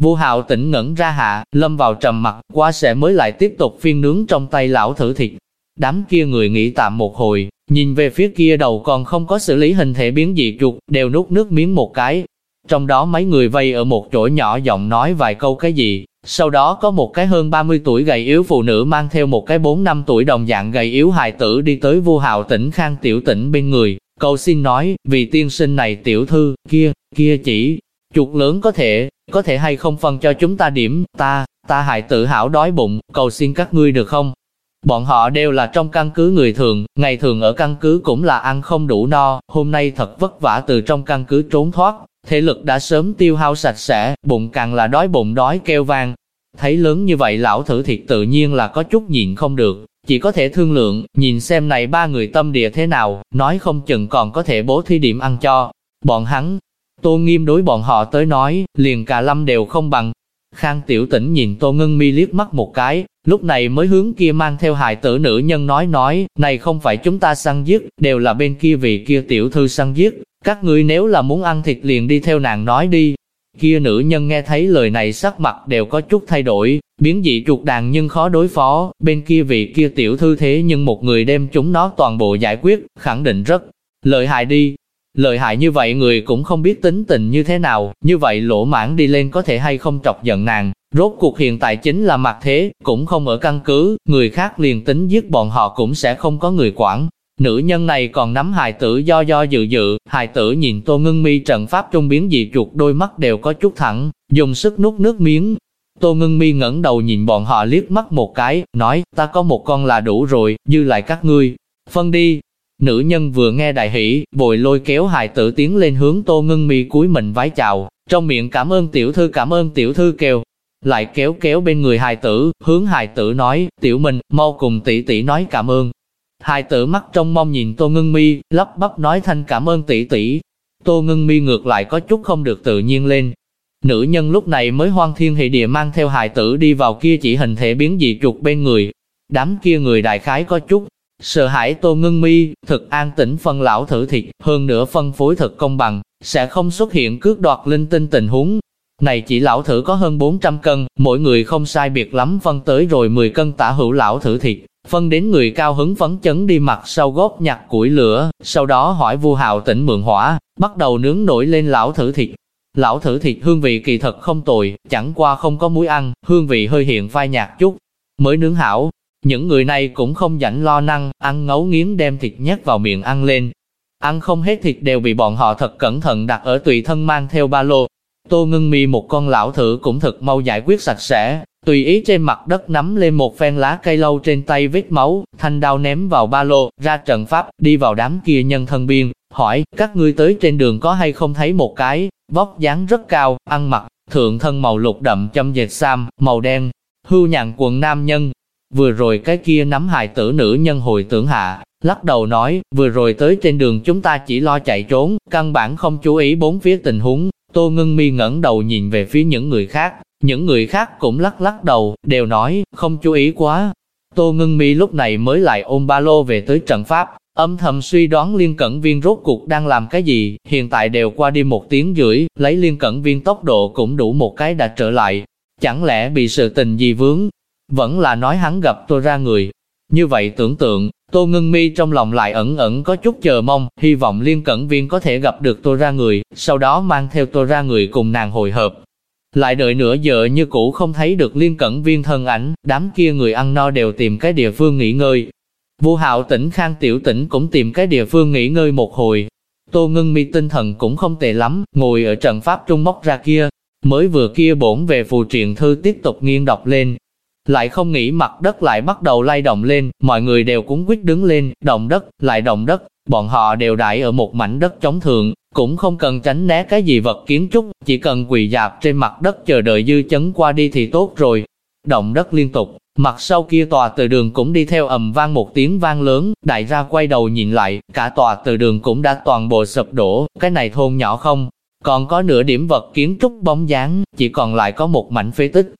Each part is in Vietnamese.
Vu Hạo tỉnh ngẩn ra hạ, lâm vào trầm mặt, qua sẽ mới lại tiếp tục phiên nướng trong tay lão thử thịt. Đám kia người nghĩ tạm một hồi, nhìn về phía kia đầu còn không có xử lý hình thể biến dị chuột, đều nuốt nước miếng một cái. Trong đó mấy người vây ở một chỗ nhỏ giọng nói vài câu cái gì, sau đó có một cái hơn 30 tuổi gầy yếu phụ nữ mang theo một cái 4 năm tuổi đồng dạng gầy yếu hài tử đi tới Vu Hạo tỉnh Khang tiểu tỉnh bên người, cầu xin nói, vì tiên sinh này tiểu thư, kia, kia chỉ, chuột lớn có thể, có thể hay không phân cho chúng ta điểm, ta, ta hại tự hảo đói bụng, cầu xin các ngươi được không? Bọn họ đều là trong căn cứ người thường, ngày thường ở căn cứ cũng là ăn không đủ no, hôm nay thật vất vả từ trong căn cứ trốn thoát, thể lực đã sớm tiêu hao sạch sẽ, bụng càng là đói bụng đói kêu vang. Thấy lớn như vậy lão thử thiệt tự nhiên là có chút nhịn không được, chỉ có thể thương lượng, nhìn xem này ba người tâm địa thế nào, nói không chừng còn có thể bố thí điểm ăn cho. Bọn hắn, Tô Nghiêm đối bọn họ tới nói, liền cả lâm đều không bằng. Khang Tiểu Tĩnh nhìn Tô Ngân Mi liếc mắt một cái, lúc này mới hướng kia mang theo hài tử nữ nhân nói nói, này không phải chúng ta săn giết, đều là bên kia vì kia tiểu thư săn giết, các ngươi nếu là muốn ăn thịt liền đi theo nàng nói đi. Kia nữ nhân nghe thấy lời này sắc mặt đều có chút thay đổi, biến dị chuột đàn nhưng khó đối phó, bên kia vị kia tiểu thư thế nhưng một người đem chúng nó toàn bộ giải quyết, khẳng định rất lợi hại đi. Lợi hại như vậy người cũng không biết tính tình như thế nào, như vậy lỗ mãn đi lên có thể hay không trọc giận nàng. Rốt cuộc hiện tại chính là mặt thế, cũng không ở căn cứ, người khác liền tính giết bọn họ cũng sẽ không có người quản. Nữ nhân này còn nắm hài tử do do dự dự, hài tử nhìn tô ngưng mi trận pháp trung biến dị chuột đôi mắt đều có chút thẳng, dùng sức nuốt nước miếng. Tô ngưng mi ngẩng đầu nhìn bọn họ liếc mắt một cái, nói, ta có một con là đủ rồi, dư lại các ngươi. Phân đi, Nữ nhân vừa nghe đại hỷ, vội lôi kéo hài tử tiến lên hướng tô ngưng mi cúi mình vái chào, trong miệng cảm ơn tiểu thư cảm ơn tiểu thư kêu. Lại kéo kéo bên người hài tử, hướng hài tử nói, tiểu mình, mau cùng tỷ tỷ nói cảm ơn. Hài tử mắt trong mong nhìn tô ngưng mi, lắp bắp nói thanh cảm ơn tỷ tỷ. Tô ngưng mi ngược lại có chút không được tự nhiên lên. Nữ nhân lúc này mới hoang thiên hệ địa mang theo hài tử đi vào kia chỉ hình thể biến dị trục bên người. Đám kia người đại khái có chút Sợ hãi tô ngưng mi, thực an tĩnh phân lão thử thịt, hơn nữa phân phối thật công bằng, sẽ không xuất hiện cướp đoạt linh tinh tình huống. Này chỉ lão thử có hơn 400 cân, mỗi người không sai biệt lắm phân tới rồi 10 cân tả hữu lão thử thịt, phân đến người cao hứng phấn chấn đi mặt sau góp nhặt củi lửa, sau đó hỏi vua hào tỉnh mượn hỏa, bắt đầu nướng nổi lên lão thử thịt. Lão thử thịt hương vị kỳ thật không tồi, chẳng qua không có muối ăn, hương vị hơi hiện phai nhạt chút. Mới nướng hảo, những người này cũng không rảnh lo năng, ăn ngấu nghiến đem thịt nhét vào miệng ăn lên. Ăn không hết thịt đều bị bọn họ thật cẩn thận đặt ở tùy thân mang theo ba lô. Tô ngưng mi một con lão thử cũng thật mau giải quyết sạch sẽ, tùy ý trên mặt đất nắm lên một phen lá cây lâu trên tay vết máu, thanh đao ném vào ba lô, ra trận pháp, đi vào đám kia nhân thân biên, hỏi, các ngươi tới trên đường có hay không thấy một cái, vóc dáng rất cao, ăn mặc, thượng thân màu lục đậm châm dệt sam, màu đen, hưu nhàn quần nam nhân, Vừa rồi cái kia nắm hài tử nữ nhân hồi tưởng hạ, lắc đầu nói, vừa rồi tới trên đường chúng ta chỉ lo chạy trốn, căn bản không chú ý bốn phía tình huống. Tô ngưng mi ngẩng đầu nhìn về phía những người khác, những người khác cũng lắc lắc đầu, đều nói, không chú ý quá. Tô ngưng mi lúc này mới lại ôm ba lô về tới trận pháp, âm thầm suy đoán liên cẩn viên rốt cuộc đang làm cái gì, hiện tại đều qua đi một tiếng rưỡi, lấy liên cẩn viên tốc độ cũng đủ một cái đã trở lại. Chẳng lẽ bị sự tình gì vướng, vẫn là nói hắn gặp tôi ra người. Như vậy tưởng tượng, Tô Ngân Mi trong lòng lại ẩn ẩn có chút chờ mong, hy vọng Liên Cẩn Viên có thể gặp được tôi ra người, sau đó mang theo tôi ra người cùng nàng hồi hợp. Lại đợi nửa giờ như cũ không thấy được Liên Cẩn Viên thân ảnh, đám kia người ăn no đều tìm cái địa phương nghỉ ngơi. Vu Hạo tỉnh Khang Tiểu tỉnh cũng tìm cái địa phương nghỉ ngơi một hồi. Tô Ngân Mi tinh thần cũng không tệ lắm, ngồi ở trận pháp trung móc ra kia, mới vừa kia bổn về phù triện thư tiếp tục nghiêng đọc lên, lại không nghĩ mặt đất lại bắt đầu lay động lên, mọi người đều cúng quyết đứng lên, động đất, lại động đất, bọn họ đều đại ở một mảnh đất chống thượng, cũng không cần tránh né cái gì vật kiến trúc, chỉ cần quỳ dạp trên mặt đất chờ đợi dư chấn qua đi thì tốt rồi. Động đất liên tục, mặt sau kia tòa từ đường cũng đi theo ầm vang một tiếng vang lớn, đại ra quay đầu nhìn lại, cả tòa từ đường cũng đã toàn bộ sập đổ, cái này thôn nhỏ không, còn có nửa điểm vật kiến trúc bóng dáng, chỉ còn lại có một mảnh phế tích.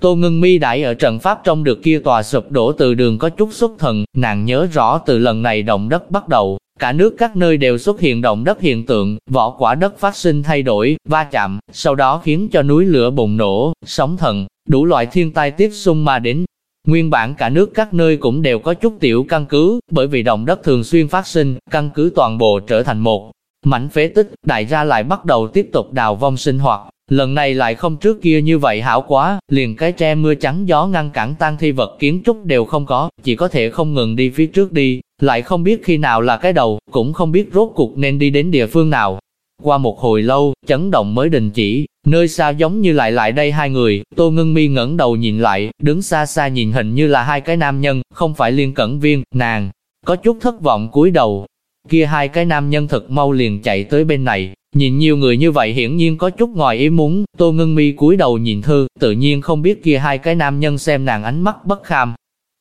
Tô ngưng mi đãi ở trận pháp trong được kia tòa sụp đổ từ đường có chút xuất thần, nàng nhớ rõ từ lần này động đất bắt đầu, cả nước các nơi đều xuất hiện động đất hiện tượng, vỏ quả đất phát sinh thay đổi, va chạm, sau đó khiến cho núi lửa bùng nổ, sóng thần, đủ loại thiên tai tiếp xung mà đến. Nguyên bản cả nước các nơi cũng đều có chút tiểu căn cứ, bởi vì động đất thường xuyên phát sinh, căn cứ toàn bộ trở thành một mảnh phế tích, đại gia lại bắt đầu tiếp tục đào vong sinh hoạt, Lần này lại không trước kia như vậy hảo quá, liền cái tre mưa trắng gió ngăn cản tan thi vật kiến trúc đều không có, chỉ có thể không ngừng đi phía trước đi, lại không biết khi nào là cái đầu, cũng không biết rốt cuộc nên đi đến địa phương nào. Qua một hồi lâu, chấn động mới đình chỉ, nơi xa giống như lại lại đây hai người, Tô Ngân Mi ngẩng đầu nhìn lại, đứng xa xa nhìn hình như là hai cái nam nhân, không phải liên cẩn viên, nàng, có chút thất vọng cúi đầu. Kia hai cái nam nhân thật mau liền chạy tới bên này, Nhìn nhiều người như vậy hiển nhiên có chút ngoài ý muốn, Tô Ngân Mi cúi đầu nhìn thư, tự nhiên không biết kia hai cái nam nhân xem nàng ánh mắt bất kham.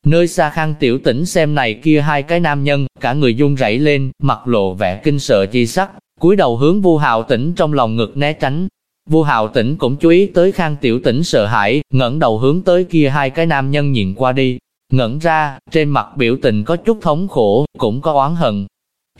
Nơi xa khang tiểu tỉnh xem này kia hai cái nam nhân, cả người run rẩy lên, mặt lộ vẻ kinh sợ chi sắc, cúi đầu hướng Vu Hạo Tĩnh trong lòng ngực né tránh. Vu Hạo Tĩnh cũng chú ý tới Khang Tiểu Tĩnh sợ hãi, ngẩng đầu hướng tới kia hai cái nam nhân nhìn qua đi, ngẩn ra, trên mặt biểu tình có chút thống khổ, cũng có oán hận,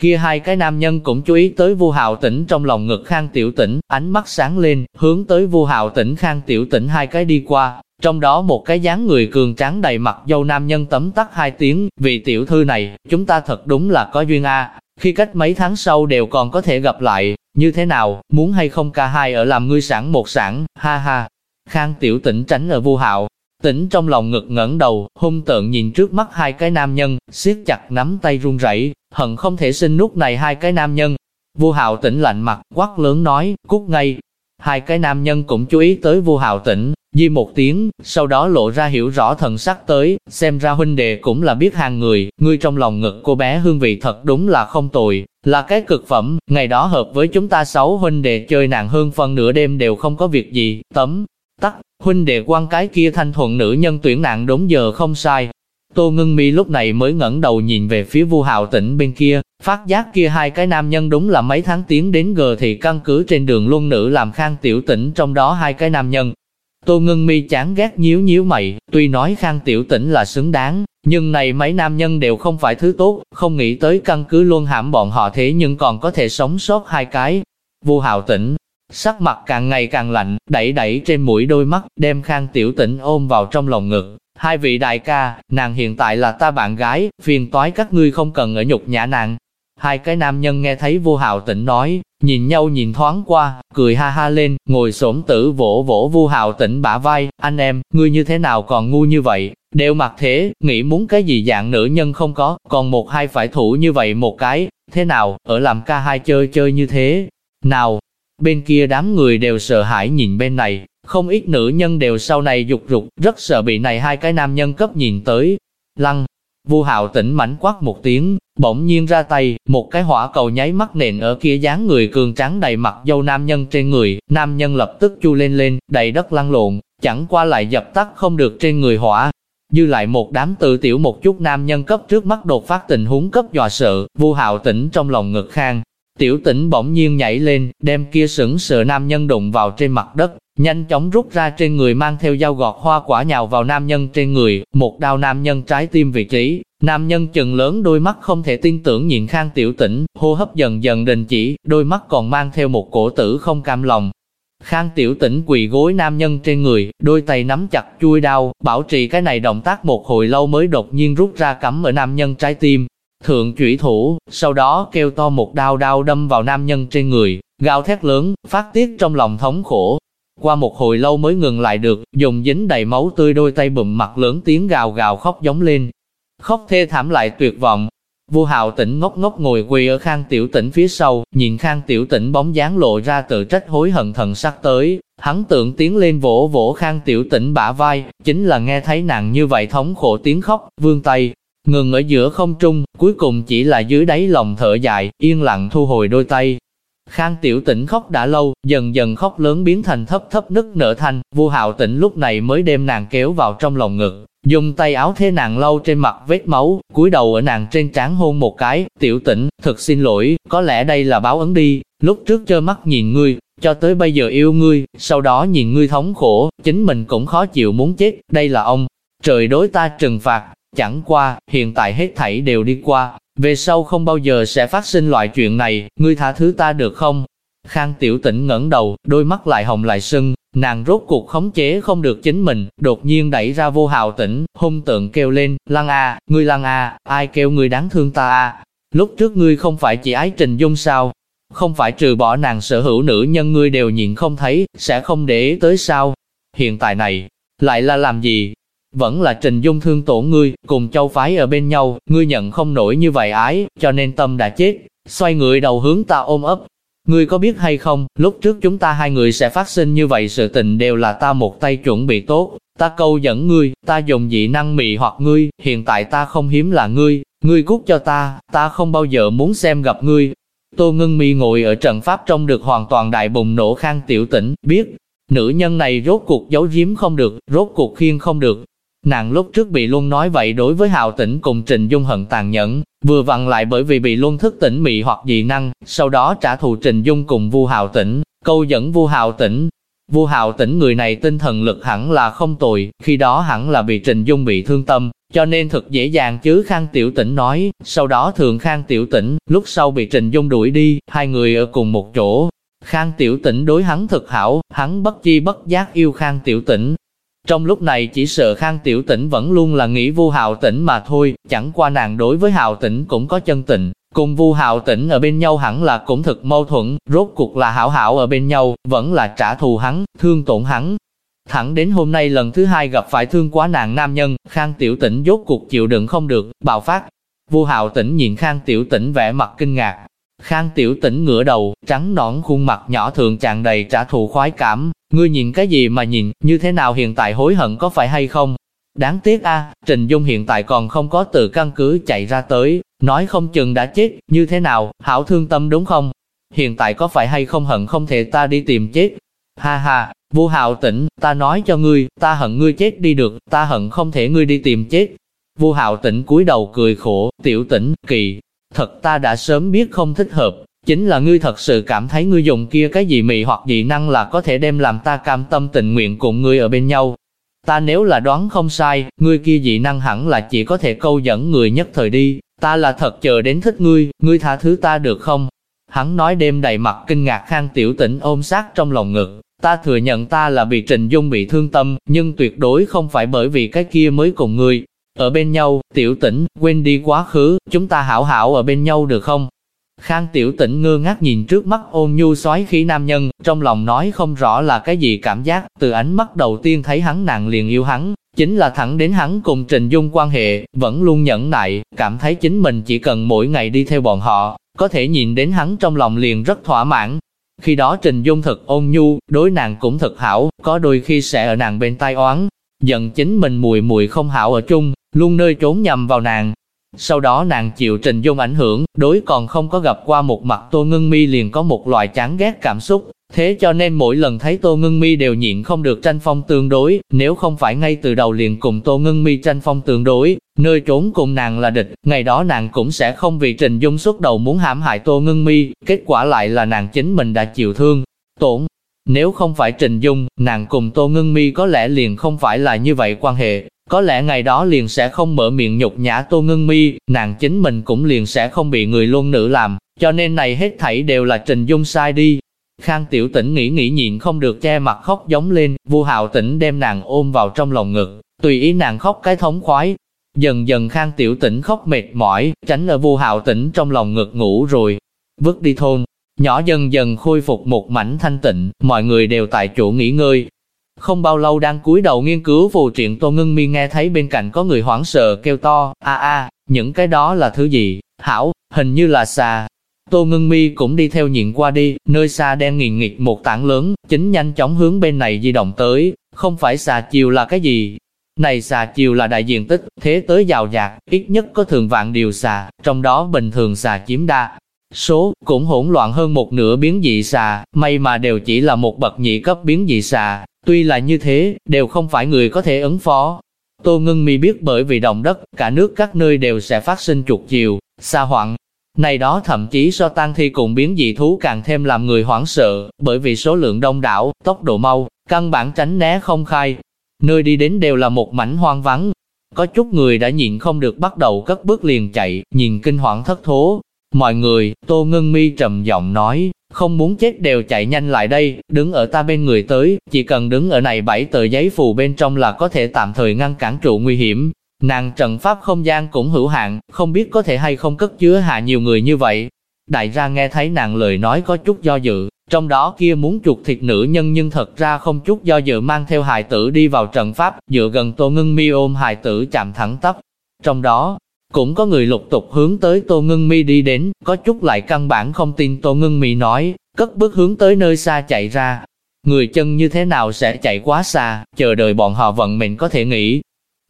Kia hai cái nam nhân cũng chú ý tới Vu Hạo Tĩnh trong lòng ngực Khang Tiểu Tĩnh, ánh mắt sáng lên, hướng tới Vu Hạo Tĩnh Khang Tiểu Tĩnh hai cái đi qua, trong đó một cái dáng người cường tráng đầy mặt dâu nam nhân tấm tắc hai tiếng, vì tiểu thư này, chúng ta thật đúng là có duyên a. Khi cách mấy tháng sau đều còn có thể gặp lại, như thế nào, muốn hay không cả hai ở làm ngươi sản một sản, ha ha. Khang Tiểu Tĩnh tránh ở Vu Hạo, Tỉnh trong lòng ngực ngẩng đầu, hung tợn nhìn trước mắt hai cái nam nhân, siết chặt nắm tay run rẩy, hận không thể sinh nút này hai cái nam nhân. Vua Hạo Tĩnh lạnh mặt, quát lớn nói, cút ngay. Hai cái nam nhân cũng chú ý tới vua Hạo Tĩnh, di một tiếng, sau đó lộ ra hiểu rõ thần sắc tới, xem ra huynh đệ cũng là biết hàng người, ngươi trong lòng ngực cô bé hương vị thật đúng là không tồi, là cái cực phẩm, ngày đó hợp với chúng ta sáu huynh đệ chơi nàng hương phân nửa đêm đều không có việc gì, tấm, tắt huynh đệ quan cái kia thanh thuận nữ nhân tuyển nạn đúng giờ không sai. Tô Ngưng Mi lúc này mới ngẩng đầu nhìn về phía Vu Hạo Tĩnh bên kia, phát giác kia hai cái nam nhân đúng là mấy tháng tiến đến gờ thì căn cứ trên đường luân nữ làm khang tiểu tĩnh trong đó hai cái nam nhân. Tô Ngưng Mi chán ghét nhíu nhíu mày, tuy nói khang tiểu tĩnh là xứng đáng, nhưng này mấy nam nhân đều không phải thứ tốt, không nghĩ tới căn cứ luôn hãm bọn họ thế nhưng còn có thể sống sót hai cái. Vu Hạo Tĩnh, Sắc mặt càng ngày càng lạnh, đẩy đẩy trên mũi đôi mắt, đem Khang Tiểu Tĩnh ôm vào trong lòng ngực. Hai vị đại ca, nàng hiện tại là ta bạn gái, phiền toái các ngươi không cần ở nhục nhã nàng. Hai cái nam nhân nghe thấy vô hạo tĩnh nói, nhìn nhau nhìn thoáng qua, cười ha ha lên, ngồi xổm tử vỗ vỗ vô hạo tĩnh bả vai, anh em, ngươi như thế nào còn ngu như vậy, đều mặc thế, nghĩ muốn cái gì dạng nữ nhân không có, còn một hai phải thủ như vậy một cái, thế nào, ở làm ca hai chơi chơi như thế, nào, Bên kia đám người đều sợ hãi nhìn bên này, không ít nữ nhân đều sau này dục rục, rất sợ bị này hai cái nam nhân cấp nhìn tới. Lăng, Vu Hạo tỉnh mảnh quát một tiếng, bỗng nhiên ra tay, một cái hỏa cầu nháy mắt nện ở kia dáng người cường trắng đầy mặt dâu nam nhân trên người, nam nhân lập tức chu lên lên, đầy đất lăn lộn, chẳng qua lại dập tắt không được trên người hỏa. Dư lại một đám tự tiểu một chút nam nhân cấp trước mắt đột phát tình huống cấp dọa sợ, Vu Hạo tỉnh trong lòng ngực khang, Tiểu tỉnh bỗng nhiên nhảy lên, đem kia sững sờ nam nhân đụng vào trên mặt đất, nhanh chóng rút ra trên người mang theo dao gọt hoa quả nhào vào nam nhân trên người, một đao nam nhân trái tim vị trí. Nam nhân chừng lớn đôi mắt không thể tin tưởng nhìn khang tiểu tỉnh, hô hấp dần dần đình chỉ, đôi mắt còn mang theo một cổ tử không cam lòng. Khang tiểu tỉnh quỳ gối nam nhân trên người, đôi tay nắm chặt chui đao, bảo trì cái này động tác một hồi lâu mới đột nhiên rút ra cắm ở nam nhân trái tim, thượng chủy thủ, sau đó kêu to một đao đao đâm vào nam nhân trên người, gào thét lớn, phát tiết trong lòng thống khổ. Qua một hồi lâu mới ngừng lại được, dùng dính đầy máu tươi đôi tay bụm mặt lớn tiếng gào gào khóc giống lên. Khóc thê thảm lại tuyệt vọng. Vua Hạo tỉnh ngốc ngốc ngồi quỳ ở khang tiểu tỉnh phía sau, nhìn khang tiểu tỉnh bóng dáng lộ ra tự trách hối hận thần sắc tới, hắn tưởng tiến lên vỗ vỗ khang tiểu tỉnh bả vai, chính là nghe thấy nàng như vậy thống khổ tiếng khóc, vương tay, Ngừng ở giữa không trung, cuối cùng chỉ là dưới đáy lòng thở dài, yên lặng thu hồi đôi tay. Khang tiểu tỉnh khóc đã lâu, dần dần khóc lớn biến thành thấp thấp nức nở thanh, vua hạo tỉnh lúc này mới đem nàng kéo vào trong lòng ngực, dùng tay áo thế nàng lâu trên mặt vết máu, cúi đầu ở nàng trên trán hôn một cái, tiểu tỉnh, thật xin lỗi, có lẽ đây là báo ấn đi, lúc trước trơ mắt nhìn ngươi, cho tới bây giờ yêu ngươi, sau đó nhìn ngươi thống khổ, chính mình cũng khó chịu muốn chết, đây là ông. Trời đối ta trừng phạt, chẳng qua, hiện tại hết thảy đều đi qua, về sau không bao giờ sẽ phát sinh loại chuyện này, ngươi tha thứ ta được không? Khang tiểu tỉnh ngẩng đầu, đôi mắt lại hồng lại sưng, nàng rốt cuộc khống chế không được chính mình, đột nhiên đẩy ra vô hào tỉnh, hung tượng kêu lên, lăng a, ngươi lăng a, ai kêu ngươi đáng thương ta a? Lúc trước ngươi không phải chỉ ái trình dung sao? Không phải trừ bỏ nàng sở hữu nữ nhân ngươi đều nhìn không thấy, sẽ không để ý tới sao? Hiện tại này, lại là làm gì? Vẫn là Trình Dung thương tổn ngươi, cùng châu phái ở bên nhau, ngươi nhận không nổi như vậy ái, cho nên tâm đã chết. Xoay người đầu hướng ta ôm ấp. Ngươi có biết hay không, lúc trước chúng ta hai người sẽ phát sinh như vậy sự tình đều là ta một tay chuẩn bị tốt. Ta câu dẫn ngươi, ta dùng dị năng mị hoặc ngươi, hiện tại ta không hiếm là ngươi, ngươi cút cho ta, ta không bao giờ muốn xem gặp ngươi. Tô Ngân Mi ngồi ở trận pháp trong được hoàn toàn đại bùng nổ khang tiểu tỉnh, biết, nữ nhân này rốt cuộc giấu giếm không được, rốt cuộc khiên không được, Nàng lúc trước bị luôn nói vậy đối với Hạo Tĩnh cùng Trình Dung hận tàn nhẫn, vừa vặn lại bởi vì bị luôn thức tỉnh mị hoặc dị năng, sau đó trả thù Trình Dung cùng Vu Hạo Tĩnh, câu dẫn Vu Hạo Tĩnh. Vu Hạo Tĩnh người này tinh thần lực hẳn là không tồi, khi đó hẳn là bị Trình Dung bị thương tâm, cho nên thật dễ dàng chứ Khang Tiểu Tĩnh nói, sau đó thường Khang Tiểu Tĩnh, lúc sau bị Trình Dung đuổi đi, hai người ở cùng một chỗ. Khang Tiểu Tĩnh đối hắn thật hảo, hắn bất chi bất giác yêu Khang Tiểu Tĩnh, trong lúc này chỉ sợ Khang Tiểu Tĩnh vẫn luôn là nghĩ Vu Hạo Tĩnh mà thôi, chẳng qua nàng đối với Hạo Tĩnh cũng có chân tình, cùng Vu Hạo Tĩnh ở bên nhau hẳn là cũng thực mâu thuẫn, rốt cuộc là hảo hảo ở bên nhau, vẫn là trả thù hắn, thương tổn hắn. Thẳng đến hôm nay lần thứ hai gặp phải thương quá nạn nam nhân, Khang Tiểu Tĩnh rốt cuộc chịu đựng không được, bạo phát. Vu Hạo Tĩnh nhìn Khang Tiểu Tĩnh vẻ mặt kinh ngạc, Khang tiểu tỉnh ngửa đầu, trắng nõn khuôn mặt nhỏ thường tràn đầy trả thù khoái cảm. Ngươi nhìn cái gì mà nhìn, như thế nào hiện tại hối hận có phải hay không? Đáng tiếc a, Trình Dung hiện tại còn không có từ căn cứ chạy ra tới, nói không chừng đã chết, như thế nào, hảo thương tâm đúng không? Hiện tại có phải hay không hận không thể ta đi tìm chết? Ha ha, vô hạo tỉnh, ta nói cho ngươi, ta hận ngươi chết đi được, ta hận không thể ngươi đi tìm chết. Vô hạo tỉnh cúi đầu cười khổ, tiểu tỉnh, kỳ, Thật ta đã sớm biết không thích hợp, chính là ngươi thật sự cảm thấy ngươi dùng kia cái gì mị hoặc dị năng là có thể đem làm ta cam tâm tình nguyện cùng ngươi ở bên nhau. Ta nếu là đoán không sai, ngươi kia dị năng hẳn là chỉ có thể câu dẫn người nhất thời đi, ta là thật chờ đến thích ngươi, ngươi tha thứ ta được không? Hắn nói đêm đầy mặt kinh ngạc khang tiểu tỉnh ôm sát trong lòng ngực, ta thừa nhận ta là bị Trình Dung bị thương tâm, nhưng tuyệt đối không phải bởi vì cái kia mới cùng ngươi, ở bên nhau, tiểu tỉnh, quên đi quá khứ, chúng ta hảo hảo ở bên nhau được không? Khang tiểu tỉnh ngơ ngác nhìn trước mắt ôn nhu xoáy khí nam nhân, trong lòng nói không rõ là cái gì cảm giác, từ ánh mắt đầu tiên thấy hắn nàng liền yêu hắn, chính là thẳng đến hắn cùng Trình Dung quan hệ, vẫn luôn nhẫn nại, cảm thấy chính mình chỉ cần mỗi ngày đi theo bọn họ, có thể nhìn đến hắn trong lòng liền rất thỏa mãn. Khi đó Trình Dung thật ôn nhu, đối nàng cũng thật hảo, có đôi khi sẽ ở nàng bên tai oán, giận chính mình mùi mùi không hảo ở chung, luôn nơi trốn nhầm vào nàng. Sau đó nàng chịu Trình Dung ảnh hưởng, đối còn không có gặp qua một mặt Tô Ngân Mi liền có một loại chán ghét cảm xúc, thế cho nên mỗi lần thấy Tô Ngân Mi đều nhịn không được tranh phong tương đối, nếu không phải ngay từ đầu liền cùng Tô Ngân Mi tranh phong tương đối, nơi trốn cùng nàng là địch, ngày đó nàng cũng sẽ không vì Trình Dung xuất đầu muốn hãm hại Tô Ngân Mi, kết quả lại là nàng chính mình đã chịu thương, tổn. Nếu không phải Trình Dung, nàng cùng Tô Ngân Mi có lẽ liền không phải là như vậy quan hệ, có lẽ ngày đó liền sẽ không mở miệng nhục nhã Tô Ngân Mi, nàng chính mình cũng liền sẽ không bị người luôn nữ làm, cho nên này hết thảy đều là Trình Dung sai đi. Khang Tiểu Tĩnh nghĩ nghĩ nhịn không được che mặt khóc giống lên, Vu Hạo Tĩnh đem nàng ôm vào trong lòng ngực, tùy ý nàng khóc cái thống khoái. Dần dần Khang Tiểu Tĩnh khóc mệt mỏi, tránh ở Vu Hạo Tĩnh trong lòng ngực ngủ rồi. Vứt đi thôn, nhỏ dần dần khôi phục một mảnh thanh tịnh, mọi người đều tại chỗ nghỉ ngơi, không bao lâu đang cúi đầu nghiên cứu phù triện Tô Ngân Mi nghe thấy bên cạnh có người hoảng sợ kêu to, a a, những cái đó là thứ gì? Hảo, hình như là xà. Tô Ngân Mi cũng đi theo nhìn qua đi, nơi xa đen nghiền nghịch một tảng lớn, chính nhanh chóng hướng bên này di động tới, không phải xà chiều là cái gì? Này xà chiều là đại diện tích, thế tới giàu dạt, ít nhất có thường vạn điều xà, trong đó bình thường xà chiếm đa, số, cũng hỗn loạn hơn một nửa biến dị xà, may mà đều chỉ là một bậc nhị cấp biến dị xà, tuy là như thế, đều không phải người có thể ứng phó. Tô Ngân Mi biết bởi vì động đất, cả nước các nơi đều sẽ phát sinh trục chiều, xa hoạn. Này đó thậm chí so tan thi cùng biến dị thú càng thêm làm người hoảng sợ, bởi vì số lượng đông đảo, tốc độ mau, căn bản tránh né không khai. Nơi đi đến đều là một mảnh hoang vắng. Có chút người đã nhịn không được bắt đầu cất bước liền chạy, nhìn kinh hoàng thất thố. Mọi người, Tô Ngân Mi trầm giọng nói, không muốn chết đều chạy nhanh lại đây, đứng ở ta bên người tới, chỉ cần đứng ở này bảy tờ giấy phù bên trong là có thể tạm thời ngăn cản trụ nguy hiểm. Nàng trận pháp không gian cũng hữu hạn, không biết có thể hay không cất chứa hạ nhiều người như vậy. Đại gia nghe thấy nàng lời nói có chút do dự, trong đó kia muốn chuột thịt nữ nhân nhưng thật ra không chút do dự mang theo hài tử đi vào trận pháp, dựa gần Tô Ngân Mi ôm hài tử chạm thẳng tắp. Trong đó, cũng có người lục tục hướng tới Tô Ngân Mi đi đến, có chút lại căn bản không tin Tô Ngân Mi nói, cất bước hướng tới nơi xa chạy ra. Người chân như thế nào sẽ chạy quá xa, chờ đợi bọn họ vận mệnh có thể nghĩ.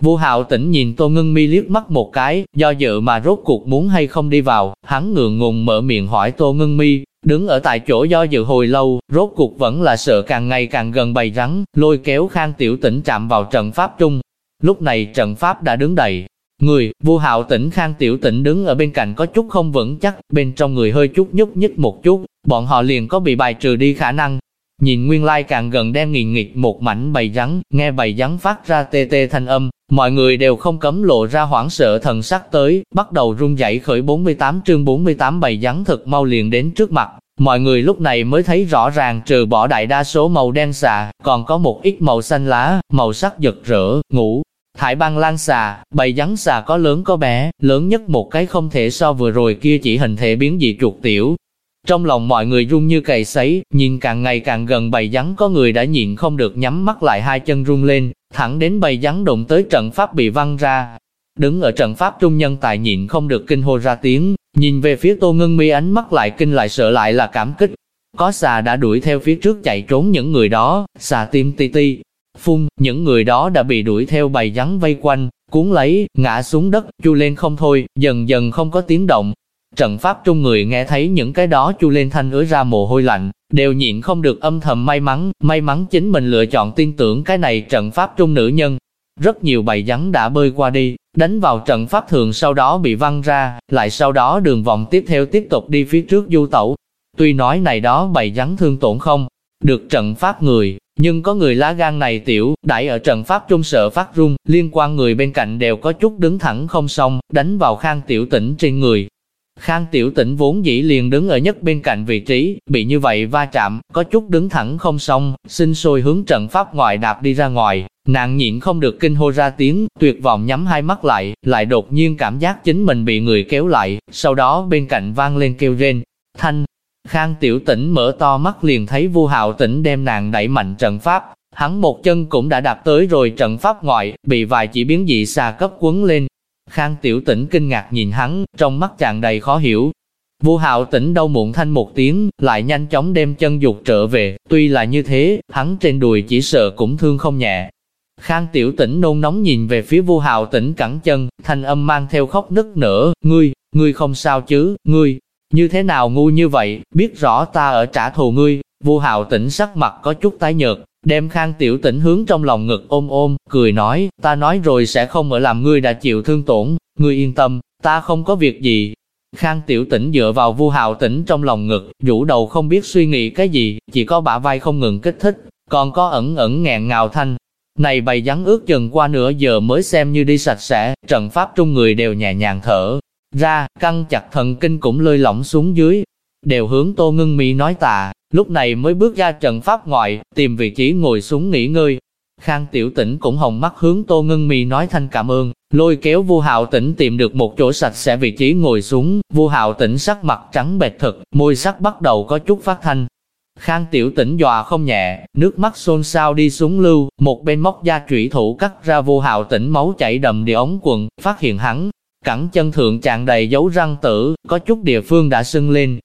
Vu Hạo Tĩnh nhìn Tô Ngân Mi liếc mắt một cái, do dự mà rốt cuộc muốn hay không đi vào, hắn ngượng ngùng mở miệng hỏi Tô Ngân Mi, đứng ở tại chỗ do dự hồi lâu, rốt cuộc vẫn là sợ càng ngày càng gần bầy rắn, lôi kéo Khang Tiểu Tĩnh chạm vào trận pháp trung. Lúc này trận pháp đã đứng đầy, Người, vua hạo tỉnh khang tiểu tỉnh đứng ở bên cạnh có chút không vững chắc, bên trong người hơi chút nhúc nhích một chút, bọn họ liền có bị bài trừ đi khả năng. Nhìn nguyên lai càng gần đem nghiền nghịch một mảnh bầy rắn, nghe bầy rắn phát ra tê tê thanh âm, mọi người đều không cấm lộ ra hoảng sợ thần sắc tới, bắt đầu run dậy khởi 48 chương 48 bầy rắn thật mau liền đến trước mặt. Mọi người lúc này mới thấy rõ ràng trừ bỏ đại đa số màu đen xà, còn có một ít màu xanh lá, màu sắc rực rỡ, ngủ, Thải băng lan xà, bầy rắn xà có lớn có bé, lớn nhất một cái không thể so vừa rồi kia chỉ hình thể biến dị chuột tiểu. Trong lòng mọi người run như cày sấy, nhìn càng ngày càng gần bầy rắn có người đã nhịn không được nhắm mắt lại hai chân run lên, thẳng đến bầy rắn đụng tới trận pháp bị văng ra. Đứng ở trận pháp trung nhân tài nhịn không được kinh hô ra tiếng, nhìn về phía tô ngân mi ánh mắt lại kinh lại sợ lại là cảm kích. Có xà đã đuổi theo phía trước chạy trốn những người đó, xà tim ti ti, phun, những người đó đã bị đuổi theo bầy rắn vây quanh, cuốn lấy, ngã xuống đất, chu lên không thôi, dần dần không có tiếng động. Trận pháp trung người nghe thấy những cái đó chu lên thanh ứa ra mồ hôi lạnh, đều nhịn không được âm thầm may mắn, may mắn chính mình lựa chọn tin tưởng cái này trận pháp trung nữ nhân. Rất nhiều bầy rắn đã bơi qua đi, đánh vào trận pháp thường sau đó bị văng ra, lại sau đó đường vòng tiếp theo tiếp tục đi phía trước du tẩu. Tuy nói này đó bầy rắn thương tổn không, được trận pháp người, nhưng có người lá gan này tiểu, đại ở trận pháp trung sợ phát run, liên quan người bên cạnh đều có chút đứng thẳng không xong, đánh vào khang tiểu tỉnh trên người. Khang tiểu tỉnh vốn dĩ liền đứng ở nhất bên cạnh vị trí, bị như vậy va chạm, có chút đứng thẳng không xong, sinh sôi hướng trận pháp ngoài đạp đi ra ngoài, nàng nhịn không được kinh hô ra tiếng, tuyệt vọng nhắm hai mắt lại, lại đột nhiên cảm giác chính mình bị người kéo lại, sau đó bên cạnh vang lên kêu rên, thanh, Khang tiểu tỉnh mở to mắt liền thấy vu hạo tỉnh đem nàng đẩy mạnh trận pháp, hắn một chân cũng đã đạp tới rồi trận pháp ngoại, bị vài chỉ biến dị xà cấp quấn lên. Khang tiểu tỉnh kinh ngạc nhìn hắn, trong mắt tràn đầy khó hiểu. Vu hạo tỉnh đau muộn thanh một tiếng, lại nhanh chóng đem chân dục trở về, tuy là như thế, hắn trên đùi chỉ sợ cũng thương không nhẹ. Khang tiểu tỉnh nôn nóng nhìn về phía vu hạo tỉnh cẳng chân, thanh âm mang theo khóc nức nở, ngươi, ngươi không sao chứ, ngươi, như thế nào ngu như vậy, biết rõ ta ở trả thù ngươi, Vu Hạo tỉnh sắc mặt có chút tái nhợt, đem Khang Tiểu Tĩnh hướng trong lòng ngực ôm ôm, cười nói, ta nói rồi sẽ không ở làm ngươi đã chịu thương tổn, ngươi yên tâm, ta không có việc gì. Khang Tiểu Tĩnh dựa vào Vu Hạo Tĩnh trong lòng ngực, rũ đầu không biết suy nghĩ cái gì, chỉ có bả vai không ngừng kích thích, còn có ẩn ẩn nghẹn ngào thanh. Này bày rắn ước chừng qua nửa giờ mới xem như đi sạch sẽ, trận pháp trung người đều nhẹ nhàng thở, ra, căng chặt thần kinh cũng lơi lỏng xuống dưới, đều hướng Tô Ngân mi nói tạ, lúc này mới bước ra trận pháp ngoại, tìm vị trí ngồi xuống nghỉ ngơi. Khang Tiểu Tĩnh cũng hồng mắt hướng Tô Ngân mi nói thanh cảm ơn, lôi kéo Vu Hạo Tĩnh tìm được một chỗ sạch sẽ vị trí ngồi xuống, Vu Hạo Tĩnh sắc mặt trắng bệch thực, môi sắc bắt đầu có chút phát thanh. Khang Tiểu Tĩnh dọa không nhẹ, nước mắt xôn xao đi xuống lưu, một bên móc da trụy thủ cắt ra Vu Hạo Tĩnh máu chảy đầm đi ống quần, phát hiện hắn cẳng chân thượng tràn đầy dấu răng tử, có chút địa phương đã sưng lên.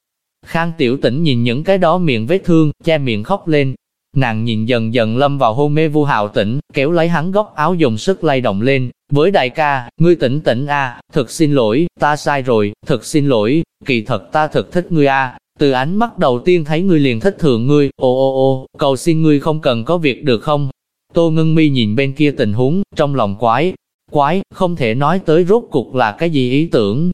Khang tiểu tỉnh nhìn những cái đó miệng vết thương, che miệng khóc lên. Nàng nhìn dần dần lâm vào hôn mê vu hào tỉnh, kéo lấy hắn góc áo dùng sức lay động lên. Với đại ca, ngươi tỉnh tỉnh a, thật xin lỗi, ta sai rồi, thật xin lỗi, kỳ thật ta thật thích ngươi a. Từ ánh mắt đầu tiên thấy ngươi liền thích thượng ngươi, ô ô ô, cầu xin ngươi không cần có việc được không? Tô Ngân Mi nhìn bên kia tình huống, trong lòng quái, Quái, không thể nói tới rốt cuộc là cái gì ý tưởng.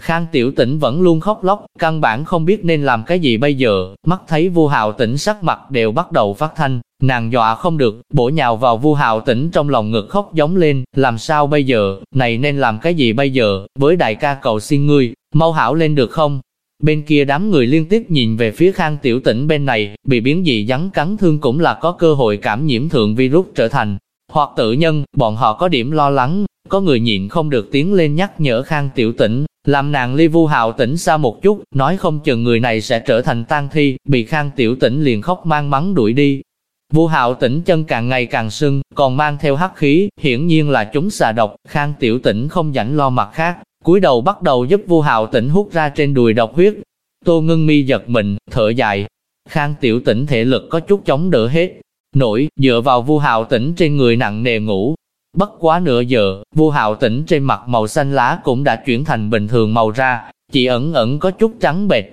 Khang Tiểu Tĩnh vẫn luôn khóc lóc, căn bản không biết nên làm cái gì bây giờ, mắt thấy Vu Hạo Tĩnh sắc mặt đều bắt đầu phát thanh, nàng dọa không được, bổ nhào vào Vu Hạo Tĩnh trong lòng ngực khóc giống lên, làm sao bây giờ, này nên làm cái gì bây giờ, với đại ca cầu xin ngươi, mau hảo lên được không? Bên kia đám người liên tiếp nhìn về phía Khang Tiểu Tĩnh bên này, bị biến dị rắn cắn thương cũng là có cơ hội cảm nhiễm thượng virus trở thành hoặc tự nhân, bọn họ có điểm lo lắng, có người nhịn không được tiến lên nhắc nhở Khang Tiểu Tĩnh, làm nàng ly vu hạo tỉnh xa một chút, nói không chừng người này sẽ trở thành tang thi, bị Khang Tiểu Tĩnh liền khóc mang mắng đuổi đi. Vu hạo tỉnh chân càng ngày càng sưng, còn mang theo hắc khí, hiển nhiên là chúng xà độc, Khang Tiểu Tĩnh không rảnh lo mặt khác, cúi đầu bắt đầu giúp Vu hạo tỉnh hút ra trên đùi độc huyết. Tô ngưng mi giật mình, thở dài. Khang Tiểu Tĩnh thể lực có chút chống đỡ hết, nổi, dựa vào Vu hạo tỉnh trên người nặng nề ngủ, Bất quá nửa giờ, Vu hạo tỉnh trên mặt màu xanh lá cũng đã chuyển thành bình thường màu ra, chỉ ẩn ẩn có chút trắng bệch.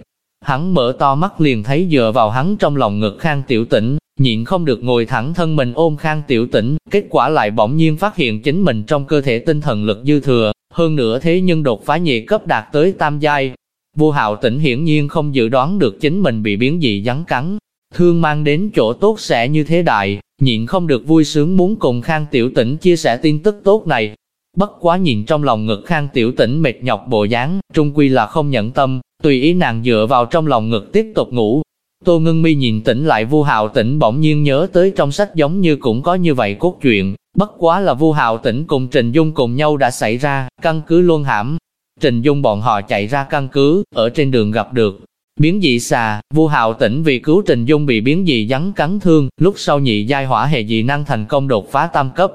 Hắn mở to mắt liền thấy dựa vào hắn trong lòng ngực khang tiểu tỉnh, nhịn không được ngồi thẳng thân mình ôm khang tiểu tỉnh, kết quả lại bỗng nhiên phát hiện chính mình trong cơ thể tinh thần lực dư thừa, hơn nữa thế nhưng đột phá nhị cấp đạt tới tam giai. Vua hạo tỉnh hiển nhiên không dự đoán được chính mình bị biến dị rắn cắn, thương mang đến chỗ tốt sẽ như thế đại, nhịn không được vui sướng muốn cùng Khang Tiểu Tĩnh chia sẻ tin tức tốt này. Bất quá nhìn trong lòng ngực Khang Tiểu Tĩnh mệt nhọc bộ dáng, trung quy là không nhẫn tâm, tùy ý nàng dựa vào trong lòng ngực tiếp tục ngủ. Tô Ngân Mi nhìn tỉnh lại Vu Hạo Tĩnh bỗng nhiên nhớ tới trong sách giống như cũng có như vậy cốt truyện, bất quá là Vu Hạo Tĩnh cùng Trình Dung cùng nhau đã xảy ra, căn cứ luôn hãm. Trình Dung bọn họ chạy ra căn cứ, ở trên đường gặp được, Biến dị xà, Vu Hạo tỉnh vì cứu Trình Dung bị biến dị rắn cắn thương, lúc sau nhị giai hỏa hệ dị năng thành công đột phá tam cấp.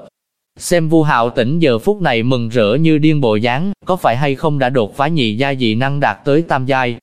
Xem Vu Hạo tỉnh giờ phút này mừng rỡ như điên bộ dáng, có phải hay không đã đột phá nhị giai dị năng đạt tới tam giai.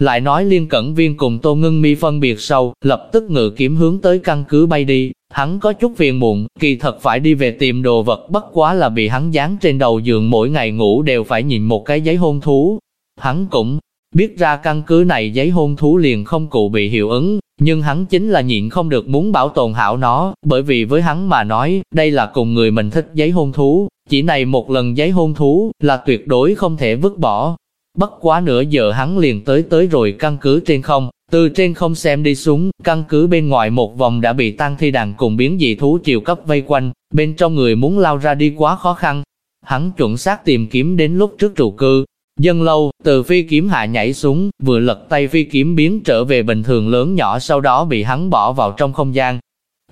Lại nói Liên Cẩn Viên cùng Tô Ngân Mi phân biệt sau, lập tức ngự kiếm hướng tới căn cứ bay đi, hắn có chút phiền muộn, kỳ thật phải đi về tìm đồ vật bất quá là bị hắn dán trên đầu giường mỗi ngày ngủ đều phải nhìn một cái giấy hôn thú. Hắn cũng Biết ra căn cứ này giấy hôn thú liền không cụ bị hiệu ứng, nhưng hắn chính là nhịn không được muốn bảo tồn hảo nó, bởi vì với hắn mà nói, đây là cùng người mình thích giấy hôn thú, chỉ này một lần giấy hôn thú là tuyệt đối không thể vứt bỏ. Bất quá nửa giờ hắn liền tới tới rồi căn cứ trên không, từ trên không xem đi xuống, căn cứ bên ngoài một vòng đã bị tăng thi đàn cùng biến dị thú chiều cấp vây quanh, bên trong người muốn lao ra đi quá khó khăn. Hắn chuẩn xác tìm kiếm đến lúc trước trụ cư, Dân lâu, từ phi kiếm hạ nhảy xuống, vừa lật tay phi kiếm biến trở về bình thường lớn nhỏ sau đó bị hắn bỏ vào trong không gian.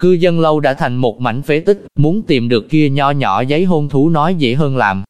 Cư dân lâu đã thành một mảnh phế tích, muốn tìm được kia nho nhỏ giấy hôn thú nói dễ hơn làm.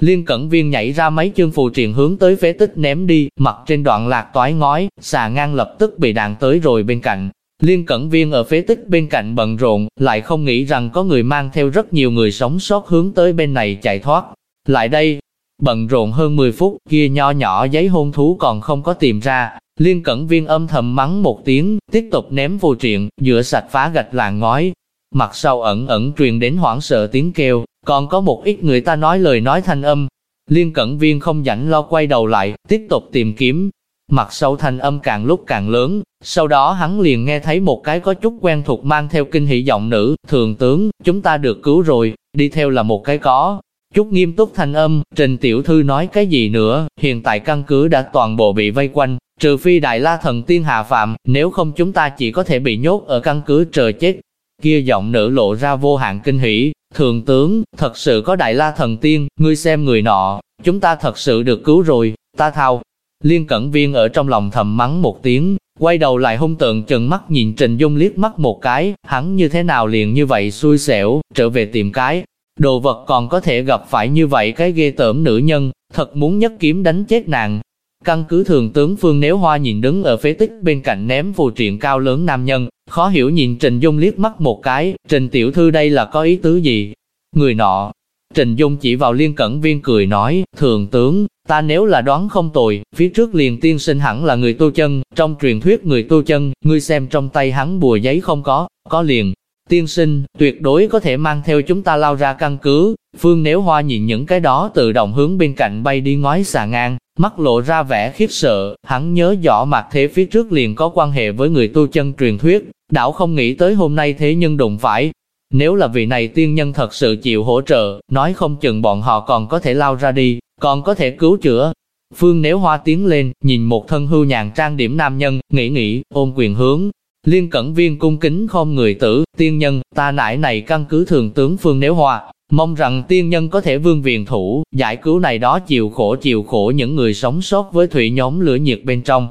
Liên cẩn viên nhảy ra mấy chương phù triền hướng tới phế tích ném đi, mặt trên đoạn lạc toái ngói, xà ngang lập tức bị đạn tới rồi bên cạnh. Liên cẩn viên ở phế tích bên cạnh bận rộn, lại không nghĩ rằng có người mang theo rất nhiều người sống sót hướng tới bên này chạy thoát. Lại đây, Bận rộn hơn 10 phút, kia nho nhỏ giấy hôn thú còn không có tìm ra. Liên cẩn viên âm thầm mắng một tiếng, tiếp tục ném vô triện, rửa sạch phá gạch làng ngói. Mặt sau ẩn ẩn truyền đến hoảng sợ tiếng kêu, còn có một ít người ta nói lời nói thanh âm. Liên cẩn viên không rảnh lo quay đầu lại, tiếp tục tìm kiếm. Mặt sau thanh âm càng lúc càng lớn, sau đó hắn liền nghe thấy một cái có chút quen thuộc mang theo kinh hỉ giọng nữ, thường tướng, chúng ta được cứu rồi, đi theo là một cái có, Chút nghiêm túc thanh âm, Trình Tiểu Thư nói cái gì nữa, hiện tại căn cứ đã toàn bộ bị vây quanh, trừ phi Đại La Thần Tiên hạ phạm, nếu không chúng ta chỉ có thể bị nhốt ở căn cứ chờ chết. Kia giọng nữ lộ ra vô hạn kinh hỉ, Thượng tướng, thật sự có Đại La Thần Tiên, ngươi xem người nọ, chúng ta thật sự được cứu rồi, ta thao. Liên Cẩn Viên ở trong lòng thầm mắng một tiếng, quay đầu lại hung tượng chừng mắt nhìn Trình Dung liếc mắt một cái, hắn như thế nào liền như vậy xui xẻo, trở về tìm cái, Đồ vật còn có thể gặp phải như vậy cái ghê tởm nữ nhân, thật muốn nhất kiếm đánh chết nàng. Căn cứ thường tướng Phương Nếu Hoa nhìn đứng ở phế tích bên cạnh ném phù triện cao lớn nam nhân, khó hiểu nhìn Trình Dung liếc mắt một cái, Trình Tiểu Thư đây là có ý tứ gì? Người nọ, Trình Dung chỉ vào liên cẩn viên cười nói, thường tướng, ta nếu là đoán không tồi, phía trước liền tiên sinh hẳn là người tu chân, trong truyền thuyết người tu chân, ngươi xem trong tay hắn bùa giấy không có, có liền, Tiên sinh, tuyệt đối có thể mang theo chúng ta lao ra căn cứ. Phương Nếu Hoa nhìn những cái đó tự động hướng bên cạnh bay đi ngói xà ngang, mắt lộ ra vẻ khiếp sợ, hắn nhớ rõ mặt thế phía trước liền có quan hệ với người tu chân truyền thuyết, đảo không nghĩ tới hôm nay thế nhân đụng phải. Nếu là vị này tiên nhân thật sự chịu hỗ trợ, nói không chừng bọn họ còn có thể lao ra đi, còn có thể cứu chữa. Phương Nếu Hoa tiến lên, nhìn một thân hưu nhàn trang điểm nam nhân, nghĩ nghĩ, ôm quyền hướng. Liên cẩn viên cung kính khom người tử, tiên nhân, ta nải này căn cứ thường tướng Phương Nếu hòa mong rằng tiên nhân có thể vương viện thủ, giải cứu này đó chịu khổ chịu khổ những người sống sót với thủy nhóm lửa nhiệt bên trong.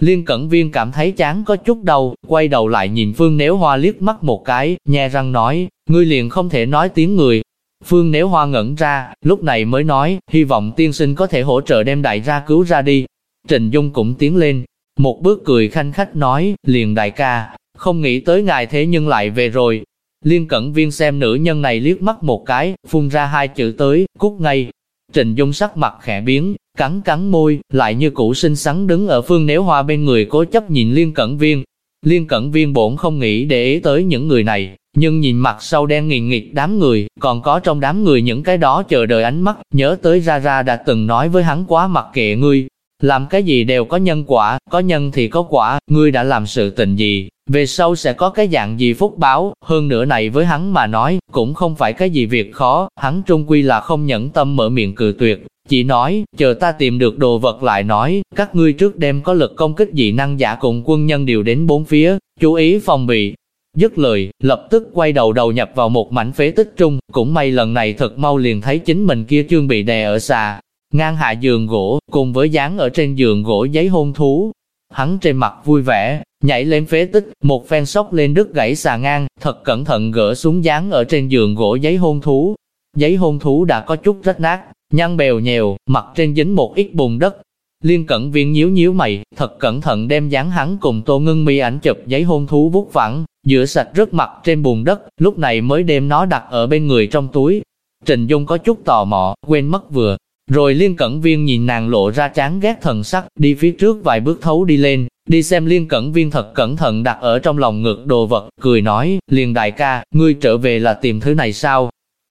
Liên cẩn viên cảm thấy chán có chút đau, quay đầu lại nhìn Phương Nếu Hoa liếc mắt một cái, nhe răng nói, ngươi liền không thể nói tiếng người. Phương Nếu Hoa ngẩn ra, lúc này mới nói, hy vọng tiên sinh có thể hỗ trợ đem đại ra cứu ra đi. Trình Dung cũng tiến lên, một bước cười khanh khách nói, liền đại ca, không nghĩ tới ngài thế nhưng lại về rồi. Liên cẩn viên xem nữ nhân này liếc mắt một cái, phun ra hai chữ tới, cút ngay. Trình Dung sắc mặt khẽ biến, cắn cắn môi, lại như cũ xinh xắn đứng ở phương nếu hoa bên người cố chấp nhìn liên cẩn viên. Liên cẩn viên bổn không nghĩ để ý tới những người này, nhưng nhìn mặt sau đen nghiền nghịch đám người, còn có trong đám người những cái đó chờ đợi ánh mắt, nhớ tới ra ra đã từng nói với hắn quá mặc kệ ngươi, làm cái gì đều có nhân quả, có nhân thì có quả, ngươi đã làm sự tình gì, về sau sẽ có cái dạng gì phúc báo, hơn nữa này với hắn mà nói, cũng không phải cái gì việc khó, hắn trung quy là không nhẫn tâm mở miệng cự tuyệt, chỉ nói, chờ ta tìm được đồ vật lại nói, các ngươi trước đêm có lực công kích dị năng giả cùng quân nhân điều đến bốn phía, chú ý phòng bị. Dứt lời, lập tức quay đầu đầu nhập vào một mảnh phế tích trung, cũng may lần này thật mau liền thấy chính mình kia chương bị đè ở xà, ngang hạ giường gỗ, cùng với dán ở trên giường gỗ giấy hôn thú. Hắn trên mặt vui vẻ, nhảy lên phế tích, một phen sóc lên đứt gãy xà ngang, thật cẩn thận gỡ xuống dán ở trên giường gỗ giấy hôn thú. Giấy hôn thú đã có chút rách nát, nhăn bèo nhèo, mặt trên dính một ít bùn đất. Liên cẩn viên nhíu nhíu mày, thật cẩn thận đem dán hắn cùng tô ngưng mi ảnh chụp giấy hôn thú vút vẳng, rửa sạch rất mặt trên bùn đất, lúc này mới đem nó đặt ở bên người trong túi. Trình Dung có chút tò mò, quên mất vừa. Rồi liên cẩn viên nhìn nàng lộ ra chán ghét thần sắc, đi phía trước vài bước thấu đi lên, đi xem liên cẩn viên thật cẩn thận đặt ở trong lòng ngực đồ vật, cười nói, liên đại ca, ngươi trở về là tìm thứ này sao?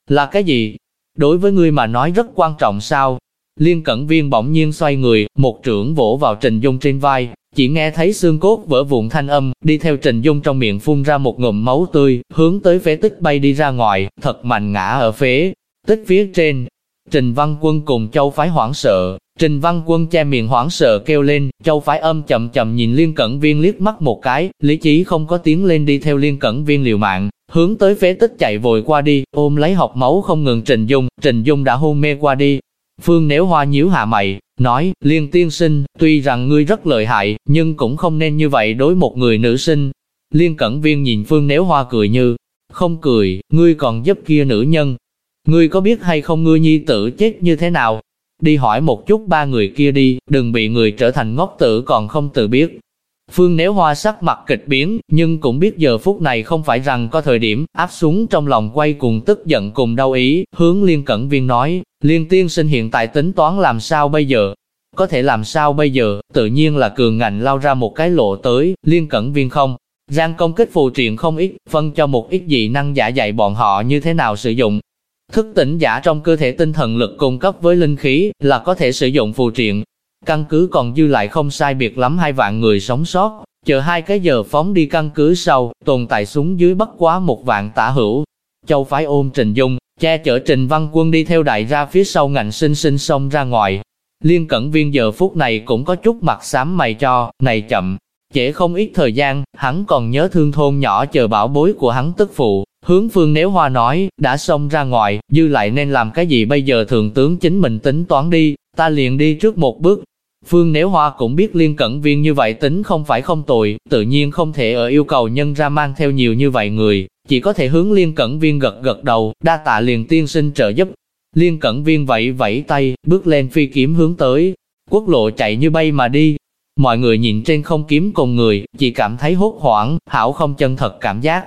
Là cái gì? Đối với ngươi mà nói rất quan trọng sao? Liên cẩn viên bỗng nhiên xoay người, một trưởng vỗ vào Trình Dung trên vai, chỉ nghe thấy xương cốt vỡ vụn thanh âm, đi theo Trình Dung trong miệng phun ra một ngụm máu tươi, hướng tới phế tích bay đi ra ngoài, thật mạnh ngã ở phế tích phía trên. Trình Văn Quân cùng Châu Phái hoảng sợ, Trình Văn Quân che miệng hoảng sợ kêu lên, Châu Phái âm chậm chậm nhìn Liên Cẩn Viên liếc mắt một cái, lý trí không có tiếng lên đi theo Liên Cẩn Viên liều mạng, hướng tới phế tích chạy vội qua đi, ôm lấy học máu không ngừng Trình Dung, Trình Dung đã hôn mê qua đi. Phương Nếu Hoa nhíu hạ mày, nói, Liên tiên sinh, tuy rằng ngươi rất lợi hại, nhưng cũng không nên như vậy đối một người nữ sinh. Liên Cẩn Viên nhìn Phương Nếu Hoa cười như, không cười, ngươi còn giúp kia nữ nhân. Ngươi có biết hay không ngươi nhi tử chết như thế nào? Đi hỏi một chút ba người kia đi, đừng bị người trở thành ngốc tử còn không tự biết. Phương nếu hoa sắc mặt kịch biến, nhưng cũng biết giờ phút này không phải rằng có thời điểm, áp xuống trong lòng quay cùng tức giận cùng đau ý, hướng liên cẩn viên nói, liên tiên sinh hiện tại tính toán làm sao bây giờ? Có thể làm sao bây giờ, tự nhiên là cường ngạnh lao ra một cái lộ tới, liên cẩn viên không. Giang công kích phù triện không ít, phân cho một ít dị năng giả dạy bọn họ như thế nào sử dụng. Thức tỉnh giả trong cơ thể tinh thần lực cung cấp với linh khí là có thể sử dụng phù triện, Căn cứ còn dư lại không sai biệt lắm hai vạn người sống sót, chờ hai cái giờ phóng đi căn cứ sau, tồn tại xuống dưới bất quá một vạn tả hữu. Châu phái ôm Trình Dung, che chở Trình Văn Quân đi theo đại ra phía sau ngành sinh sinh xông ra ngoài. Liên cẩn viên giờ phút này cũng có chút mặt xám mày cho, này chậm, trễ không ít thời gian, hắn còn nhớ thương thôn nhỏ chờ bảo bối của hắn tức phụ. Hướng phương nếu hoa nói, đã xông ra ngoài, dư lại nên làm cái gì bây giờ thượng tướng chính mình tính toán đi, ta liền đi trước một bước, Phương Nếu Hoa cũng biết liên cẩn viên như vậy tính không phải không tội, tự nhiên không thể ở yêu cầu nhân ra mang theo nhiều như vậy người, chỉ có thể hướng liên cẩn viên gật gật đầu, đa tạ liền tiên sinh trợ giúp. Liên cẩn viên vẫy vẫy tay, bước lên phi kiếm hướng tới, quốc lộ chạy như bay mà đi. Mọi người nhìn trên không kiếm cùng người, chỉ cảm thấy hốt hoảng, hảo không chân thật cảm giác,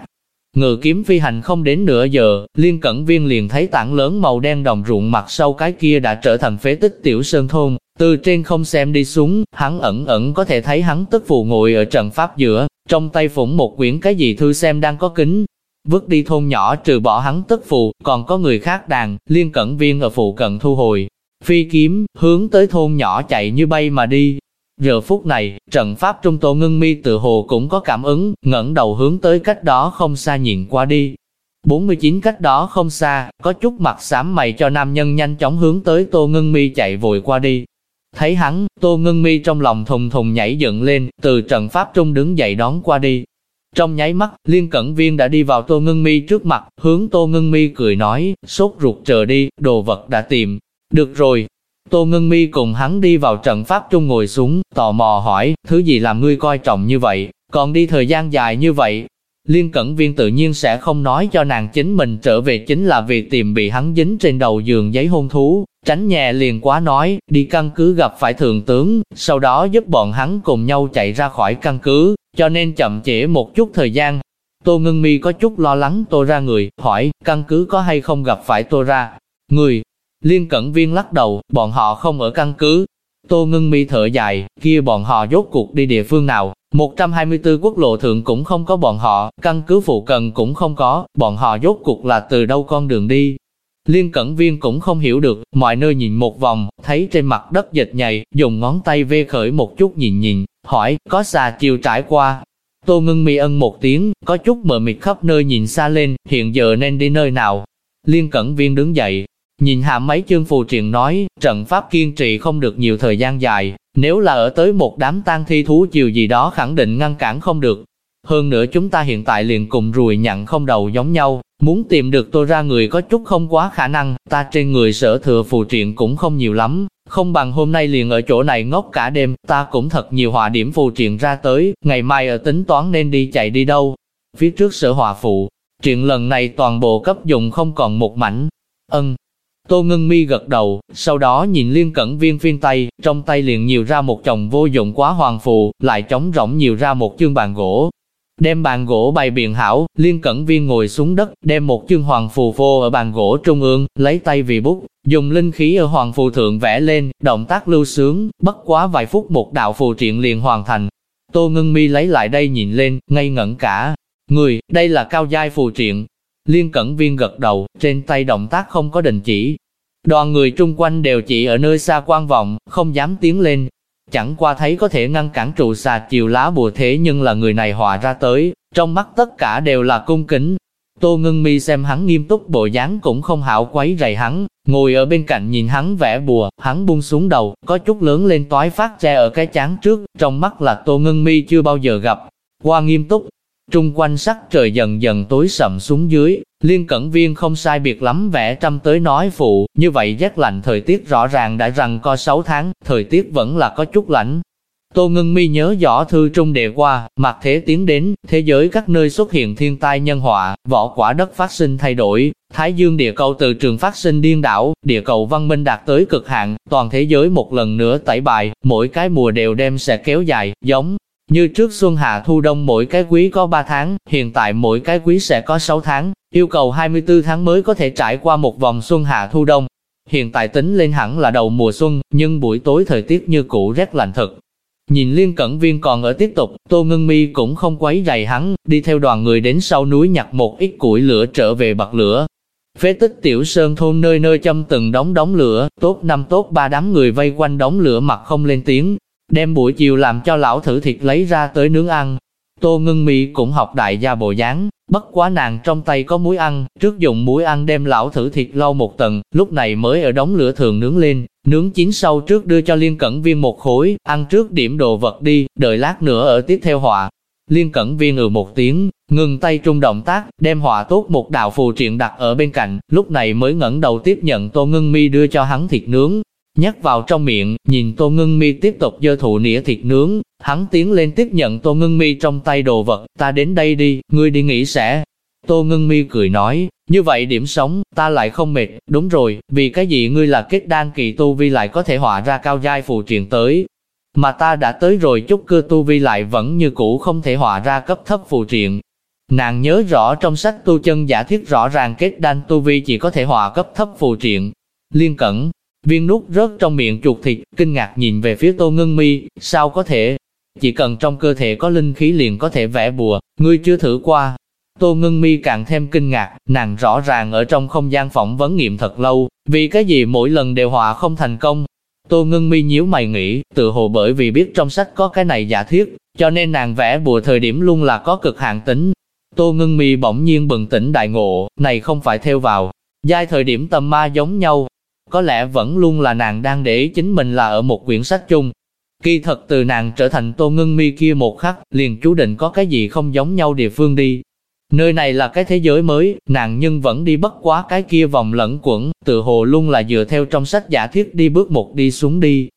Ngự kiếm phi hành không đến nửa giờ, liên cẩn viên liền thấy tảng lớn màu đen đồng ruộng mặt sau cái kia đã trở thành phế tích tiểu sơn thôn. Từ trên không xem đi xuống, hắn ẩn ẩn có thể thấy hắn tức phụ ngồi ở trận pháp giữa, trong tay phủng một quyển cái gì thư xem đang có kính. Vứt đi thôn nhỏ trừ bỏ hắn tức phụ, còn có người khác đàn, liên cẩn viên ở phụ cận thu hồi. Phi kiếm, hướng tới thôn nhỏ chạy như bay mà đi, Giờ phút này, trận pháp trung Tô Ngân Mi tự hồ cũng có cảm ứng, ngẩng đầu hướng tới cách đó không xa nhìn qua đi. 49 cách đó không xa, có chút mặt xám mày cho nam nhân nhanh chóng hướng tới Tô Ngân Mi chạy vội qua đi. Thấy hắn, Tô Ngân Mi trong lòng thùng thùng nhảy dựng lên, từ trận pháp trung đứng dậy đón qua đi. Trong nháy mắt, Liên Cẩn Viên đã đi vào Tô Ngân Mi trước mặt, hướng Tô Ngân Mi cười nói, sốt ruột chờ đi, đồ vật đã tìm. Được rồi. Tô Ngân Mi cùng hắn đi vào trận pháp trung ngồi xuống, tò mò hỏi, thứ gì làm ngươi coi trọng như vậy, còn đi thời gian dài như vậy, Liên Cẩn Viên tự nhiên sẽ không nói cho nàng chính mình trở về chính là vì tìm bị hắn dính trên đầu giường giấy hôn thú, tránh nhẹ liền quá nói, đi căn cứ gặp phải thượng tướng, sau đó giúp bọn hắn cùng nhau chạy ra khỏi căn cứ, cho nên chậm trễ một chút thời gian. Tô Ngân Mi có chút lo lắng Tô ra người, hỏi, căn cứ có hay không gặp phải Tô ra người. Liên Cẩn Viên lắc đầu, bọn họ không ở căn cứ. Tô Ngưng Mi thở dài, kia bọn họ rốt cuộc đi địa phương nào, 124 quốc lộ thượng cũng không có bọn họ, căn cứ phụ cần cũng không có, bọn họ rốt cuộc là từ đâu con đường đi. Liên Cẩn Viên cũng không hiểu được, mọi nơi nhìn một vòng, thấy trên mặt đất dịch nhầy, dùng ngón tay vê khởi một chút nhìn nhìn, hỏi, có xà chiều trải qua. Tô ngưng mi ân một tiếng, có chút mờ mịt khắp nơi nhìn xa lên, hiện giờ nên đi nơi nào. Liên Cẩn Viên đứng dậy, nhìn hạ mấy chương phù triện nói, trận pháp kiên trì không được nhiều thời gian dài, nếu là ở tới một đám tang thi thú chiều gì đó khẳng định ngăn cản không được. Hơn nữa chúng ta hiện tại liền cùng rùi nhặn không đầu giống nhau, muốn tìm được tôi ra người có chút không quá khả năng, ta trên người sở thừa phù triện cũng không nhiều lắm, không bằng hôm nay liền ở chỗ này ngốc cả đêm, ta cũng thật nhiều họa điểm phù triện ra tới, ngày mai ở tính toán nên đi chạy đi đâu. Phía trước sở hòa phụ, triện lần này toàn bộ cấp dùng không còn một mảnh. Ân, Tô Ngân Mi gật đầu, sau đó nhìn liên cẩn viên phiên tay, trong tay liền nhiều ra một chồng vô dụng quá hoàng phù, lại trống rỗng nhiều ra một chương bàn gỗ. Đem bàn gỗ bày biện hảo, liên cẩn viên ngồi xuống đất, đem một chương hoàng phù vô ở bàn gỗ trung ương, lấy tay vì bút, dùng linh khí ở hoàng phù thượng vẽ lên, động tác lưu sướng, bất quá vài phút một đạo phù triện liền hoàn thành. Tô Ngân Mi lấy lại đây nhìn lên, ngây ngẩn cả. Người, đây là cao giai phù triện, Liên Cẩn Viên gật đầu, trên tay động tác không có đình chỉ. Đoàn người trung quanh đều chỉ ở nơi xa quan vọng, không dám tiến lên. Chẳng qua thấy có thể ngăn cản trụ xà chiều lá bùa thế nhưng là người này họa ra tới, trong mắt tất cả đều là cung kính. Tô Ngân Mi xem hắn nghiêm túc bộ dáng cũng không hảo quấy rầy hắn, ngồi ở bên cạnh nhìn hắn vẽ bùa, hắn buông xuống đầu, có chút lớn lên toái phát ra ở cái chán trước, trong mắt là Tô Ngân Mi chưa bao giờ gặp. Qua nghiêm túc, Trung quanh sắc trời dần dần tối sầm xuống dưới, liên cẩn viên không sai biệt lắm vẽ trăm tới nói phụ, như vậy rét lạnh thời tiết rõ ràng đã rằng co 6 tháng, thời tiết vẫn là có chút lạnh. Tô Ngân Mi nhớ rõ thư trung đề qua, mặt thế tiến đến, thế giới các nơi xuất hiện thiên tai nhân họa, vỏ quả đất phát sinh thay đổi, Thái dương địa cầu từ trường phát sinh điên đảo, địa cầu văn minh đạt tới cực hạn, toàn thế giới một lần nữa tẩy bài, mỗi cái mùa đều đem sẽ kéo dài, giống như trước xuân hạ thu đông mỗi cái quý có 3 tháng, hiện tại mỗi cái quý sẽ có 6 tháng, yêu cầu 24 tháng mới có thể trải qua một vòng xuân hạ thu đông. Hiện tại tính lên hẳn là đầu mùa xuân, nhưng buổi tối thời tiết như cũ rét lạnh thật. Nhìn liên cẩn viên còn ở tiếp tục, Tô Ngân Mi cũng không quấy dày hắn, đi theo đoàn người đến sau núi nhặt một ít củi lửa trở về bật lửa. Phế tích tiểu sơn thôn nơi nơi châm từng đống đống lửa, tốt năm tốt ba đám người vây quanh đống lửa mặt không lên tiếng, đem buổi chiều làm cho lão thử thịt lấy ra tới nướng ăn. Tô ngưng mi cũng học đại gia bộ dáng, bất quá nàng trong tay có muối ăn, trước dùng muối ăn đem lão thử thịt lau một tầng, lúc này mới ở đống lửa thường nướng lên, nướng chín sau trước đưa cho liên cẩn viên một khối, ăn trước điểm đồ vật đi, đợi lát nữa ở tiếp theo họa. Liên cẩn viên ừ một tiếng, ngừng tay trung động tác, đem họa tốt một đạo phù triện đặt ở bên cạnh, lúc này mới ngẩng đầu tiếp nhận tô ngưng mi đưa cho hắn thịt nướng, nhắc vào trong miệng, nhìn Tô Ngân Mi tiếp tục dơ thụ nĩa thịt nướng, hắn tiến lên tiếp nhận Tô Ngân Mi trong tay đồ vật, ta đến đây đi, ngươi đi nghỉ sẽ. Tô Ngân Mi cười nói, như vậy điểm sống, ta lại không mệt, đúng rồi, vì cái gì ngươi là kết đan kỳ tu vi lại có thể họa ra cao giai phù truyền tới. Mà ta đã tới rồi chút cơ tu vi lại vẫn như cũ không thể họa ra cấp thấp phù triện. Nàng nhớ rõ trong sách tu chân giả thiết rõ ràng kết đan tu vi chỉ có thể họa cấp thấp phù triện. Liên cẩn, Viên nút rớt trong miệng chuột thịt, kinh ngạc nhìn về phía Tô Ngân Mi, sao có thể? Chỉ cần trong cơ thể có linh khí liền có thể vẽ bùa, ngươi chưa thử qua. Tô Ngân Mi càng thêm kinh ngạc, nàng rõ ràng ở trong không gian phỏng vấn nghiệm thật lâu, vì cái gì mỗi lần đều họa không thành công. Tô Ngân Mi nhíu mày nghĩ, tự hồ bởi vì biết trong sách có cái này giả thiết, cho nên nàng vẽ bùa thời điểm luôn là có cực hạn tính. Tô Ngân Mi bỗng nhiên bừng tỉnh đại ngộ, này không phải theo vào, giai thời điểm tâm ma giống nhau, có lẽ vẫn luôn là nàng đang để ý chính mình là ở một quyển sách chung. Kỳ thật từ nàng trở thành tô ngưng mi kia một khắc, liền chú định có cái gì không giống nhau địa phương đi. Nơi này là cái thế giới mới, nàng nhưng vẫn đi bất quá cái kia vòng lẫn quẩn, tự hồ luôn là dựa theo trong sách giả thiết đi bước một đi xuống đi.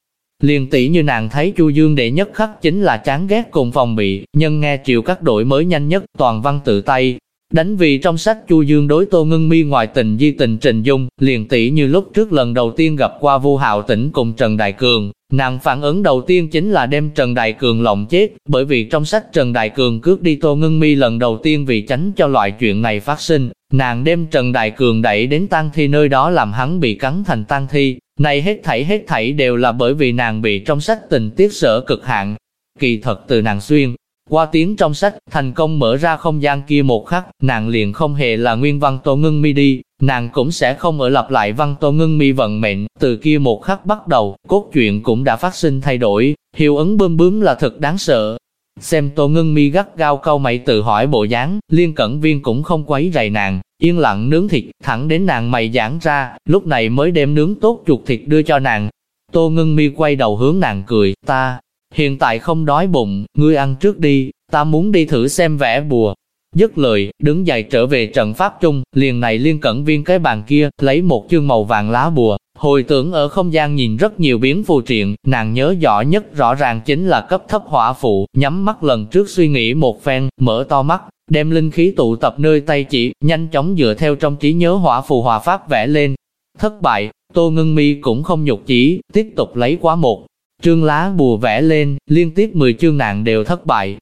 Liền tỷ như nàng thấy Chu Dương đệ nhất khắc chính là chán ghét cùng phòng bị, nhân nghe triệu các đội mới nhanh nhất, toàn văn tự tay, Đánh vì trong sách Chu Dương đối Tô Ngân Mi ngoài tình di tình Trình Dung, liền tỷ như lúc trước lần đầu tiên gặp qua Vu Hạo Tĩnh cùng Trần Đại Cường, nàng phản ứng đầu tiên chính là đem Trần Đại Cường lộng chết, bởi vì trong sách Trần Đại Cường cướp đi Tô Ngân Mi lần đầu tiên vì tránh cho loại chuyện này phát sinh, nàng đem Trần Đại Cường đẩy đến tang thi nơi đó làm hắn bị cắn thành tang thi, này hết thảy hết thảy đều là bởi vì nàng bị trong sách tình tiết sở cực hạn. Kỳ thật từ nàng xuyên, qua tiếng trong sách, thành công mở ra không gian kia một khắc, nàng liền không hề là nguyên văn Tô Ngưng Mi đi, nàng cũng sẽ không ở lặp lại văn Tô Ngưng Mi vận mệnh, từ kia một khắc bắt đầu, cốt truyện cũng đã phát sinh thay đổi, hiệu ứng bơm bướm là thật đáng sợ. Xem Tô Ngưng Mi gắt gao câu mày tự hỏi bộ dáng, liên cẩn viên cũng không quấy rầy nàng, yên lặng nướng thịt, thẳng đến nàng mày giãn ra, lúc này mới đem nướng tốt chuột thịt đưa cho nàng. Tô Ngưng Mi quay đầu hướng nàng cười, ta, hiện tại không đói bụng, ngươi ăn trước đi, ta muốn đi thử xem vẽ bùa. Dứt lời, đứng dậy trở về trận pháp chung, liền này liên cẩn viên cái bàn kia, lấy một chương màu vàng lá bùa, hồi tưởng ở không gian nhìn rất nhiều biến phù triện, nàng nhớ rõ nhất rõ ràng chính là cấp thấp hỏa phụ, nhắm mắt lần trước suy nghĩ một phen, mở to mắt, đem linh khí tụ tập nơi tay chỉ, nhanh chóng dựa theo trong trí nhớ hỏa phù hòa pháp vẽ lên. Thất bại, Tô Ngân Mi cũng không nhục chỉ, tiếp tục lấy quá một Trương lá bùa vẽ lên, liên tiếp 10 chương nàng đều thất bại.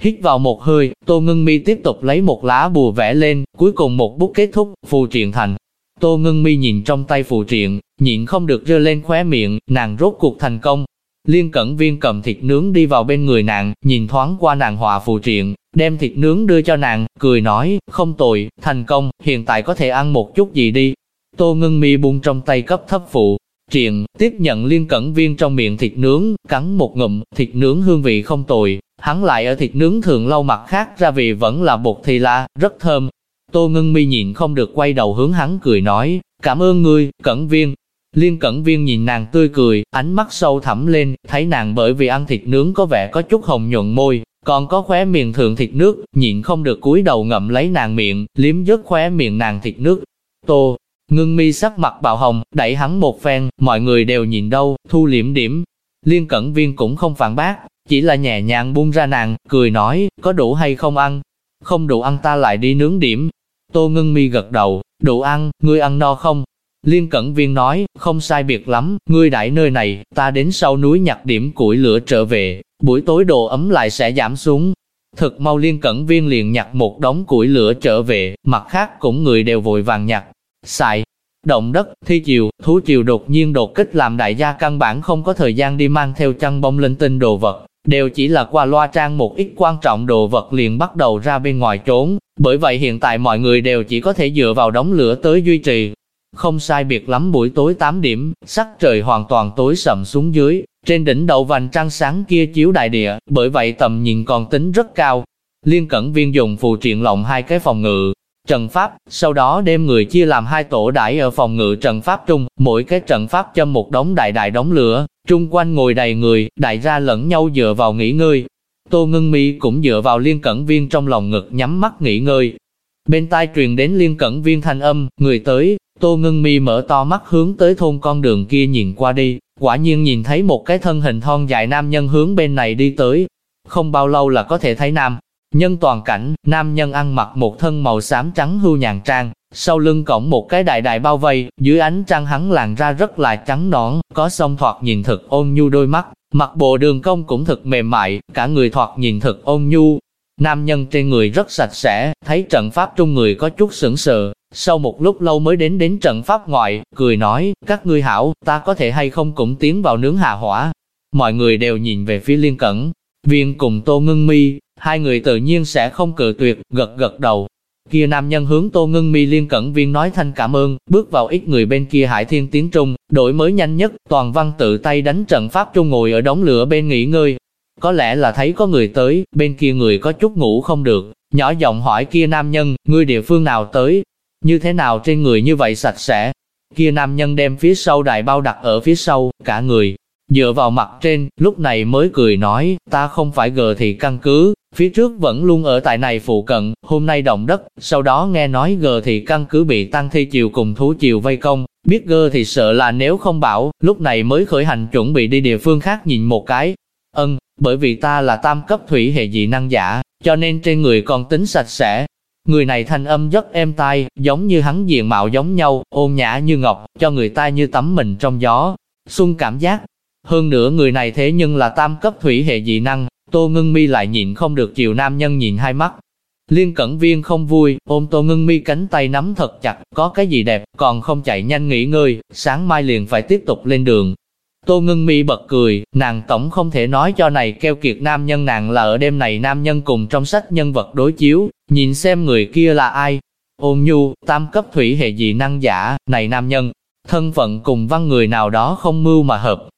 Hít vào một hơi, Tô Ngân Mi tiếp tục lấy một lá bùa vẽ lên, cuối cùng một bút kết thúc, phù triện thành. Tô Ngân Mi nhìn trong tay phù triện, nhịn không được rơi lên khóe miệng, nàng rốt cuộc thành công. Liên Cẩn Viên cầm thịt nướng đi vào bên người nàng, nhìn thoáng qua nàng hòa phù triện, đem thịt nướng đưa cho nàng, cười nói, không tồi, thành công, hiện tại có thể ăn một chút gì đi. Tô Ngân Mi buông trong tay cấp thấp phụ, triền tiếp nhận liên cẩn viên trong miệng thịt nướng, cắn một ngụm, thịt nướng hương vị không tồi, hắn lại ở thịt nướng thường lâu mặt khác ra vì vẫn là bột thì la, rất thơm. Tô ngưng mi nhìn không được quay đầu hướng hắn cười nói, cảm ơn ngươi, cẩn viên. Liên cẩn viên nhìn nàng tươi cười, ánh mắt sâu thẳm lên, thấy nàng bởi vì ăn thịt nướng có vẻ có chút hồng nhuận môi, còn có khóe miệng thường thịt nước, nhịn không được cúi đầu ngậm lấy nàng miệng, liếm dứt khóe miệng nàng thịt nước. Tô, Ngưng mi sắc mặt bạo hồng, đẩy hắn một phen, mọi người đều nhìn đâu, thu liễm điểm. Liên cẩn viên cũng không phản bác, chỉ là nhẹ nhàng buông ra nàng, cười nói, có đủ hay không ăn? Không đủ ăn ta lại đi nướng điểm. Tô ngưng mi gật đầu, đủ ăn, ngươi ăn no không? Liên cẩn viên nói, không sai biệt lắm, ngươi đãi nơi này, ta đến sau núi nhặt điểm củi lửa trở về, buổi tối độ ấm lại sẽ giảm xuống. Thực mau liên cẩn viên liền nhặt một đống củi lửa trở về, mặt khác cũng người đều vội vàng nhặt, xài. Động đất, thi chiều, thú chiều đột nhiên đột kích làm đại gia căn bản không có thời gian đi mang theo chăn bông linh tinh đồ vật, đều chỉ là qua loa trang một ít quan trọng đồ vật liền bắt đầu ra bên ngoài trốn, bởi vậy hiện tại mọi người đều chỉ có thể dựa vào đóng lửa tới duy trì. Không sai biệt lắm buổi tối 8 điểm, sắc trời hoàn toàn tối sầm xuống dưới, trên đỉnh đầu vành trăng sáng kia chiếu đại địa, bởi vậy tầm nhìn còn tính rất cao. Liên cẩn viên dùng phù triện lộng hai cái phòng ngự, trận pháp, sau đó đem người chia làm hai tổ đãi ở phòng ngự trận pháp trung, mỗi cái trận pháp châm một đống đại đại đống lửa, trung quanh ngồi đầy người, đại ra lẫn nhau dựa vào nghỉ ngơi. Tô Ngân Mi cũng dựa vào liên cẩn viên trong lòng ngực nhắm mắt nghỉ ngơi. Bên tai truyền đến liên cẩn viên thanh âm, người tới, Tô Ngân Mi mở to mắt hướng tới thôn con đường kia nhìn qua đi, quả nhiên nhìn thấy một cái thân hình thon dài nam nhân hướng bên này đi tới. Không bao lâu là có thể thấy nam, Nhân toàn cảnh, nam nhân ăn mặc một thân màu xám trắng hưu nhàn trang, sau lưng cổng một cái đại đại bao vây, dưới ánh trăng hắn làn ra rất là trắng nõn, có song thoạt nhìn thực ôn nhu đôi mắt, mặt bộ đường cong cũng thực mềm mại, cả người thoạt nhìn thực ôn nhu. Nam nhân trên người rất sạch sẽ, thấy trận pháp trung người có chút sững sờ, sau một lúc lâu mới đến đến trận pháp ngoại, cười nói, các ngươi hảo, ta có thể hay không cũng tiến vào nướng hạ hỏa. Mọi người đều nhìn về phía liên cẩn, viên cùng tô ngưng mi, hai người tự nhiên sẽ không cự tuyệt, gật gật đầu. Kia nam nhân hướng Tô Ngân Mi liên cẩn viên nói thanh cảm ơn, bước vào ít người bên kia Hải Thiên Tiến Trung, đổi mới nhanh nhất, toàn văn tự tay đánh trận pháp trung ngồi ở đống lửa bên nghỉ ngơi. Có lẽ là thấy có người tới, bên kia người có chút ngủ không được, nhỏ giọng hỏi kia nam nhân, ngươi địa phương nào tới, như thế nào trên người như vậy sạch sẽ. kia nam nhân đem phía sau đại bao đặt ở phía sau, cả người, dựa vào mặt trên, lúc này mới cười nói, ta không phải gờ thì căn cứ, phía trước vẫn luôn ở tại này phụ cận, hôm nay động đất, sau đó nghe nói gờ thì căn cứ bị tăng thi chiều cùng thú chiều vây công, biết gờ thì sợ là nếu không bảo, lúc này mới khởi hành chuẩn bị đi địa phương khác nhìn một cái. Ân, bởi vì ta là tam cấp thủy hệ dị năng giả, cho nên trên người còn tính sạch sẽ. Người này thanh âm rất êm tai, giống như hắn diện mạo giống nhau, ôn nhã như ngọc, cho người ta như tắm mình trong gió. Xuân cảm giác, hơn nữa người này thế nhưng là tam cấp thủy hệ dị năng, Tô Ngưng Mi lại nhịn không được chiều nam nhân nhìn hai mắt. Liên Cẩn Viên không vui, ôm Tô Ngưng Mi cánh tay nắm thật chặt, có cái gì đẹp, còn không chạy nhanh nghỉ ngơi, sáng mai liền phải tiếp tục lên đường. Tô Ngưng Mi bật cười, nàng tổng không thể nói cho này keo kiệt nam nhân nàng là ở đêm này nam nhân cùng trong sách nhân vật đối chiếu, nhìn xem người kia là ai. Ôn nhu, tam cấp thủy hệ dị năng giả, này nam nhân, thân phận cùng văn người nào đó không mưu mà hợp,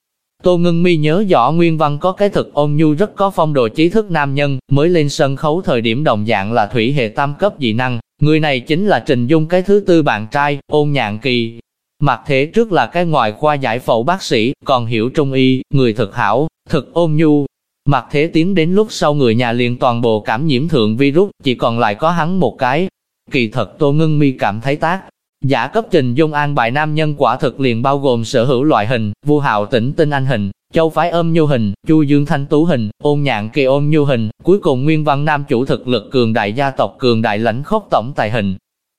Tô Ngân Mi nhớ rõ Nguyên Văn có cái thực ôn nhu rất có phong độ trí thức nam nhân, mới lên sân khấu thời điểm đồng dạng là thủy hệ tam cấp dị năng, người này chính là Trình Dung cái thứ tư bạn trai, ôn nhạn kỳ. Mặt thế trước là cái ngoại khoa giải phẫu bác sĩ, còn hiểu trung y, người thực hảo, thực ôn nhu. Mặt thế tiến đến lúc sau người nhà liền toàn bộ cảm nhiễm thượng virus, chỉ còn lại có hắn một cái. Kỳ thật Tô Ngân Mi cảm thấy tác, Giả cấp trình dung an bài nam nhân quả thực liền bao gồm sở hữu loại hình, vu hào tỉnh tinh anh hình, châu phái âm nhu hình, chu dương thanh tú hình, ôn nhạn kỳ ôn nhu hình, cuối cùng nguyên văn nam chủ thực lực cường đại gia tộc cường đại lãnh khốc tổng tài hình.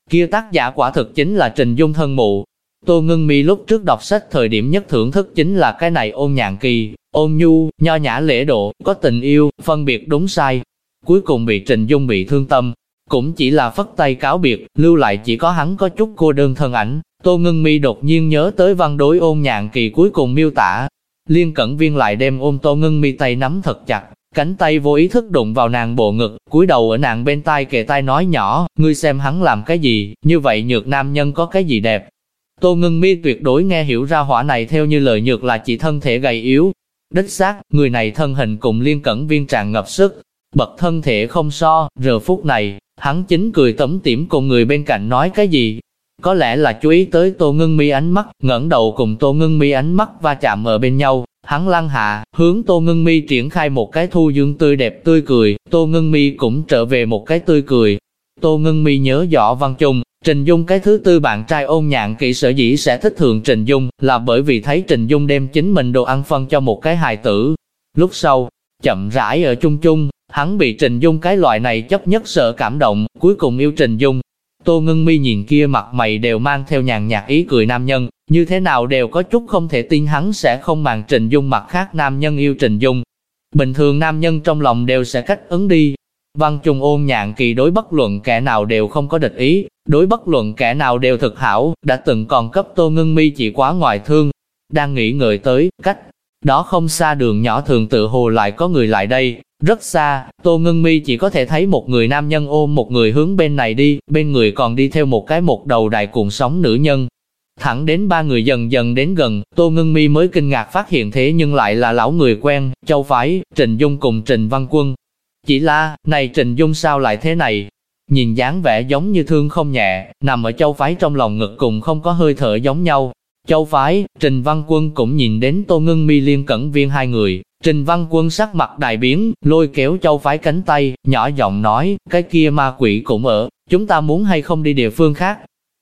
Kia tác giả quả thực chính là trình dung thân mụ. Tô Ngân Mi lúc trước đọc sách thời điểm nhất thưởng thức chính là cái này ôn nhạn kỳ, ôn nhu, nho nhã lễ độ, có tình yêu, phân biệt đúng sai. Cuối cùng bị Trình Dung bị thương tâm, cũng chỉ là phất tay cáo biệt, lưu lại chỉ có hắn có chút cô đơn thân ảnh. Tô Ngân Mi đột nhiên nhớ tới văn đối ôn nhạn kỳ cuối cùng miêu tả. Liên cẩn viên lại đem ôm Tô Ngân Mi tay nắm thật chặt, cánh tay vô ý thức đụng vào nàng bộ ngực, cúi đầu ở nàng bên tai kề tai nói nhỏ, ngươi xem hắn làm cái gì, như vậy nhược nam nhân có cái gì đẹp. Tô Ngân Mi tuyệt đối nghe hiểu ra hỏa này theo như lời nhược là chỉ thân thể gầy yếu. Đích xác, người này thân hình cùng liên cẩn viên tràn ngập sức, bật thân thể không so, giờ phút này, Hắn chính cười tẩm tiểm cùng người bên cạnh nói cái gì. Có lẽ là chú ý tới Tô Ngân Mi ánh mắt, ngẩng đầu cùng Tô Ngân Mi ánh mắt va chạm ở bên nhau. Hắn lăn hạ, hướng Tô Ngân Mi triển khai một cái thu dương tươi đẹp tươi cười, Tô Ngân Mi cũng trở về một cái tươi cười. Tô Ngân Mi nhớ rõ Văn Trung, Trình Dung cái thứ tư bạn trai ôn nhạn kỹ sở dĩ sẽ thích thường Trình Dung, là bởi vì thấy Trình Dung đem chính mình đồ ăn phân cho một cái hài tử. Lúc sau, chậm rãi ở chung chung, Hắn bị Trình Dung cái loại này chấp nhất sợ cảm động, cuối cùng yêu Trình Dung. Tô Ngân Mi nhìn kia mặt mày đều mang theo nhàn nhạt ý cười nam nhân, như thế nào đều có chút không thể tin hắn sẽ không màng Trình Dung mặt khác nam nhân yêu Trình Dung. Bình thường nam nhân trong lòng đều sẽ cách ứng đi. Văn Trung ôn nhạn kỳ đối bất luận kẻ nào đều không có địch ý, đối bất luận kẻ nào đều thực hảo, đã từng còn cấp Tô Ngân Mi chỉ quá ngoài thương. Đang nghĩ ngợi tới, cách đó không xa đường nhỏ thường tự hồ lại có người lại đây, rất xa, Tô Ngân Mi chỉ có thể thấy một người nam nhân ôm một người hướng bên này đi, bên người còn đi theo một cái một đầu đại cuồng sóng nữ nhân. Thẳng đến ba người dần dần đến gần, Tô Ngân Mi mới kinh ngạc phát hiện thế nhưng lại là lão người quen, Châu Phái, Trình Dung cùng Trình Văn Quân. Chỉ là, này Trình Dung sao lại thế này? Nhìn dáng vẻ giống như thương không nhẹ, nằm ở Châu Phái trong lòng ngực cùng không có hơi thở giống nhau. Châu Phái, Trình Văn Quân cũng nhìn đến Tô Ngân Mi liên cẩn viên hai người, Trình Văn Quân sắc mặt đại biến, lôi kéo châu phái cánh tay, nhỏ giọng nói, cái kia ma quỷ cũng ở, chúng ta muốn hay không đi địa phương khác.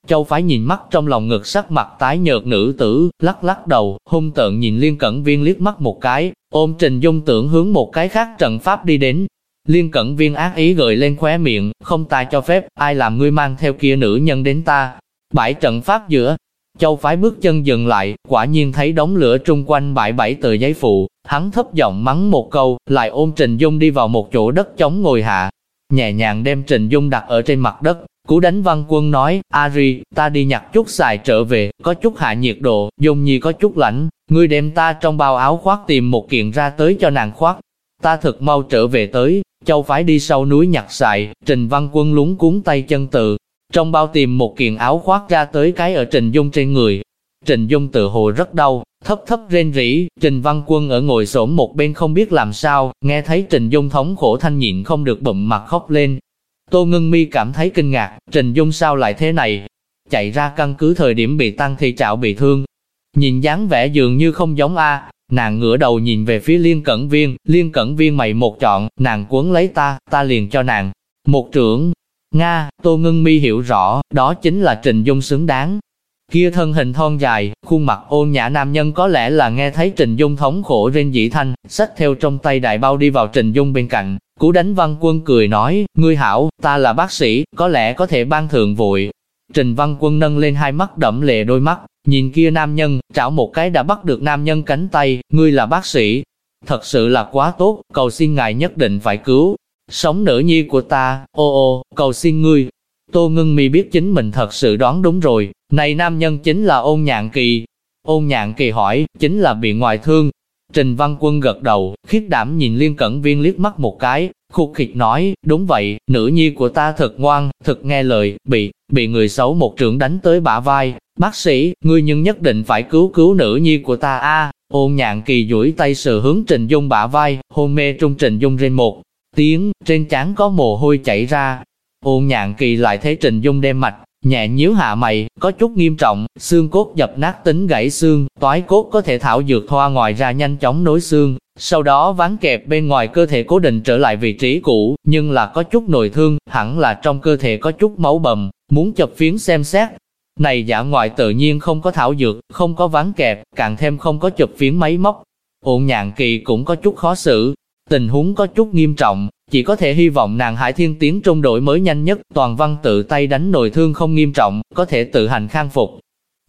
Châu phái nhìn mắt trong lòng ngực sắc mặt tái nhợt nữ tử, lắc lắc đầu, hung tợn nhìn liên cẩn viên liếc mắt một cái, ôm Trình Dung tưởng hướng một cái khác trận pháp đi đến. Liên cẩn viên ác ý gợi lên khóe miệng, không ta cho phép, ai làm ngươi mang theo kia nữ nhân đến ta. Bãi trận pháp giữa, Châu phái bước chân dừng lại, quả nhiên thấy đống lửa trung quanh bãi bảy tờ giấy phụ, hắn thấp giọng mắng một câu, lại ôm Trình Dung đi vào một chỗ đất trống ngồi hạ, nhẹ nhàng đem Trình Dung đặt ở trên mặt đất. Cú đánh văn quân nói, Ari, ta đi nhặt chút xài trở về, có chút hạ nhiệt độ, Dung Nhi có chút lạnh, ngươi đem ta trong bao áo khoác tìm một kiện ra tới cho nàng khoác. Ta thật mau trở về tới, châu phái đi sau núi nhặt xài, Trình Văn Quân lúng cuốn tay chân tự, trong bao tìm một kiện áo khoác ra tới cái ở Trình Dung trên người. Trình Dung tự hồ rất đau, thấp thấp rên rỉ, Trình Văn Quân ở ngồi xổm một bên không biết làm sao, nghe thấy Trình Dung thống khổ thanh nhịn không được bụng mặt khóc lên. Tô Ngân Mi cảm thấy kinh ngạc, Trình Dung sao lại thế này? chạy ra căn cứ thời điểm bị tăng thì chảo bị thương. Nhìn dáng vẻ dường như không giống A, nàng ngửa đầu nhìn về phía liên cẩn viên, liên cẩn viên mày một chọn, nàng cuốn lấy ta, ta liền cho nàng. Một trưởng, Nga, Tô Ngân Mi hiểu rõ, đó chính là Trình Dung xứng đáng. Kia thân hình thon dài, khuôn mặt ôn nhã nam nhân có lẽ là nghe thấy Trình Dung thống khổ rên dĩ thanh, xách theo trong tay đại bao đi vào Trình Dung bên cạnh. Cú đánh văn quân cười nói, ngươi hảo, ta là bác sĩ, có lẽ có thể ban thượng vội. Trình văn quân nâng lên hai mắt đẫm lệ đôi mắt, nhìn kia nam nhân, trảo một cái đã bắt được nam nhân cánh tay, ngươi là bác sĩ. Thật sự là quá tốt, cầu xin ngài nhất định phải cứu, sống nữ nhi của ta, ô ô, cầu xin ngươi. Tô ngưng mi biết chính mình thật sự đoán đúng rồi, này nam nhân chính là ôn nhạn kỳ. Ôn nhạn kỳ hỏi, chính là bị ngoại thương. Trình Văn Quân gật đầu, khiết đảm nhìn liên cẩn viên liếc mắt một cái, khúc khịch nói, đúng vậy, nữ nhi của ta thật ngoan, thật nghe lời, bị, bị người xấu một trưởng đánh tới bả vai. Bác sĩ, ngươi nhưng nhất định phải cứu cứu nữ nhi của ta a Ôn nhạn kỳ duỗi tay sờ hướng Trình Dung bả vai, hôn mê trung Trình Dung rên một tiếng, trên trán có mồ hôi chảy ra. Ôn nhạn kỳ lại thấy Trình Dung đem mạch, nhẹ nhíu hạ mày, có chút nghiêm trọng, xương cốt dập nát tính gãy xương, toái cốt có thể thảo dược thoa ngoài ra nhanh chóng nối xương, sau đó ván kẹp bên ngoài cơ thể cố định trở lại vị trí cũ, nhưng là có chút nội thương, hẳn là trong cơ thể có chút máu bầm, muốn chập phiến xem xét. Này giả ngoại tự nhiên không có thảo dược, không có ván kẹp, càng thêm không có chụp phiến máy móc. Ôn nhạn kỳ cũng có chút khó xử, Tình huống có chút nghiêm trọng, chỉ có thể hy vọng nàng Hải Thiên tiến trong đội mới nhanh nhất, toàn văn tự tay đánh nội thương không nghiêm trọng, có thể tự hành khang phục.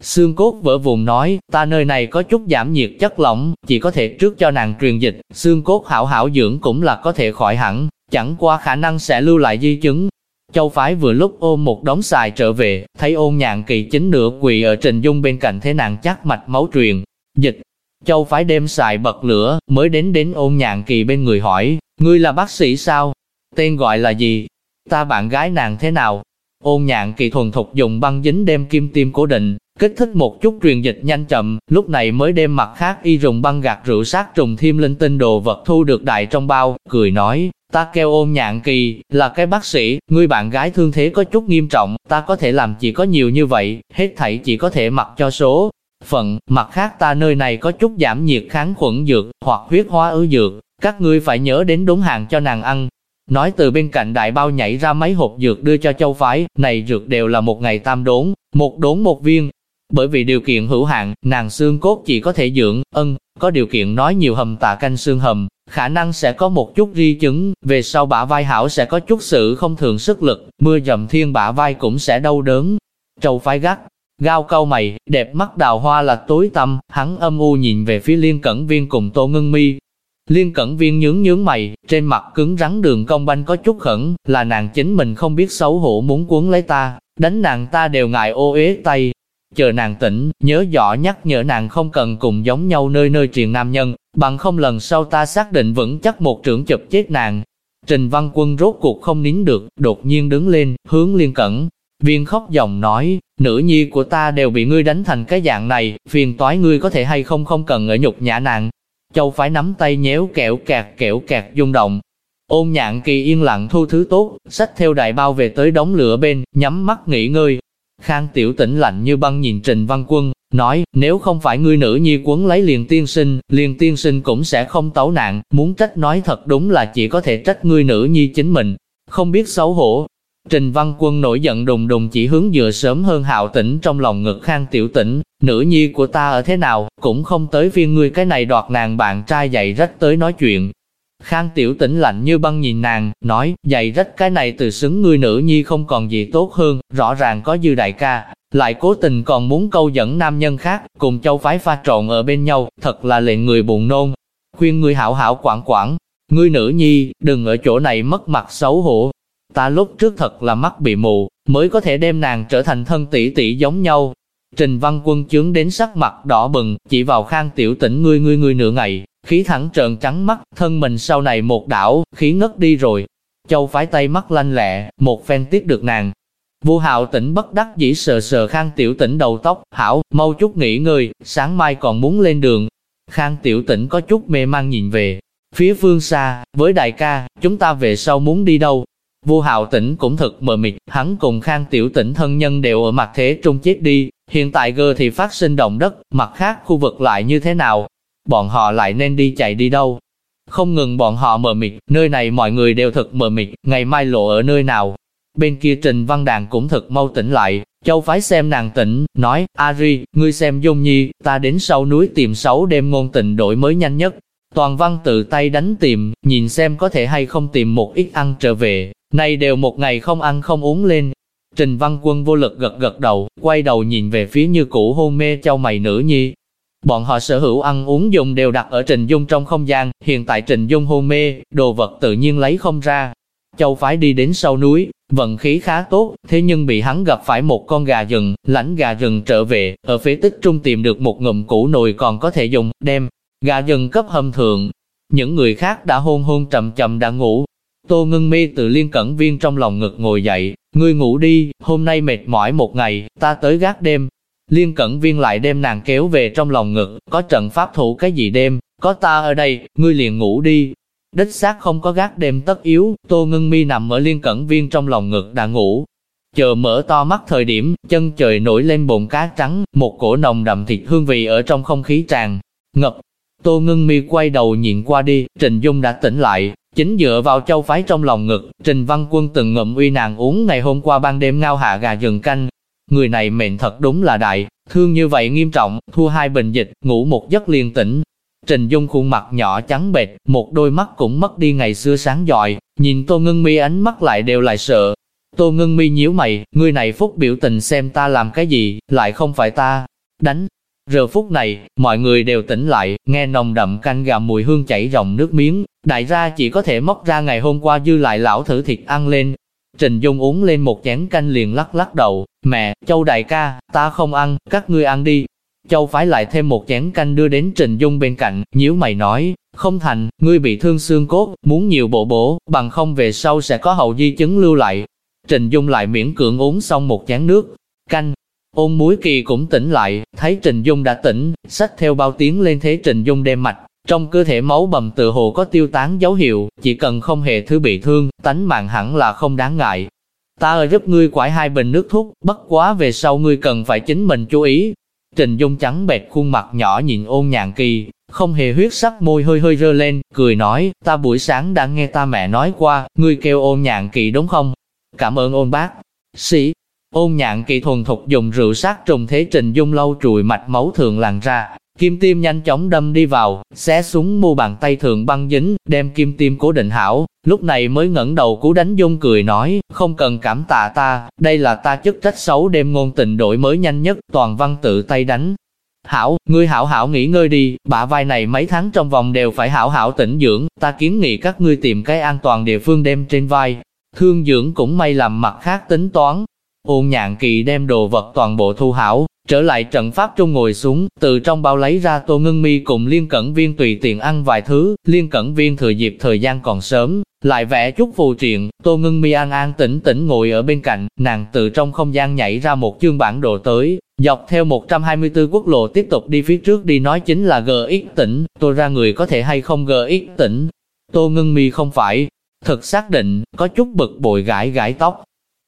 Xương cốt vỡ vùng nói, ta nơi này có chút giảm nhiệt chất lỏng, chỉ có thể trước cho nàng truyền dịch, xương cốt hảo hảo dưỡng cũng là có thể khỏi hẳn, chẳng qua khả năng sẽ lưu lại di chứng. Châu phái vừa lúc ôm một đống xài trở về, thấy ôn nhạn kỳ chính nửa quỳ ở trình dung bên cạnh thế nàng chắc mạch máu truyền, dịch, Châu phái đêm xài bật lửa, mới đến đến ôn nhạn kỳ bên người hỏi, ngươi là bác sĩ sao? Tên gọi là gì? Ta bạn gái nàng thế nào? Ôn nhạn kỳ thuần thục dùng băng dính đem kim tiêm cố định, kích thích một chút truyền dịch nhanh chậm, lúc này mới đem mặt khác y dùng băng gạt rượu sát trùng thêm linh tinh đồ vật thu được đại trong bao, cười nói, ta kêu ôn nhạn kỳ, là cái bác sĩ, ngươi bạn gái thương thế có chút nghiêm trọng, ta có thể làm chỉ có nhiều như vậy, hết thảy chỉ có thể mặc cho số, phận, mặt khác ta nơi này có chút giảm nhiệt kháng khuẩn dược, hoặc huyết hóa ứ dược, các ngươi phải nhớ đến đúng hàng cho nàng ăn. Nói từ bên cạnh đại bao nhảy ra mấy hộp dược đưa cho châu phái, này dược đều là một ngày tam đốn, một đốn một viên. Bởi vì điều kiện hữu hạn, nàng xương cốt chỉ có thể dưỡng, ân, có điều kiện nói nhiều hầm tạ canh xương hầm, khả năng sẽ có một chút di chứng, về sau bả vai hảo sẽ có chút sự không thường sức lực, mưa dầm thiên bả vai cũng sẽ đau đớn. Châu phái gắt, Gao câu mày, đẹp mắt đào hoa là tối tăm, hắn âm u nhìn về phía liên cẩn viên cùng tô ngưng mi. Liên cẩn viên nhướng nhướng mày, trên mặt cứng rắn đường công banh có chút khẩn, là nàng chính mình không biết xấu hổ muốn cuốn lấy ta, đánh nàng ta đều ngại ô uế tay. Chờ nàng tỉnh, nhớ rõ nhắc nhở nàng không cần cùng giống nhau nơi nơi truyền nam nhân, bằng không lần sau ta xác định vững chắc một trưởng chụp chết nàng. Trình Văn Quân rốt cuộc không nín được, đột nhiên đứng lên, hướng liên cẩn, Viên khóc dòng nói, nữ nhi của ta đều bị ngươi đánh thành cái dạng này, phiền toái ngươi có thể hay không không cần ở nhục nhã nàng. Châu phải nắm tay nhéo kẹo kẹt kẹo kẹt rung động. Ôn nhạn kỳ yên lặng thu thứ tốt, xách theo đại bao về tới đống lửa bên, nhắm mắt nghỉ ngơi. Khang tiểu tĩnh lạnh như băng nhìn Trình Văn Quân, nói, nếu không phải ngươi nữ nhi quấn lấy liền tiên sinh, liền tiên sinh cũng sẽ không tấu nạn, muốn trách nói thật đúng là chỉ có thể trách ngươi nữ nhi chính mình. Không biết xấu hổ, Trình Văn Quân nổi giận đùng đùng chỉ hướng dựa sớm hơn hạo tỉnh trong lòng ngực khang tiểu tỉnh, nữ nhi của ta ở thế nào, cũng không tới phiên ngươi cái này đoạt nàng bạn trai dạy rách tới nói chuyện. Khang tiểu tỉnh lạnh như băng nhìn nàng, nói, dạy rách cái này từ xứng ngươi nữ nhi không còn gì tốt hơn, rõ ràng có dư đại ca, lại cố tình còn muốn câu dẫn nam nhân khác, cùng châu phái pha trộn ở bên nhau, thật là lệnh người buồn nôn. Khuyên ngươi hảo hảo quản quản, ngươi nữ nhi, đừng ở chỗ này mất mặt xấu hổ, Ta lúc trước thật là mắt bị mù, mới có thể đem nàng trở thành thân tỷ tỷ giống nhau. Trình Văn Quân chướng đến sắc mặt đỏ bừng, chỉ vào khang tiểu tỉnh ngươi ngươi ngươi nửa ngày, khí thẳng trợn trắng mắt, thân mình sau này một đảo, khí ngất đi rồi. Châu phái tay mắt lanh lẹ, một phen tiếp được nàng. Vua hạo tỉnh bất đắc dĩ sờ sờ khang tiểu tỉnh đầu tóc, hảo, mau chút nghỉ ngơi, sáng mai còn muốn lên đường. Khang tiểu tỉnh có chút mê mang nhìn về, phía phương xa, với đại ca, chúng ta về sau muốn đi đâu? Vu Hạo Tĩnh cũng thật mờ mịt, hắn cùng Khang Tiểu Tĩnh thân nhân đều ở mặt thế trung chết đi, hiện tại gơ thì phát sinh động đất, mặt khác khu vực lại như thế nào? Bọn họ lại nên đi chạy đi đâu? Không ngừng bọn họ mờ mịt, nơi này mọi người đều thật mờ mịt, ngày mai lộ ở nơi nào? Bên kia Trình Văn Đàn cũng thật mau tỉnh lại, Châu phái xem nàng tỉnh, nói, Ari, ngươi xem Dung Nhi, ta đến sau núi tìm sáu đêm ngôn tình đổi mới nhanh nhất. Toàn văn tự tay đánh tìm, nhìn xem có thể hay không tìm một ít ăn trở về, nay đều một ngày không ăn không uống lên. Trình Văn Quân vô lực gật gật đầu, quay đầu nhìn về phía như cũ hôn mê châu mày nữ nhi. Bọn họ sở hữu ăn uống dùng đều đặt ở Trình Dung trong không gian, hiện tại Trình Dung hôn mê, đồ vật tự nhiên lấy không ra. Châu phái đi đến sau núi, vận khí khá tốt, thế nhưng bị hắn gặp phải một con gà rừng, lãnh gà rừng trở về, ở phía tích trung tìm được một ngụm củ nồi còn có thể dùng, đem gà rừng cấp hâm thượng. Những người khác đã hôn hôn trầm trầm đã ngủ. Tô ngưng mi từ liên cẩn viên trong lòng ngực ngồi dậy, ngươi ngủ đi, hôm nay mệt mỏi một ngày, ta tới gác đêm. Liên cẩn viên lại đem nàng kéo về trong lòng ngực, có trận pháp thủ cái gì đêm, có ta ở đây, ngươi liền ngủ đi, Đích xác không có gác đêm tất yếu, Tô Ngưng Mi nằm ở liên cẩn viên trong lòng ngực đã ngủ. Chờ mở to mắt thời điểm, chân trời nổi lên bồn cá trắng, một cổ nồng đậm thịt hương vị ở trong không khí tràn, ngập. Tô Ngưng Mi quay đầu nhìn qua đi, Trình Dung đã tỉnh lại, chính dựa vào châu phái trong lòng ngực, Trình Văn Quân từng ngậm uy nàng uống ngày hôm qua ban đêm ngao hạ gà rừng canh. Người này mệnh thật đúng là đại, thương như vậy nghiêm trọng, thua hai bình dịch, ngủ một giấc liền tỉnh, Trình Dung khuôn mặt nhỏ trắng bệch, một đôi mắt cũng mất đi ngày xưa sáng giỏi, nhìn Tô Ngân Mi ánh mắt lại đều lại sợ. Tô Ngân Mi nhíu mày, người này phúc biểu tình xem ta làm cái gì, lại không phải ta. Đánh. Giờ phút này, mọi người đều tỉnh lại, nghe nồng đậm canh gà mùi hương chảy ròng nước miếng, đại ra chỉ có thể móc ra ngày hôm qua dư lại lão thử thịt ăn lên. Trình Dung uống lên một chén canh liền lắc lắc đầu, mẹ, châu đại ca, ta không ăn, các ngươi ăn đi, Châu phái lại thêm một chén canh đưa đến Trình Dung bên cạnh, nhíu mày nói, không thành, ngươi bị thương xương cốt, muốn nhiều bộ bổ, bằng không về sau sẽ có hậu di chứng lưu lại. Trình Dung lại miễn cưỡng uống xong một chén nước, canh. Ôn muối kỳ cũng tỉnh lại, thấy Trình Dung đã tỉnh, sách theo bao tiếng lên thế Trình Dung đem mạch, trong cơ thể máu bầm tự hồ có tiêu tán dấu hiệu, chỉ cần không hề thứ bị thương, tánh mạng hẳn là không đáng ngại. Ta ở giúp ngươi quải hai bình nước thuốc, bất quá về sau ngươi cần phải chính mình chú ý, Trình Dung trắng bẹt khuôn mặt nhỏ nhìn ôn Nhàn kỳ, không hề huyết sắc môi hơi hơi rơ lên, cười nói, ta buổi sáng đã nghe ta mẹ nói qua, ngươi kêu ôn Nhàn kỳ đúng không? Cảm ơn ôn bác. Sĩ, ôn nhạn kỳ thuần thục dùng rượu sát trùng thế Trình Dung lâu trùi mạch máu thường làn ra, Kim tiêm nhanh chóng đâm đi vào, xé xuống mu bàn tay thượng băng dính, đem kim tiêm cố định hảo, lúc này mới ngẩng đầu cú đánh dung cười nói, không cần cảm tạ ta, đây là ta chức trách xấu đem ngôn tình đổi mới nhanh nhất, toàn văn tự tay đánh. Hảo, ngươi hảo hảo nghỉ ngơi đi, bả vai này mấy tháng trong vòng đều phải hảo hảo tĩnh dưỡng, ta kiến nghị các ngươi tìm cái an toàn địa phương đem trên vai. Thương dưỡng cũng may làm mặt khác tính toán. Ôn nhạn kỳ đem đồ vật toàn bộ thu hảo, Trở lại trận pháp trung ngồi xuống, từ trong bao lấy ra tô ngưng mi cùng liên cẩn viên tùy tiện ăn vài thứ, liên cẩn viên thừa dịp thời gian còn sớm, lại vẽ chút phù triện, tô ngưng mi an an tĩnh tĩnh ngồi ở bên cạnh, nàng từ trong không gian nhảy ra một chương bản đồ tới, dọc theo 124 quốc lộ tiếp tục đi phía trước đi nói chính là GX tỉnh, tôi ra người có thể hay không GX tỉnh. Tô ngưng mi không phải, thật xác định, có chút bực bội gãi gãi tóc,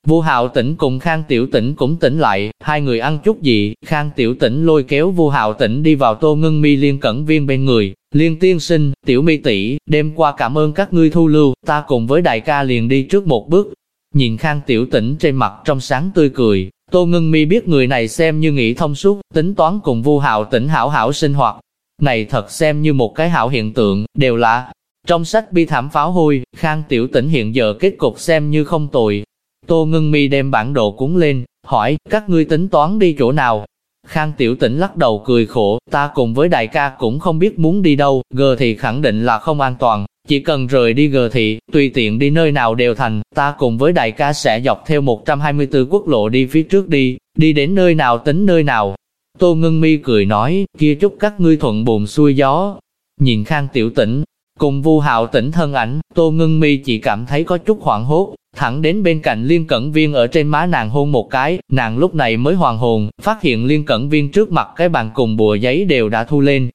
Vu Hạo Tĩnh cùng Khang Tiểu Tĩnh cũng tỉnh lại, hai người ăn chút gì, Khang Tiểu Tĩnh lôi kéo Vu Hạo Tĩnh đi vào Tô Ngân Mi liên cẩn viên bên người, liên tiên sinh, Tiểu Mi tỷ, đêm qua cảm ơn các ngươi thu lưu, ta cùng với đại ca liền đi trước một bước. Nhìn Khang Tiểu Tĩnh trên mặt trong sáng tươi cười, Tô Ngân Mi biết người này xem như nghĩ thông suốt, tính toán cùng Vu Hạo Tĩnh hảo hảo sinh hoạt. Này thật xem như một cái hảo hiện tượng, đều là trong sách bi thảm pháo hôi, Khang Tiểu Tĩnh hiện giờ kết cục xem như không tồi, Tô Ngân Mi đem bản đồ cuốn lên, hỏi, các ngươi tính toán đi chỗ nào? Khang Tiểu Tĩnh lắc đầu cười khổ, ta cùng với đại ca cũng không biết muốn đi đâu, gờ thì khẳng định là không an toàn, chỉ cần rời đi gờ thị, tùy tiện đi nơi nào đều thành, ta cùng với đại ca sẽ dọc theo 124 quốc lộ đi phía trước đi, đi đến nơi nào tính nơi nào. Tô Ngân Mi cười nói, kia chúc các ngươi thuận buồm xuôi gió. Nhìn Khang Tiểu Tĩnh, cùng Vu Hạo Tĩnh thân ảnh, Tô Ngân Mi chỉ cảm thấy có chút hoảng hốt, thẳng đến bên cạnh liên cẩn viên ở trên má nàng hôn một cái, nàng lúc này mới hoàn hồn, phát hiện liên cẩn viên trước mặt cái bàn cùng bùa giấy đều đã thu lên.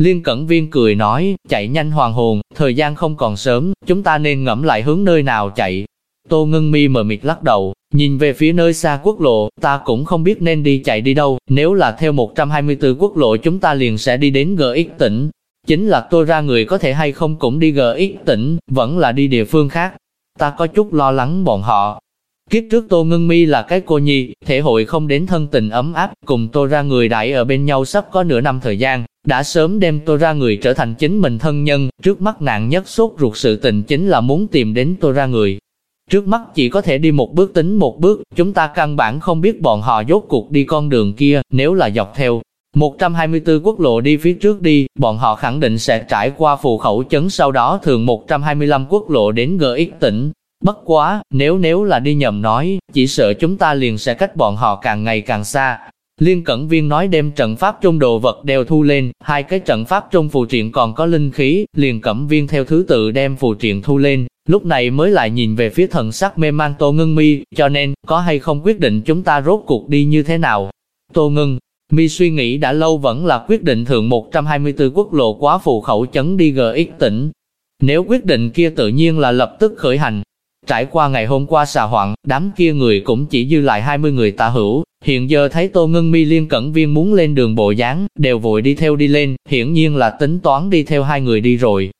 Liên cẩn viên cười nói, chạy nhanh hoàn hồn, thời gian không còn sớm, chúng ta nên ngẫm lại hướng nơi nào chạy. Tô ngưng mi mờ mịt lắc đầu, nhìn về phía nơi xa quốc lộ, ta cũng không biết nên đi chạy đi đâu, nếu là theo 124 quốc lộ chúng ta liền sẽ đi đến GX tỉnh. Chính là tôi ra người có thể hay không cũng đi GX tỉnh, vẫn là đi địa phương khác. Ta có chút lo lắng bọn họ, Kiếp trước Tô Ngân Mi là cái cô nhi, thể hội không đến thân tình ấm áp, cùng tôi ra người đại ở bên nhau sắp có nửa năm thời gian, đã sớm đem tôi ra người trở thành chính mình thân nhân, trước mắt nạn nhất sốt ruột sự tình chính là muốn tìm đến tôi ra người. Trước mắt chỉ có thể đi một bước tính một bước, chúng ta căn bản không biết bọn họ dốt cuộc đi con đường kia, nếu là dọc theo. 124 quốc lộ đi phía trước đi, bọn họ khẳng định sẽ trải qua phù khẩu chấn sau đó thường 125 quốc lộ đến GX tỉnh, Bất quá, nếu nếu là đi nhầm nói, chỉ sợ chúng ta liền sẽ cách bọn họ càng ngày càng xa. Liên Cẩn Viên nói đem trận pháp trung đồ vật đều thu lên, hai cái trận pháp trung phù triện còn có linh khí, liền Cẩm Viên theo thứ tự đem phù triện thu lên, lúc này mới lại nhìn về phía thần sắc mê mang Tô Ngân Mi, cho nên, có hay không quyết định chúng ta rốt cuộc đi như thế nào? Tô Ngân, Mi suy nghĩ đã lâu vẫn là quyết định thượng 124 quốc lộ quá phù khẩu chấn đi GX tỉnh. Nếu quyết định kia tự nhiên là lập tức khởi hành, Trải qua ngày hôm qua xà hoạn, đám kia người cũng chỉ dư lại 20 người tà hữu, hiện giờ thấy Tô Ngân Mi liên cẩn viên muốn lên đường bộ dáng, đều vội đi theo đi lên, hiển nhiên là tính toán đi theo hai người đi rồi.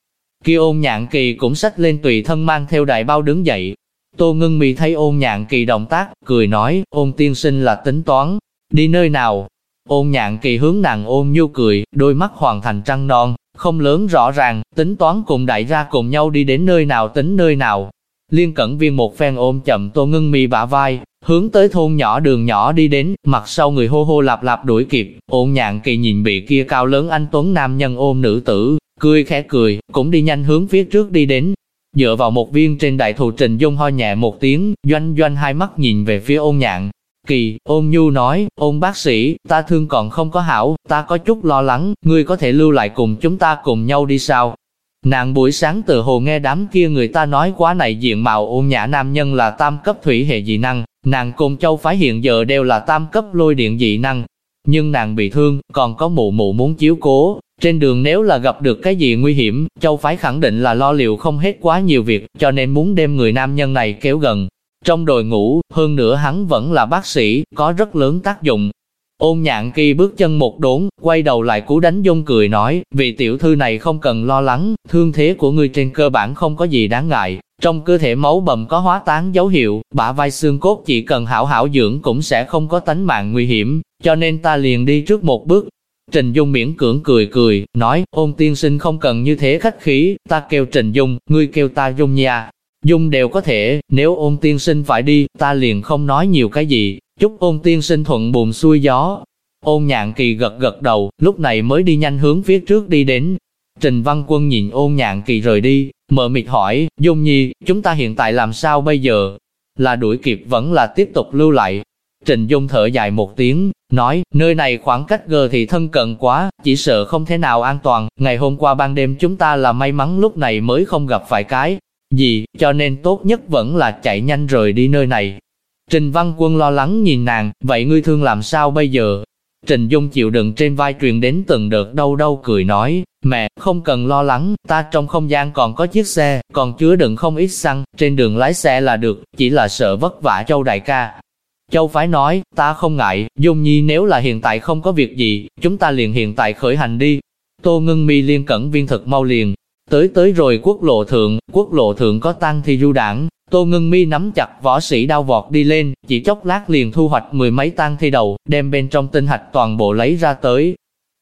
Kia ôn nhạn kỳ cũng sách lên tùy thân mang theo đại bao đứng dậy. Tô Ngân Mi thấy ôn nhạn kỳ động tác, cười nói, ôn tiên sinh là tính toán, đi nơi nào? Ôn nhạn kỳ hướng nàng ôn nhu cười, đôi mắt hoàn thành trăng non, không lớn rõ ràng, tính toán cùng đại gia cùng nhau đi đến nơi nào tính nơi nào, Liên cẩn viên một phen ôm chậm tô ngưng mi bả vai, hướng tới thôn nhỏ đường nhỏ đi đến, mặt sau người hô hô lạp lạp đuổi kịp, ôn nhạn kỳ nhìn bị kia cao lớn anh Tuấn nam nhân ôm nữ tử, cười khẽ cười, cũng đi nhanh hướng phía trước đi đến. Dựa vào một viên trên đại thụ trình dung ho nhẹ một tiếng, doanh doanh hai mắt nhìn về phía ôn nhạn. Kỳ, ôn nhu nói, ôn bác sĩ, ta thương còn không có hảo, ta có chút lo lắng, ngươi có thể lưu lại cùng chúng ta cùng nhau đi sao? Nàng buổi sáng từ hồ nghe đám kia người ta nói quá này diện mạo ôn nhã nam nhân là tam cấp thủy hệ dị năng, nàng cùng châu phái hiện giờ đều là tam cấp lôi điện dị năng. Nhưng nàng bị thương, còn có mụ mụ muốn chiếu cố, trên đường nếu là gặp được cái gì nguy hiểm, châu phái khẳng định là lo liệu không hết quá nhiều việc, cho nên muốn đem người nam nhân này kéo gần. Trong đồi ngủ, hơn nữa hắn vẫn là bác sĩ, có rất lớn tác dụng, Ôn nhạn kỳ bước chân một đốn, quay đầu lại cú đánh dung cười nói, vị tiểu thư này không cần lo lắng, thương thế của ngươi trên cơ bản không có gì đáng ngại, trong cơ thể máu bầm có hóa tán dấu hiệu, bả vai xương cốt chỉ cần hảo hảo dưỡng cũng sẽ không có tánh mạng nguy hiểm, cho nên ta liền đi trước một bước. Trình Dung miễn cưỡng cười cười, nói, ôn tiên sinh không cần như thế khách khí, ta kêu Trình Dung, ngươi kêu ta Dung nha. Dung đều có thể, nếu ôn tiên sinh phải đi, ta liền không nói nhiều cái gì, Chúc ôn tiên sinh thuận buồm xuôi gió. Ôn nhạn kỳ gật gật đầu, lúc này mới đi nhanh hướng phía trước đi đến. Trình Văn Quân nhìn ôn nhạn kỳ rời đi, mở mịt hỏi, Dung Nhi, chúng ta hiện tại làm sao bây giờ? Là đuổi kịp vẫn là tiếp tục lưu lại? Trình Dung thở dài một tiếng, nói, nơi này khoảng cách gờ thì thân cận quá, chỉ sợ không thể nào an toàn, ngày hôm qua ban đêm chúng ta là may mắn lúc này mới không gặp phải cái gì, cho nên tốt nhất vẫn là chạy nhanh rời đi nơi này. Trình Văn Quân lo lắng nhìn nàng, vậy ngươi thương làm sao bây giờ? Trình Dung chịu đựng trên vai truyền đến từng đợt đau đau cười nói, mẹ, không cần lo lắng, ta trong không gian còn có chiếc xe, còn chứa đựng không ít xăng, trên đường lái xe là được, chỉ là sợ vất vả Châu đại ca. Châu phái nói, ta không ngại, Dung Nhi nếu là hiện tại không có việc gì, chúng ta liền hiện tại khởi hành đi. Tô ngưng mi liên cẩn viên thực mau liền, tới tới rồi quốc lộ thượng, quốc lộ thượng có tăng thi du đảng, Tô Ngân Mi nắm chặt võ sĩ đao vọt đi lên, chỉ chốc lát liền thu hoạch mười mấy tang thi đầu, đem bên trong tinh hạch toàn bộ lấy ra tới.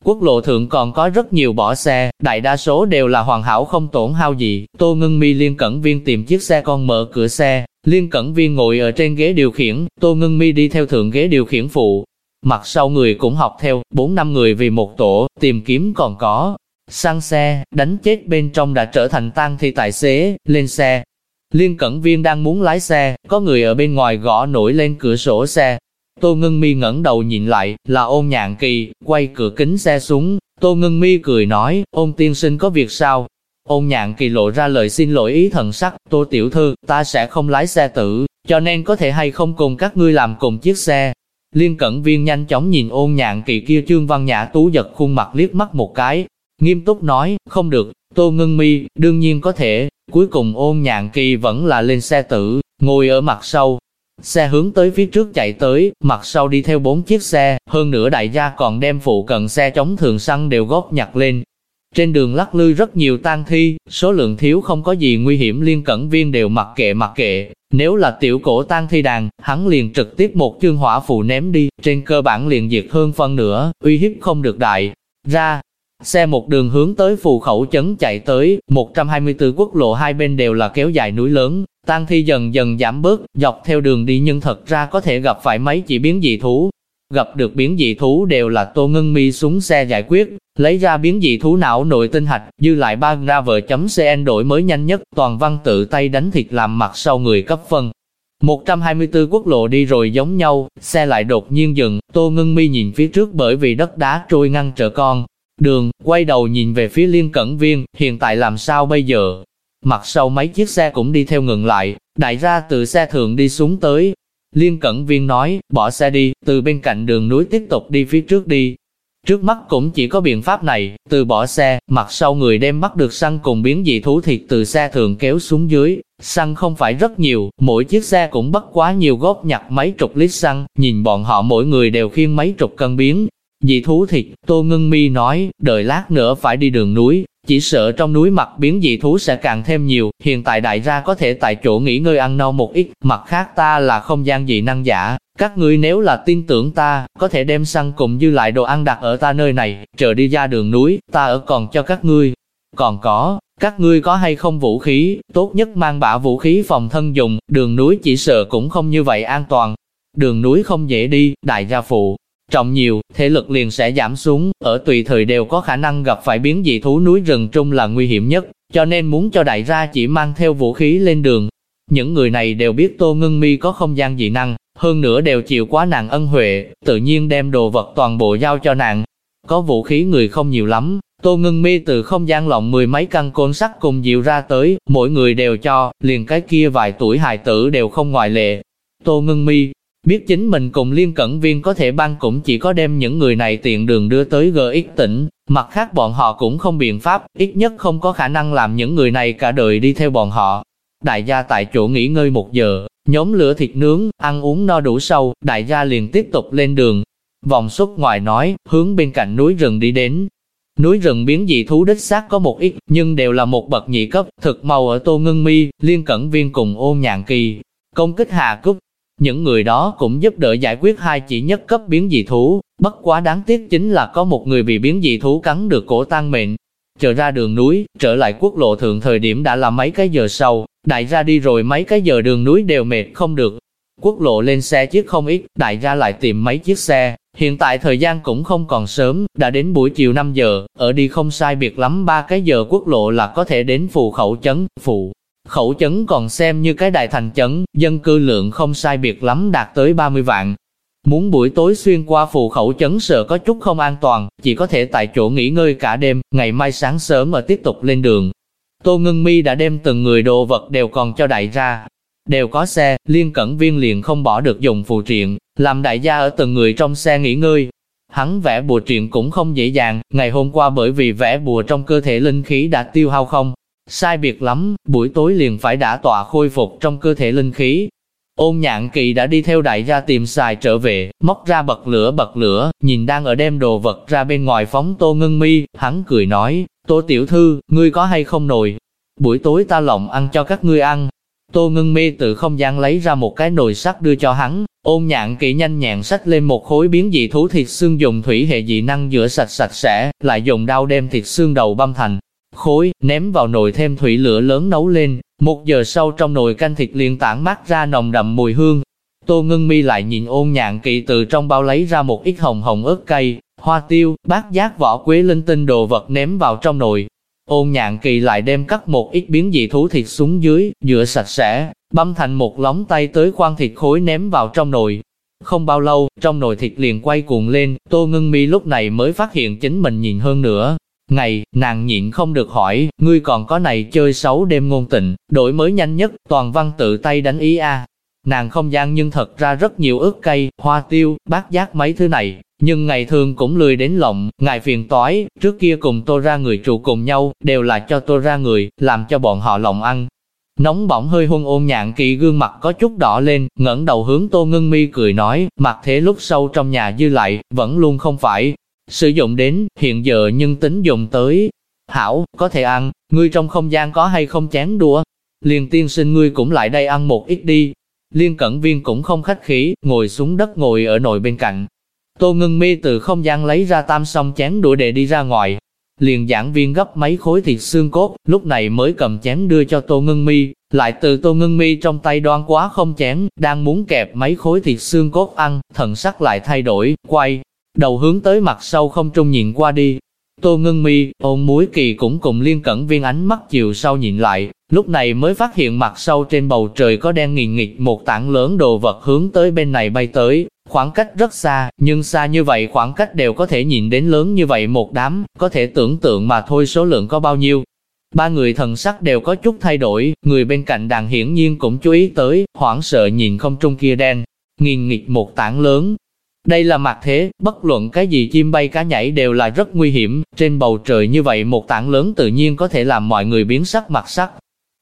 Quốc lộ thượng còn có rất nhiều bỏ xe, đại đa số đều là hoàn hảo không tổn hao gì. Tô Ngân Mi liên cẩn viên tìm chiếc xe con mở cửa xe, liên cẩn viên ngồi ở trên ghế điều khiển, Tô Ngân Mi đi theo thượng ghế điều khiển phụ. Mặt sau người cũng học theo, bốn năm người vì một tổ, tìm kiếm còn có. Sang xe, đánh chết bên trong đã trở thành tang thi tài xế, lên xe, Liên Cẩn Viên đang muốn lái xe, có người ở bên ngoài gõ nổi lên cửa sổ xe. Tô Ngân Mi ngẩng đầu nhìn lại, là ôn nhạn kỳ, quay cửa kính xe xuống. Tô Ngân Mi cười nói, ôn tiên sinh có việc sao? Ôn nhạn kỳ lộ ra lời xin lỗi ý thần sắc, tô tiểu thư, ta sẽ không lái xe tử, cho nên có thể hay không cùng các ngươi làm cùng chiếc xe. Liên cẩn viên nhanh chóng nhìn ôn nhạn kỳ kia trương văn nhã tú giật khuôn mặt liếc mắt một cái, nghiêm túc nói, không được, tô ngân mi, đương nhiên có thể, Cuối cùng ôn nhạn kỳ vẫn là lên xe tử, ngồi ở mặt sau. Xe hướng tới phía trước chạy tới, mặt sau đi theo bốn chiếc xe, hơn nữa đại gia còn đem phụ cận xe chống thường xăng đều góp nhặt lên. Trên đường lắc lư rất nhiều tang thi, số lượng thiếu không có gì nguy hiểm liên cẩn viên đều mặc kệ mặc kệ. Nếu là tiểu cổ tang thi đàn, hắn liền trực tiếp một chương hỏa phù ném đi, trên cơ bản liền diệt hơn phân nữa, uy hiếp không được đại. Ra, Xe một đường hướng tới phù khẩu chấn chạy tới, 124 quốc lộ hai bên đều là kéo dài núi lớn, tang thi dần dần giảm bớt, dọc theo đường đi nhưng thật ra có thể gặp phải mấy chỉ biến dị thú. Gặp được biến dị thú đều là Tô Ngân Mi xuống xe giải quyết, lấy ra biến dị thú não nội tinh hạch, dư lại ba ra vợ chấm CN đổi mới nhanh nhất, toàn văn tự tay đánh thịt làm mặt sau người cấp phân. 124 quốc lộ đi rồi giống nhau, xe lại đột nhiên dừng, Tô Ngân Mi nhìn phía trước bởi vì đất đá trôi ngăn trở con, đường, quay đầu nhìn về phía liên cẩn viên, hiện tại làm sao bây giờ? Mặt sau mấy chiếc xe cũng đi theo ngừng lại, đại ra từ xe thường đi xuống tới. Liên cẩn viên nói, bỏ xe đi, từ bên cạnh đường núi tiếp tục đi phía trước đi. Trước mắt cũng chỉ có biện pháp này, từ bỏ xe, mặt sau người đem bắt được săn cùng biến dị thú thịt từ xe thường kéo xuống dưới. Săn không phải rất nhiều, mỗi chiếc xe cũng bắt quá nhiều góp nhặt mấy chục lít xăng, nhìn bọn họ mỗi người đều khiêng mấy chục cân biến, Dị thú thịt, Tô Ngân Mi nói, đợi lát nữa phải đi đường núi, chỉ sợ trong núi mặt biến dị thú sẽ càng thêm nhiều, hiện tại đại gia có thể tại chỗ nghỉ ngơi ăn no một ít, mặt khác ta là không gian dị năng giả, các ngươi nếu là tin tưởng ta, có thể đem săn cùng dư lại đồ ăn đặt ở ta nơi này, chờ đi ra đường núi, ta ở còn cho các ngươi. Còn có, các ngươi có hay không vũ khí, tốt nhất mang bả vũ khí phòng thân dùng, đường núi chỉ sợ cũng không như vậy an toàn. Đường núi không dễ đi, đại gia phụ, trọng nhiều, thể lực liền sẽ giảm xuống, ở tùy thời đều có khả năng gặp phải biến dị thú núi rừng trung là nguy hiểm nhất, cho nên muốn cho đại gia chỉ mang theo vũ khí lên đường. Những người này đều biết Tô Ngân Mi có không gian dị năng, hơn nữa đều chịu quá nàng ân huệ, tự nhiên đem đồ vật toàn bộ giao cho nàng. Có vũ khí người không nhiều lắm, Tô Ngân Mi từ không gian lộng mười mấy căn côn sắt cùng dịu ra tới, mỗi người đều cho, liền cái kia vài tuổi hài tử đều không ngoại lệ. Tô Ngân Mi, Biết chính mình cùng liên cẩn viên có thể ban cũng chỉ có đem những người này tiện đường đưa tới GX tỉnh, mặt khác bọn họ cũng không biện pháp, ít nhất không có khả năng làm những người này cả đời đi theo bọn họ. Đại gia tại chỗ nghỉ ngơi một giờ, nhóm lửa thịt nướng, ăn uống no đủ sâu, đại gia liền tiếp tục lên đường. Vòng xuất ngoài nói, hướng bên cạnh núi rừng đi đến. Núi rừng biến dị thú đích xác có một ít, nhưng đều là một bậc nhị cấp, thực màu ở tô ngân mi, liên cẩn viên cùng ôn nhạn kỳ. Công kích hạ cúp, những người đó cũng giúp đỡ giải quyết hai chỉ nhất cấp biến dị thú, bất quá đáng tiếc chính là có một người bị biến dị thú cắn được cổ tan mệnh. Trở ra đường núi, trở lại quốc lộ thượng thời điểm đã là mấy cái giờ sau, đại ra đi rồi mấy cái giờ đường núi đều mệt không được. Quốc lộ lên xe chiếc không ít, đại ra lại tìm mấy chiếc xe, hiện tại thời gian cũng không còn sớm, đã đến buổi chiều 5 giờ, ở đi không sai biệt lắm ba cái giờ quốc lộ là có thể đến phù khẩu chấn, phù. Khẩu chấn còn xem như cái đại thành chấn, dân cư lượng không sai biệt lắm đạt tới 30 vạn. Muốn buổi tối xuyên qua phù khẩu chấn sợ có chút không an toàn, chỉ có thể tại chỗ nghỉ ngơi cả đêm, ngày mai sáng sớm mà tiếp tục lên đường. Tô Ngân Mi đã đem từng người đồ vật đều còn cho đại ra. Đều có xe, liên cẩn viên liền không bỏ được dùng phù triện, làm đại gia ở từng người trong xe nghỉ ngơi. Hắn vẽ bùa triện cũng không dễ dàng, ngày hôm qua bởi vì vẽ bùa trong cơ thể linh khí đã tiêu hao không, Sai biệt lắm, buổi tối liền phải đã tọa khôi phục trong cơ thể linh khí. Ôn nhạn kỳ đã đi theo đại gia tìm xài trở về, móc ra bật lửa bật lửa, nhìn đang ở đem đồ vật ra bên ngoài phóng tô ngân mi, hắn cười nói, tô tiểu thư, ngươi có hay không nồi? Buổi tối ta lộng ăn cho các ngươi ăn. Tô ngân mi từ không gian lấy ra một cái nồi sắt đưa cho hắn, ôn nhạn kỳ nhanh nhẹn sách lên một khối biến dị thú thịt xương dùng thủy hệ dị năng rửa sạch sạch sẽ, lại dùng đao đem thịt xương đầu băm thành, khối, ném vào nồi thêm thủy lửa lớn nấu lên, một giờ sau trong nồi canh thịt liền tản mát ra nồng đậm mùi hương. Tô Ngân Mi lại nhìn ôn nhạn kỳ từ trong bao lấy ra một ít hồng hồng ớt cay, hoa tiêu, bát giác vỏ quế linh tinh đồ vật ném vào trong nồi. Ôn nhạn kỳ lại đem cắt một ít biến dị thú thịt xuống dưới, rửa sạch sẽ, băm thành một lóng tay tới khoan thịt khối ném vào trong nồi. Không bao lâu, trong nồi thịt liền quay cuồng lên, Tô Ngân Mi lúc này mới phát hiện chính mình nhìn hơn nữa, Ngày, nàng nhịn không được hỏi, ngươi còn có này chơi xấu đêm ngôn tình, đổi mới nhanh nhất, toàn văn tự tay đánh ý a. Nàng không gian nhưng thật ra rất nhiều ớt cây, hoa tiêu, bát giác mấy thứ này, nhưng ngày thường cũng lười đến lộng, ngài phiền toái, trước kia cùng tôi ra người trụ cùng nhau, đều là cho tôi ra người, làm cho bọn họ lòng ăn. Nóng bỏng hơi hôn ôn nhạn kỳ gương mặt có chút đỏ lên, ngẩng đầu hướng Tô Ngân Mi cười nói, mặt thế lúc sâu trong nhà dư lại, vẫn luôn không phải sử dụng đến, hiện giờ nhưng tính dùng tới. Hảo, có thể ăn, ngươi trong không gian có hay không chén đũa? Liền tiên sinh ngươi cũng lại đây ăn một ít đi. Liên cẩn viên cũng không khách khí, ngồi xuống đất ngồi ở nồi bên cạnh. Tô ngưng mi từ không gian lấy ra tam song chén đũa để đi ra ngoài. Liền giảng viên gấp mấy khối thịt xương cốt, lúc này mới cầm chén đưa cho Tô Ngân Mi, lại từ Tô Ngân Mi trong tay đoan quá không chén, đang muốn kẹp mấy khối thịt xương cốt ăn, thần sắc lại thay đổi, quay đầu hướng tới mặt sau không trung nhìn qua đi. Tô Ngân Mi, ôn muối kỳ cũng cùng liên cẩn viên ánh mắt chiều sau nhìn lại, lúc này mới phát hiện mặt sau trên bầu trời có đen nghìn nghịch một tảng lớn đồ vật hướng tới bên này bay tới, khoảng cách rất xa, nhưng xa như vậy khoảng cách đều có thể nhìn đến lớn như vậy một đám, có thể tưởng tượng mà thôi số lượng có bao nhiêu. Ba người thần sắc đều có chút thay đổi, người bên cạnh đàn hiển nhiên cũng chú ý tới, hoảng sợ nhìn không trung kia đen, nghìn nghịch một tảng lớn, đây là mặt thế, bất luận cái gì chim bay cá nhảy đều là rất nguy hiểm, trên bầu trời như vậy một tảng lớn tự nhiên có thể làm mọi người biến sắc mặt sắc.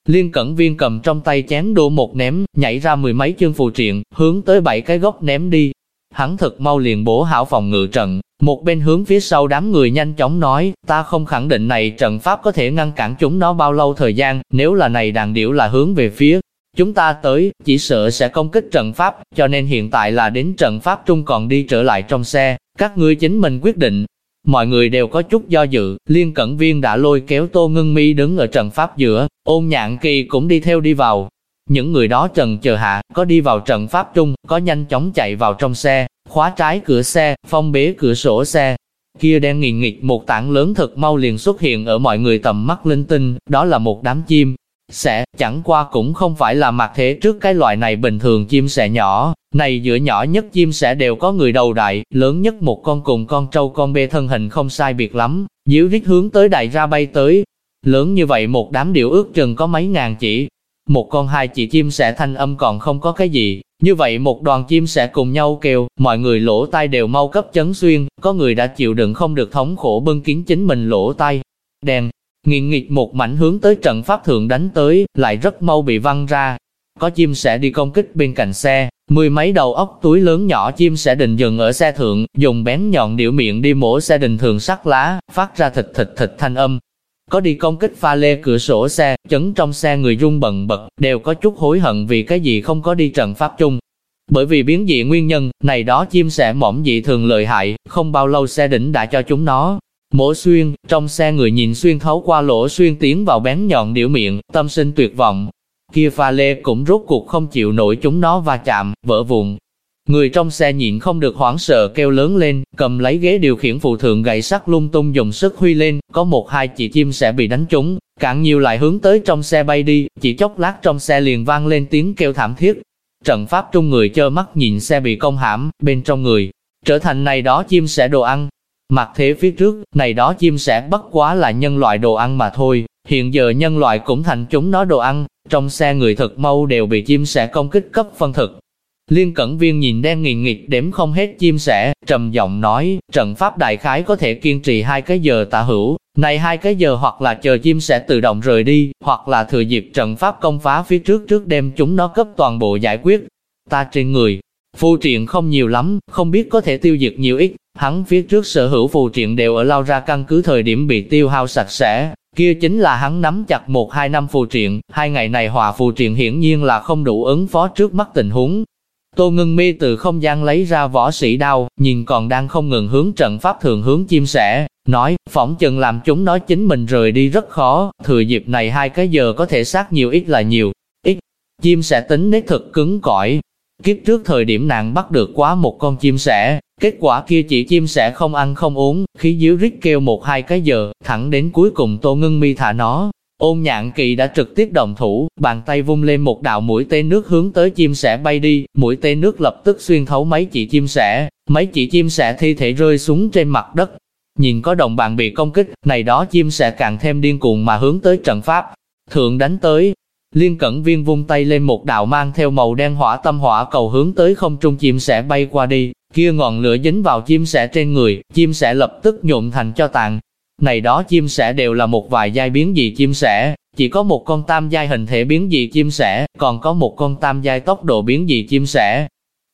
Liên cẩn viên cầm trong tay chén đổ một ném, nhảy ra mười mấy chân phù triện, hướng tới bảy cái gốc ném đi. Hắn thật mau liền bổ hảo phòng ngự trận, một bên hướng phía sau đám người nhanh chóng nói, ta không khẳng định này trận pháp có thể ngăn cản chúng nó bao lâu thời gian, nếu là này đàn điểu là hướng về phía Chúng ta tới, chỉ sợ sẽ công kích trận pháp, cho nên hiện tại là đến trận pháp trung còn đi trở lại trong xe, các ngươi chính mình quyết định. Mọi người đều có chút do dự, liên cẩn viên đã lôi kéo tô ngưng mi đứng ở trận pháp giữa, ôn nhạn kỳ cũng đi theo đi vào. Những người đó trần chờ hạ, có đi vào trận pháp trung, có nhanh chóng chạy vào trong xe, khóa trái cửa xe, phong bế cửa sổ xe. Kia đen nghìn nghịch một tảng lớn thật mau liền xuất hiện ở mọi người tầm mắt linh tinh, đó là một đám chim, sẽ, chẳng qua cũng không phải là mặt thế trước cái loại này bình thường chim sẻ nhỏ, này giữa nhỏ nhất chim sẻ đều có người đầu đại, lớn nhất một con cùng con trâu con bê thân hình không sai biệt lắm, díu rít hướng tới đại ra bay tới. Lớn như vậy một đám điệu ước chừng có mấy ngàn chỉ, một con hai chỉ chim sẻ thanh âm còn không có cái gì, như vậy một đoàn chim sẻ cùng nhau kêu, mọi người lỗ tai đều mau cấp chấn xuyên, có người đã chịu đựng không được thống khổ bưng kín chính mình lỗ tai. Đèn, Nghiện nghịch một mảnh hướng tới trận pháp thượng đánh tới, lại rất mau bị văng ra. Có chim sẽ đi công kích bên cạnh xe, mười mấy đầu ốc túi lớn nhỏ chim sẽ định dừng ở xe thượng, dùng bén nhọn điệu miệng đi mổ xe đình thường sắt lá, phát ra thịt thịt thịt thanh âm. Có đi công kích pha lê cửa sổ xe, chấn trong xe người rung bần bật, đều có chút hối hận vì cái gì không có đi trận pháp chung. Bởi vì biến dị nguyên nhân, này đó chim sẽ mỏng dị thường lợi hại, không bao lâu xe đỉnh đã cho chúng nó, Mổ xuyên, trong xe người nhìn xuyên thấu qua lỗ xuyên tiến vào bén nhọn điểu miệng, tâm sinh tuyệt vọng. Kia pha lê cũng rốt cuộc không chịu nổi chúng nó va chạm, vỡ vụn. Người trong xe nhịn không được hoảng sợ kêu lớn lên, cầm lấy ghế điều khiển phụ thượng gậy sắt lung tung dùng sức huy lên, có một hai chỉ chim sẽ bị đánh trúng, cạn nhiều lại hướng tới trong xe bay đi, chỉ chốc lát trong xe liền vang lên tiếng kêu thảm thiết. Trận pháp trung người chơ mắt nhìn xe bị công hãm, bên trong người, trở thành này đó chim sẽ đồ ăn, Mặt thế phía trước, này đó chim sẻ bất quá là nhân loại đồ ăn mà thôi, hiện giờ nhân loại cũng thành chúng nó đồ ăn, trong xe người thật mau đều bị chim sẻ công kích cấp phân thực. Liên Cẩn Viên nhìn đen nghìn nghịch đếm không hết chim sẻ, trầm giọng nói, trận pháp đại khái có thể kiên trì hai cái giờ tạ hữu, này hai cái giờ hoặc là chờ chim sẻ tự động rời đi, hoặc là thừa dịp trận pháp công phá phía trước trước đem chúng nó cấp toàn bộ giải quyết. Ta trên người, Phù triện không nhiều lắm, không biết có thể tiêu diệt nhiều ít, hắn phía trước sở hữu phù triện đều ở lao ra căn cứ thời điểm bị tiêu hao sạch sẽ, kia chính là hắn nắm chặt một hai năm phù triện, hai ngày này hòa phù triện hiển nhiên là không đủ ứng phó trước mắt tình huống. Tô ngưng mi từ không gian lấy ra võ sĩ đao, nhìn còn đang không ngừng hướng trận pháp thường hướng chim sẻ, nói, phỏng chừng làm chúng nói chính mình rời đi rất khó, thừa dịp này hai cái giờ có thể sát nhiều ít là nhiều, ít, chim sẻ tính nết thật cứng cỏi, Kiếp trước thời điểm nàng bắt được quá một con chim sẻ, kết quả kia chỉ chim sẻ không ăn không uống, khí díu rít kêu một hai cái giờ, thẳng đến cuối cùng tô ngưng mi thả nó. Ôn nhạn kỳ đã trực tiếp đồng thủ, bàn tay vung lên một đạo mũi tên nước hướng tới chim sẻ bay đi, mũi tên nước lập tức xuyên thấu mấy chỉ chim sẻ, mấy chỉ chim sẻ thi thể rơi xuống trên mặt đất. Nhìn có đồng bạn bị công kích, này đó chim sẻ càng thêm điên cuồng mà hướng tới trận pháp. Thượng đánh tới, Liên cẩn viên vung tay lên một đạo mang theo màu đen hỏa tâm hỏa cầu hướng tới không trung chim sẻ bay qua đi, kia ngọn lửa dính vào chim sẻ trên người, chim sẻ lập tức nhuộm thành cho tàn. Này đó chim sẻ đều là một vài giai biến dị chim sẻ, chỉ có một con tam giai hình thể biến dị chim sẻ, còn có một con tam giai tốc độ biến dị chim sẻ.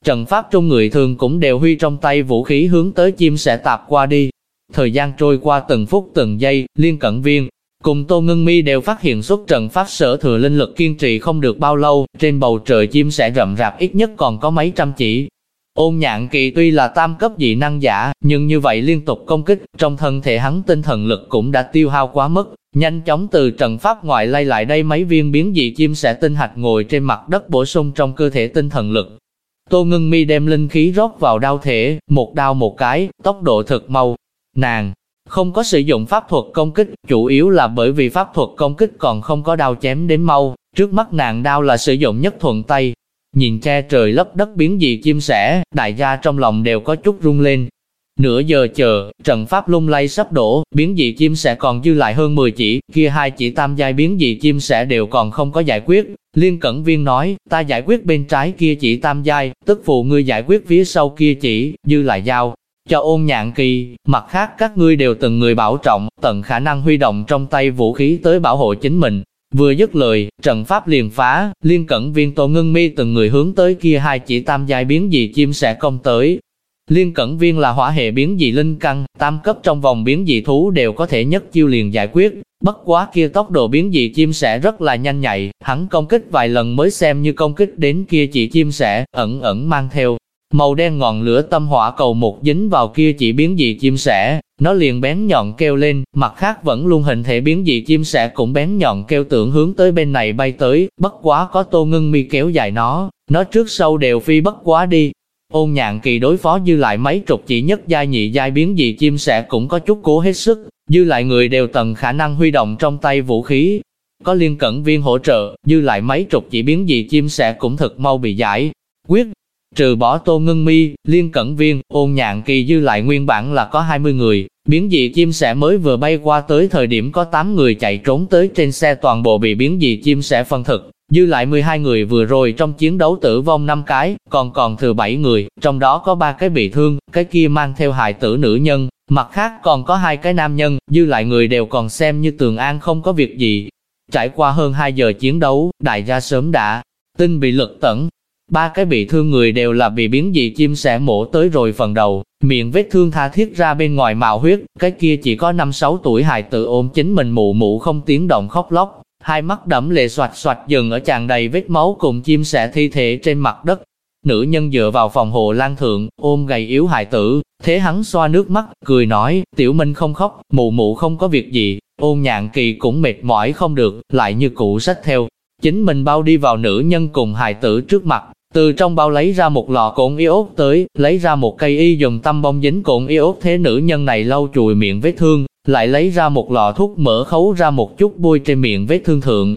Trận pháp trung người thường cũng đều huy trong tay vũ khí hướng tới chim sẻ tạp qua đi. Thời gian trôi qua từng phút từng giây, liên cận viên, cùng Tô Ngân Mi đều phát hiện xuất trận pháp sở thừa linh lực kiên trì không được bao lâu, trên bầu trời chim sẻ rậm rạp ít nhất còn có mấy trăm chỉ, Ôn nhạn kỳ tuy là tam cấp dị năng giả, nhưng như vậy liên tục công kích, trong thân thể hắn tinh thần lực cũng đã tiêu hao quá mức, nhanh chóng từ trận pháp ngoại lay lại đây mấy viên biến dị chim sẽ tinh hạch ngồi trên mặt đất bổ sung trong cơ thể tinh thần lực. Tô ngưng mi đem linh khí rót vào đao thể, một đao một cái, tốc độ thật mau. Nàng, không có sử dụng pháp thuật công kích, chủ yếu là bởi vì pháp thuật công kích còn không có đao chém đến mau, trước mắt nàng đao là sử dụng nhất thuận tay, Nhìn che trời lấp đất biến dị chim sẻ, đại gia trong lòng đều có chút rung lên. Nửa giờ chờ, trận pháp lung lay sắp đổ, biến dị chim sẻ còn dư lại hơn 10 chỉ, kia hai chỉ tam giai biến dị chim sẻ đều còn không có giải quyết. Liên Cẩn Viên nói, ta giải quyết bên trái kia chỉ tam giai, tức phụ ngươi giải quyết phía sau kia chỉ, dư lại giao, cho ôn nhạn kỳ, mặt khác các ngươi đều từng người bảo trọng, tận khả năng huy động trong tay vũ khí tới bảo hộ chính mình, Vừa dứt lời, trận pháp liền phá, liên cẩn viên tổ ngưng mi từng người hướng tới kia hai chỉ tam giai biến dị chim sẽ công tới. Liên cẩn viên là hỏa hệ biến dị linh căn, tam cấp trong vòng biến dị thú đều có thể nhất chiêu liền giải quyết, bất quá kia tốc độ biến dị chim sẽ rất là nhanh nhạy, hắn công kích vài lần mới xem như công kích đến kia chỉ chim sẽ, ẩn ẩn mang theo. Màu đen ngọn lửa tâm hỏa cầu một dính vào kia chỉ biến dị chim sẻ, nó liền bén nhọn kêu lên, mặt khác vẫn luôn hình thể biến dị chim sẻ cũng bén nhọn kêu tưởng hướng tới bên này bay tới, bất quá có tô ngưng mi kéo dài nó, nó trước sau đều phi bất quá đi. Ôn nhạn kỳ đối phó dư lại mấy trục chỉ nhất giai nhị giai biến dị chim sẻ cũng có chút cố hết sức, dư lại người đều tận khả năng huy động trong tay vũ khí. Có liên cẩn viên hỗ trợ, dư lại mấy trục chỉ biến dị chim sẻ cũng thật mau bị giải. Quyết, Trừ bỏ Tô Ngân Mi, Liên Cẩn Viên, ôn nhạn kỳ dư lại nguyên bản là có 20 người, biến dị chim sẻ mới vừa bay qua tới thời điểm có 8 người chạy trốn tới trên xe toàn bộ bị biến dị chim sẻ phân thực, dư lại 12 người vừa rồi trong chiến đấu tử vong 5 cái, còn còn thừa 7 người, trong đó có 3 cái bị thương, cái kia mang theo hài tử nữ nhân, mặt khác còn có hai cái nam nhân, dư lại người đều còn xem như tường an không có việc gì. Trải qua hơn 2 giờ chiến đấu, đại gia sớm đã tin bị lực tẩn, Ba cái bị thương người đều là bị biến dị chim sẻ mổ tới rồi phần đầu, miệng vết thương tha thiết ra bên ngoài mạo huyết, cái kia chỉ có 5-6 tuổi hài tự ôm chính mình mụ mụ không tiếng động khóc lóc, hai mắt đẫm lệ xoạch xoạch dừng ở tràn đầy vết máu cùng chim sẻ thi thể trên mặt đất. Nữ nhân dựa vào phòng hộ lan thượng, ôm gầy yếu hài tử, thế hắn xoa nước mắt, cười nói, tiểu minh không khóc, mụ mụ không có việc gì, ôn nhạn kỳ cũng mệt mỏi không được, lại như cụ sách theo. Chính mình bao đi vào nữ nhân cùng hài tử trước mặt, từ trong bao lấy ra một lọ cồn iốt tới, lấy ra một cây y dùng tăm bông dính cồn iốt thế nữ nhân này lau chùi miệng vết thương, lại lấy ra một lọ thuốc mỡ khấu ra một chút bôi trên miệng vết thương thượng.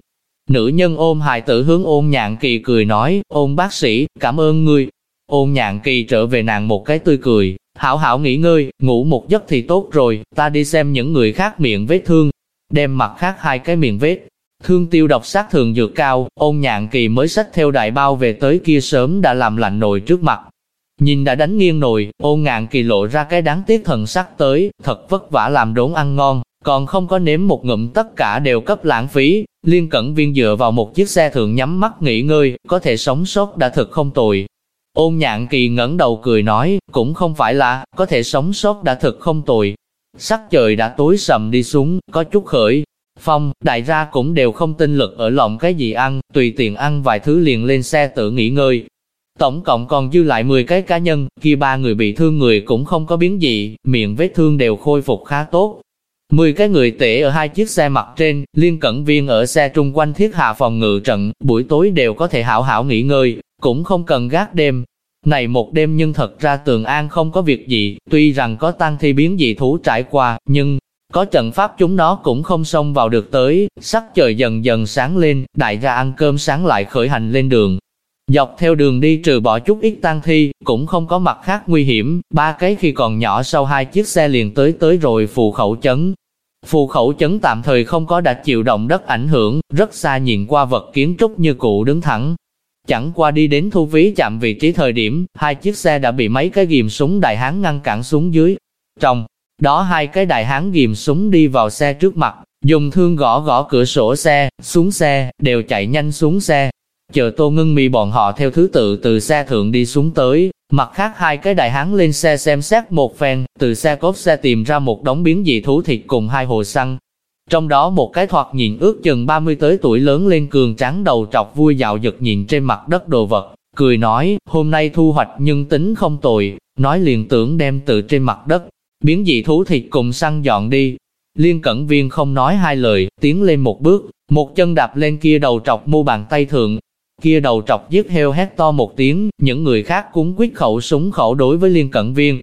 Nữ nhân ôm hài tử hướng ôn nhạn kỳ cười nói, ôn bác sĩ, cảm ơn ngươi. Ôn nhạn kỳ trở về nàng một cái tươi cười, hảo hảo nghỉ ngơi, ngủ một giấc thì tốt rồi, ta đi xem những người khác miệng vết thương. Đem mặt khác hai cái miệng vết, Thương tiêu độc sát thường dược cao, ôn nhạn kỳ mới sách theo đại bao về tới kia sớm đã làm lạnh nồi trước mặt. Nhìn đã đánh nghiêng nồi, ôn ngạn kỳ lộ ra cái đáng tiếc thần sắc tới, thật vất vả làm đốn ăn ngon, còn không có nếm một ngụm tất cả đều cấp lãng phí. Liên cẩn viên dựa vào một chiếc xe thường nhắm mắt nghỉ ngơi, có thể sống sót đã thật không tồi. Ôn nhạn kỳ ngẩng đầu cười nói, cũng không phải là, có thể sống sót đã thật không tồi. Sắc trời đã tối sầm đi xuống, có chút khởi, Phong, đại gia cũng đều không tin lực ở lòng cái gì ăn, tùy tiện ăn vài thứ liền lên xe tự nghỉ ngơi. Tổng cộng còn dư lại 10 cái cá nhân, kia ba người bị thương người cũng không có biến gì, miệng vết thương đều khôi phục khá tốt. 10 cái người tể ở hai chiếc xe mặt trên, liên cẩn viên ở xe trung quanh thiết hạ phòng ngự trận, buổi tối đều có thể hảo hảo nghỉ ngơi, cũng không cần gác đêm. Này một đêm nhưng thật ra tường an không có việc gì, tuy rằng có tăng thi biến dị thú trải qua, nhưng có trận pháp chúng nó cũng không xông vào được tới, sắc trời dần dần sáng lên, đại gia ăn cơm sáng lại khởi hành lên đường. Dọc theo đường đi trừ bỏ chút ít tang thi, cũng không có mặt khác nguy hiểm, ba cái khi còn nhỏ sau hai chiếc xe liền tới tới rồi phù khẩu chấn. Phù khẩu chấn tạm thời không có đã chịu động đất ảnh hưởng, rất xa nhìn qua vật kiến trúc như cụ đứng thẳng. Chẳng qua đi đến thu phí chạm vị trí thời điểm, hai chiếc xe đã bị mấy cái ghim súng đại hán ngăn cản xuống dưới. Trong đó hai cái đại hán ghim súng đi vào xe trước mặt, dùng thương gõ gõ cửa sổ xe, xuống xe, đều chạy nhanh xuống xe. Chờ Tô ngưng Mi bọn họ theo thứ tự từ xe thượng đi xuống tới, mặt khác hai cái đại hán lên xe xem xét một phen, từ xe cốp xe tìm ra một đống biến dị thú thịt cùng hai hồ xăng. Trong đó một cái thoạt nhìn ước chừng 30 tới tuổi lớn lên cường trắng đầu trọc vui dạo giật nhìn trên mặt đất đồ vật, cười nói, hôm nay thu hoạch nhưng tính không tồi, nói liền tưởng đem từ trên mặt đất, biến dị thú thịt cùng săn dọn đi. Liên cẩn viên không nói hai lời, tiến lên một bước, một chân đạp lên kia đầu trọc mu bàn tay thượng. Kia đầu trọc giết heo hét to một tiếng, những người khác cũng quyết khẩu súng khẩu đối với liên cẩn viên.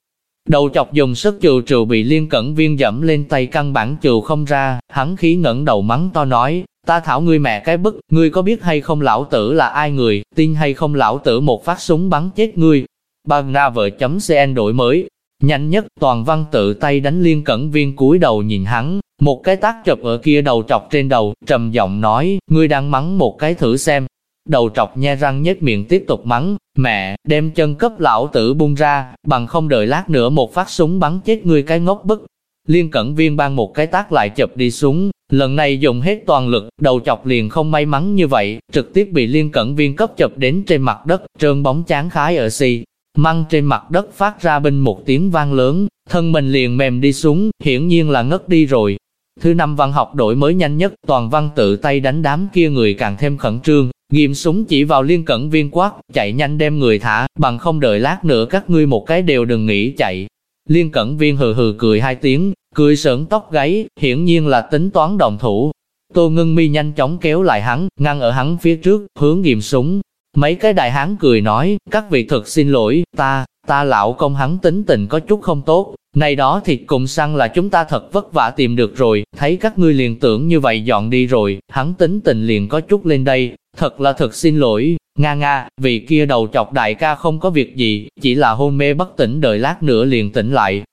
Đầu chọc dùng sức trừ trừ bị liên cẩn viên dẫm lên tay căn bản trừ không ra, hắn khí ngẩng đầu mắng to nói, ta thảo ngươi mẹ cái bức, ngươi có biết hay không lão tử là ai người, tin hay không lão tử một phát súng bắn chết ngươi. Bằng ra vợ chấm CN đổi mới, nhanh nhất toàn văn tự tay đánh liên cẩn viên cúi đầu nhìn hắn, một cái tác chụp ở kia đầu trọc trên đầu, trầm giọng nói, ngươi đang mắng một cái thử xem. Đầu trọc nhe răng nhếch miệng tiếp tục mắng, mẹ, đem chân cấp lão tử bung ra, bằng không đợi lát nữa một phát súng bắn chết ngươi cái ngốc bức. Liên cẩn viên ban một cái tác lại chụp đi xuống, lần này dùng hết toàn lực, đầu chọc liền không may mắn như vậy, trực tiếp bị liên cẩn viên cấp chụp đến trên mặt đất, trơn bóng chán khái ở xì. Măng trên mặt đất phát ra bên một tiếng vang lớn, thân mình liền mềm đi xuống, hiển nhiên là ngất đi rồi. Thứ năm văn học đổi mới nhanh nhất, toàn văn tự tay đánh đám kia người càng thêm khẩn trương, nghiêm súng chỉ vào liên cẩn viên quát, chạy nhanh đem người thả, bằng không đợi lát nữa các ngươi một cái đều đừng nghĩ chạy. Liên cẩn viên hừ hừ cười hai tiếng, cười sởn tóc gáy, hiển nhiên là tính toán đồng thủ. Tô ngưng mi nhanh chóng kéo lại hắn, ngăn ở hắn phía trước, hướng nghiêm súng. Mấy cái đại hán cười nói, các vị thật xin lỗi, ta, ta lão công hắn tính tình có chút không tốt, này đó thịt cùng săn là chúng ta thật vất vả tìm được rồi, thấy các ngươi liền tưởng như vậy dọn đi rồi, hắn tính tình liền có chút lên đây, thật là thật xin lỗi, nga nga, vị kia đầu chọc đại ca không có việc gì, chỉ là hôn mê bất tỉnh đợi lát nữa liền tỉnh lại.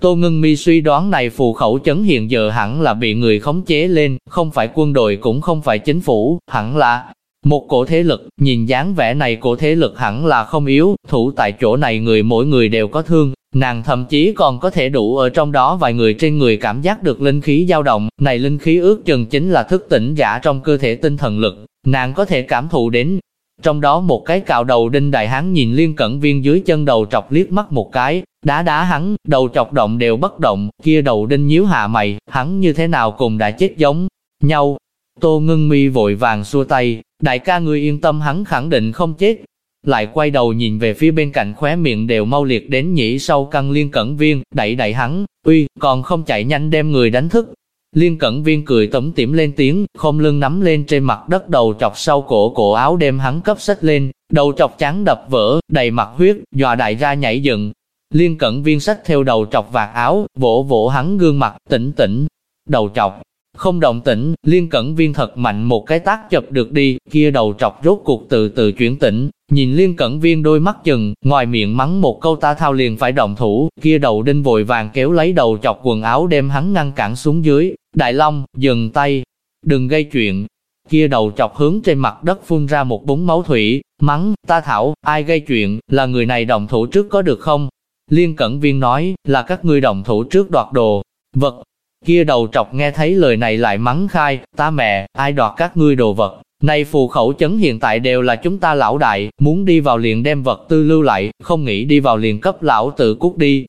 Tô Ngân Mi suy đoán này phù khẩu chấn hiện giờ hẳn là bị người khống chế lên, không phải quân đội cũng không phải chính phủ, hẳn là một cổ thế lực, nhìn dáng vẻ này cổ thế lực hẳn là không yếu, thủ tại chỗ này người mỗi người đều có thương, nàng thậm chí còn có thể đủ ở trong đó vài người trên người cảm giác được linh khí dao động, này linh khí ước chừng chính là thức tỉnh giả trong cơ thể tinh thần lực, nàng có thể cảm thụ đến. Trong đó một cái cạo đầu đinh đại hán nhìn liên cẩn viên dưới chân đầu trọc liếc mắt một cái, đá đá hắn, đầu chọc động đều bất động, kia đầu đinh nhíu hạ mày, hắn như thế nào cùng đã chết giống nhau. Tô ngưng mi vội vàng xua tay, đại ca ngươi yên tâm hắn khẳng định không chết. Lại quay đầu nhìn về phía bên cạnh khóe miệng đều mau liệt đến nhĩ sâu căng liên cẩn viên, đẩy đẩy hắn, uy, còn không chạy nhanh đem người đánh thức. Liên cẩn viên cười tẩm tỉm lên tiếng, không lưng nắm lên trên mặt đất đầu chọc sau cổ cổ áo đem hắn cấp sách lên, đầu chọc trắng đập vỡ, đầy mặt huyết, dọa đại ra nhảy dựng. Liên cẩn viên sách theo đầu chọc vạt áo, vỗ vỗ hắn gương mặt, tỉnh tỉnh. Đầu chọc, không động tĩnh, liên cẩn viên thật mạnh một cái tác chập được đi, kia đầu trọc rốt cuộc từ từ chuyển tỉnh, nhìn liên cẩn viên đôi mắt chừng, ngoài miệng mắng một câu ta thao liền phải động thủ, kia đầu đinh vội vàng kéo lấy đầu chọc quần áo đem hắn ngăn cản xuống dưới, đại long, dừng tay, đừng gây chuyện, kia đầu chọc hướng trên mặt đất phun ra một búng máu thủy, mắng, ta thảo, ai gây chuyện, là người này động thủ trước có được không? Liên cẩn viên nói, là các ngươi động thủ trước đoạt đồ, vật, Kia đầu trọc nghe thấy lời này lại mắng khai, ta mẹ, ai đoạt các ngươi đồ vật, này phù khẩu chấn hiện tại đều là chúng ta lão đại, muốn đi vào liền đem vật tư lưu lại, không nghĩ đi vào liền cấp lão tự cút đi.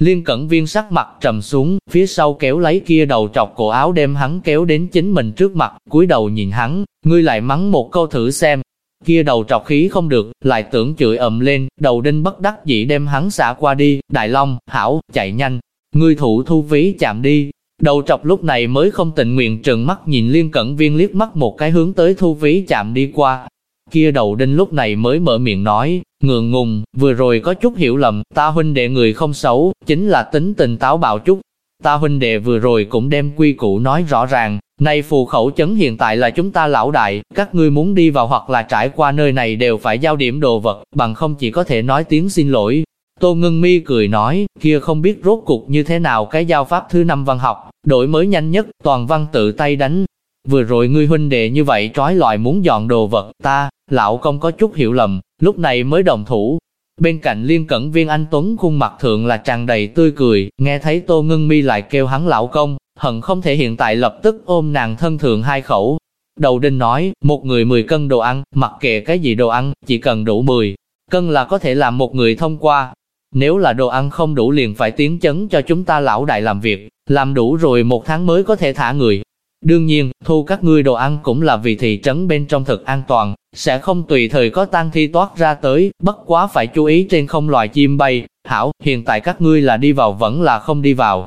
Liên cẩn viên sắc mặt trầm xuống, phía sau kéo lấy kia đầu trọc cổ áo đem hắn kéo đến chính mình trước mặt, cúi đầu nhìn hắn, ngươi lại mắng một câu thử xem. Kia đầu trọc khí không được, lại tưởng chửi ầm lên, đầu đinh bất đắc dĩ đem hắn xả qua đi, đại long, hảo, chạy nhanh, ngươi thủ thu phí chạm đi, Đầu trọc lúc này mới không tình nguyện trừng mắt nhìn liên cẩn viên liếc mắt một cái hướng tới thu phí chạm đi qua. Kia đầu đinh lúc này mới mở miệng nói, ngượng ngùng, vừa rồi có chút hiểu lầm, ta huynh đệ người không xấu, chính là tính tình táo bạo chút. Ta huynh đệ vừa rồi cũng đem quy củ nói rõ ràng, nay phù khẩu chấn hiện tại là chúng ta lão đại, các ngươi muốn đi vào hoặc là trải qua nơi này đều phải giao điểm đồ vật, bằng không chỉ có thể nói tiếng xin lỗi, Tô Ngân Mi cười nói, kia không biết rốt cuộc như thế nào cái giao pháp thứ năm văn học, đổi mới nhanh nhất, toàn văn tự tay đánh. Vừa rồi ngươi huynh đệ như vậy trói loại muốn dọn đồ vật, ta, lão công có chút hiểu lầm, lúc này mới đồng thủ. Bên cạnh liên cẩn viên anh Tuấn khuôn mặt thượng là tràn đầy tươi cười, nghe thấy Tô Ngân Mi lại kêu hắn lão công, hận không thể hiện tại lập tức ôm nàng thân thượng hai khẩu. Đầu đinh nói, một người 10 cân đồ ăn, mặc kệ cái gì đồ ăn, chỉ cần đủ 10 cân là có thể làm một người thông qua. Nếu là đồ ăn không đủ liền phải tiến chấn cho chúng ta lão đại làm việc, làm đủ rồi một tháng mới có thể thả người. Đương nhiên, thu các ngươi đồ ăn cũng là vì thị trấn bên trong thực an toàn, sẽ không tùy thời có tang thi toát ra tới, bất quá phải chú ý trên không loài chim bay. Hảo, hiện tại các ngươi là đi vào vẫn là không đi vào.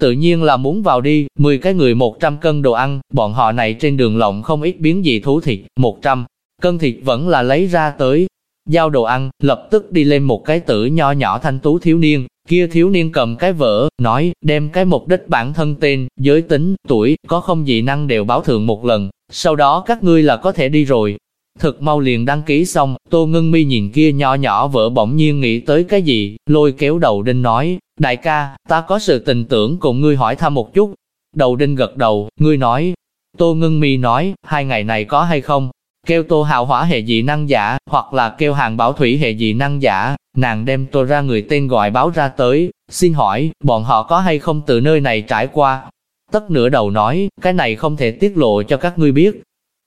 Tự nhiên là muốn vào đi, 10 cái người 100 cân đồ ăn, bọn họ này trên đường lộng không ít biến dị thú thịt, 100 cân thịt vẫn là lấy ra tới. Giao đồ ăn, lập tức đi lên một cái tử nho nhỏ thanh tú thiếu niên, Kia thiếu niên cầm cái vỡ, nói, đem cái mục đích bản thân tên, giới tính, tuổi, có không dị năng đều báo thượng một lần, sau đó các ngươi là có thể đi rồi. Thực mau liền đăng ký xong, Tô Ngân Mi nhìn kia nho nhỏ vỡ bỗng nhiên nghĩ tới cái gì, lôi kéo đầu đinh nói, đại ca, ta có sự tình tưởng cùng ngươi hỏi thăm một chút. Đầu đinh gật đầu, ngươi nói, Tô Ngân Mi nói, hai ngày này có hay không? Kêu tô hào hỏa hệ dị năng giả, hoặc là kêu hàng bảo thủy hệ dị năng giả, nàng đem tô ra người tên gọi báo ra tới, xin hỏi, bọn họ có hay không từ nơi này trải qua? Tất nửa đầu nói, cái này không thể tiết lộ cho các ngươi biết.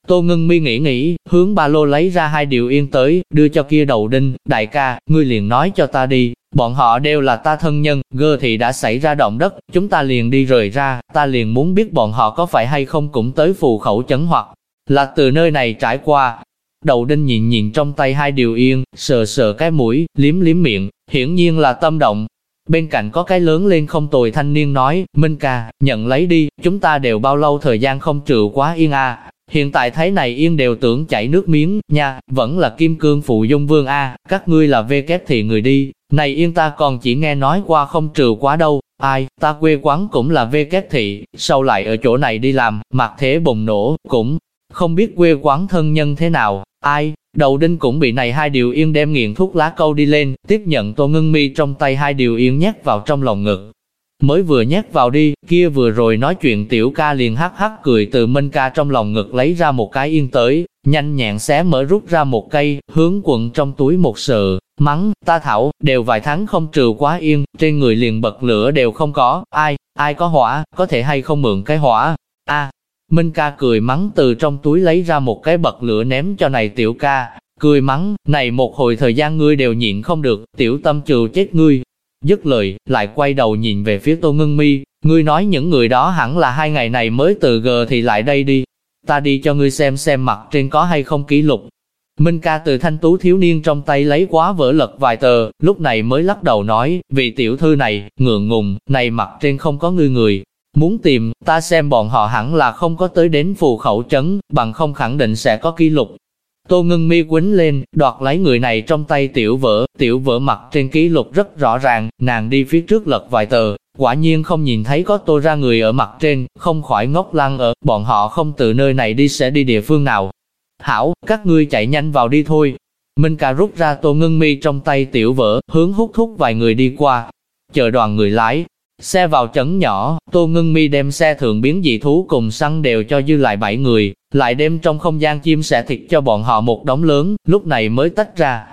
Tô ngưng mi nghĩ nghĩ, hướng ba lô lấy ra hai điều yên tới, đưa cho kia đầu đinh, đại ca, ngươi liền nói cho ta đi, bọn họ đều là ta thân nhân, gơ thì đã xảy ra động đất, chúng ta liền đi rời ra, ta liền muốn biết bọn họ có phải hay không cũng tới phù khẩu chấn hoặc là từ nơi này trải qua. Đầu đinh nhìn nhìn trong tay hai điều yên, sờ sờ cái mũi, liếm liếm miệng, hiển nhiên là tâm động. Bên cạnh có cái lớn lên không tồi thanh niên nói, Minh ca, nhận lấy đi, chúng ta đều bao lâu thời gian không trừ quá yên a Hiện tại thấy này yên đều tưởng chảy nước miếng, nha, vẫn là kim cương phụ dung vương a các ngươi là vê kép thì người đi, này yên ta còn chỉ nghe nói qua không trừ quá đâu, ai, ta quê quán cũng là vê kép thị, sau lại ở chỗ này đi làm, mặt thế bùng nổ, cũng không biết quê quán thân nhân thế nào, ai, đầu đinh cũng bị này hai điều yên đem nghiện thuốc lá câu đi lên, tiếp nhận tô ngưng mi trong tay hai điều yên nhét vào trong lòng ngực. Mới vừa nhét vào đi, kia vừa rồi nói chuyện tiểu ca liền hắc hắc cười từ minh ca trong lòng ngực lấy ra một cái yên tới, nhanh nhẹn xé mở rút ra một cây, hướng quận trong túi một sự, mắng, ta thảo, đều vài tháng không trừ quá yên, trên người liền bật lửa đều không có, ai, ai có hỏa, có thể hay không mượn cái hỏa, a Minh ca cười mắng từ trong túi lấy ra một cái bật lửa ném cho này tiểu ca, cười mắng, này một hồi thời gian ngươi đều nhịn không được, tiểu tâm trừ chết ngươi. Dứt lời, lại quay đầu nhìn về phía Tô ngưng Mi, ngươi nói những người đó hẳn là hai ngày này mới từ gờ thì lại đây đi. Ta đi cho ngươi xem xem mặt trên có hay không kỷ lục. Minh ca từ thanh tú thiếu niên trong tay lấy quá vỡ lật vài tờ, lúc này mới lắc đầu nói, vị tiểu thư này, ngượng ngùng, này mặt trên không có ngươi người, Muốn tìm, ta xem bọn họ hẳn là không có tới đến phù khẩu trấn, bằng không khẳng định sẽ có kỷ lục. Tô ngưng mi quýnh lên, đoạt lấy người này trong tay tiểu vỡ, tiểu vỡ mặt trên ký lục rất rõ ràng, nàng đi phía trước lật vài tờ, quả nhiên không nhìn thấy có tô ra người ở mặt trên, không khỏi ngốc lăng ở, bọn họ không từ nơi này đi sẽ đi địa phương nào. Hảo, các ngươi chạy nhanh vào đi thôi. Minh ca rút ra tô ngưng mi trong tay tiểu vỡ, hướng hút thúc vài người đi qua. Chờ đoàn người lái, Xe vào chấn nhỏ, Tô Ngân Mi đem xe thượng biến dị thú cùng săn đều cho dư lại bảy người, lại đem trong không gian chim sẻ thịt cho bọn họ một đống lớn, lúc này mới tách ra.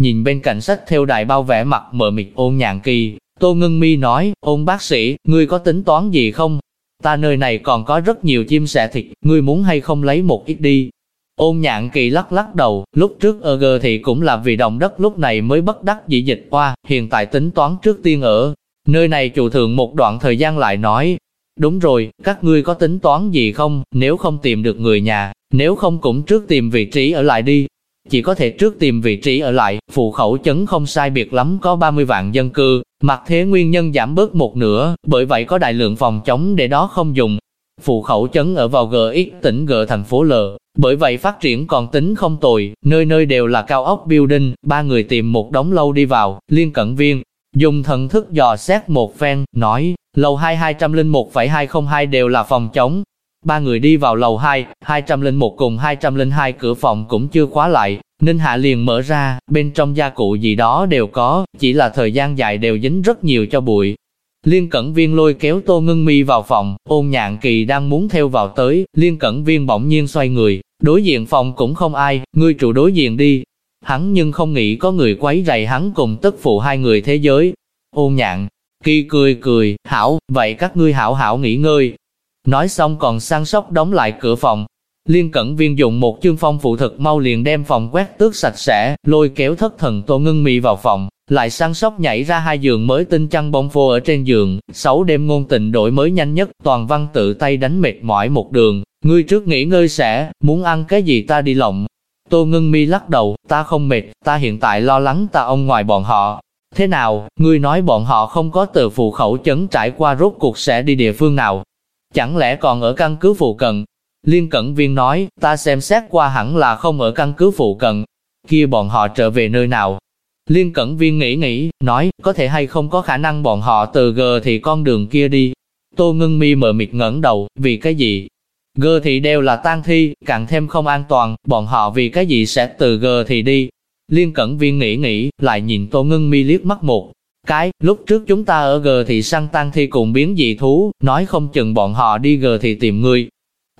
Nhìn bên cạnh sách theo đại bao vẻ mặt mờ mịt ôn nhàn kỳ, Tô Ngân Mi nói, ôn bác sĩ, ngươi có tính toán gì không? Ta nơi này còn có rất nhiều chim sẻ thịt, ngươi muốn hay không lấy một ít đi? Ôn nhạn kỳ lắc lắc đầu, lúc trước ở gờ thì cũng là vì động đất lúc này mới bất đắc dĩ dịch qua, hiện tại tính toán trước tiên ở, Nơi này chủ thượng một đoạn thời gian lại nói, đúng rồi, các ngươi có tính toán gì không, nếu không tìm được người nhà, nếu không cũng trước tìm vị trí ở lại đi. Chỉ có thể trước tìm vị trí ở lại, phụ khẩu chấn không sai biệt lắm có 30 vạn dân cư, mặt thế nguyên nhân giảm bớt một nửa, bởi vậy có đại lượng phòng chống để đó không dùng. Phụ khẩu chấn ở vào GX tỉnh G thành phố L, bởi vậy phát triển còn tính không tồi, nơi nơi đều là cao ốc building, ba người tìm một đống lâu đi vào, liên cận viên, Dùng thần thức dò xét một phen, nói, lầu 2 201,202 đều là phòng chống. Ba người đi vào lầu 2, 201 cùng 202 cửa phòng cũng chưa khóa lại, Ninh Hạ liền mở ra, bên trong gia cụ gì đó đều có, chỉ là thời gian dài đều dính rất nhiều cho bụi. Liên Cẩn Viên lôi kéo Tô Ngân Mi vào phòng, ôn nhạn kỳ đang muốn theo vào tới, Liên Cẩn Viên bỗng nhiên xoay người, đối diện phòng cũng không ai, ngươi trụ đối diện đi, hắn nhưng không nghĩ có người quấy rầy hắn cùng tức phụ hai người thế giới. Ôn nhạn, kỳ cười cười, hảo, vậy các ngươi hảo hảo nghỉ ngơi. Nói xong còn sang sóc đóng lại cửa phòng. Liên cẩn viên dùng một chương phong phụ thực mau liền đem phòng quét tước sạch sẽ, lôi kéo thất thần tô ngưng mi vào phòng, lại sang sóc nhảy ra hai giường mới tinh chăn bông phô ở trên giường, sáu đêm ngôn tình đổi mới nhanh nhất, toàn văn tự tay đánh mệt mỏi một đường, ngươi trước nghỉ ngơi sẽ, muốn ăn cái gì ta đi lộng. Tô ngưng mi lắc đầu, ta không mệt, ta hiện tại lo lắng ta ông ngoài bọn họ. Thế nào, ngươi nói bọn họ không có từ phụ khẩu chấn trải qua rốt cuộc sẽ đi địa phương nào? Chẳng lẽ còn ở căn cứ phụ cận? Liên Cẩn Viên nói, ta xem xét qua hẳn là không ở căn cứ phụ cận. Kia bọn họ trở về nơi nào? Liên Cẩn Viên nghĩ nghĩ, nói, có thể hay không có khả năng bọn họ từ G thì con đường kia đi. Tô ngưng mi mờ mịt ngẩng đầu, vì cái gì? Gờ thì đều là tang thi, càng thêm không an toàn, bọn họ vì cái gì sẽ từ gờ thì đi. Liên Cẩn Viên nghĩ nghĩ, lại nhìn Tô ngưng mi liếc mắt một cái, lúc trước chúng ta ở gờ thì săn tang thi cùng biến dị thú, nói không chừng bọn họ đi gờ thì tìm người,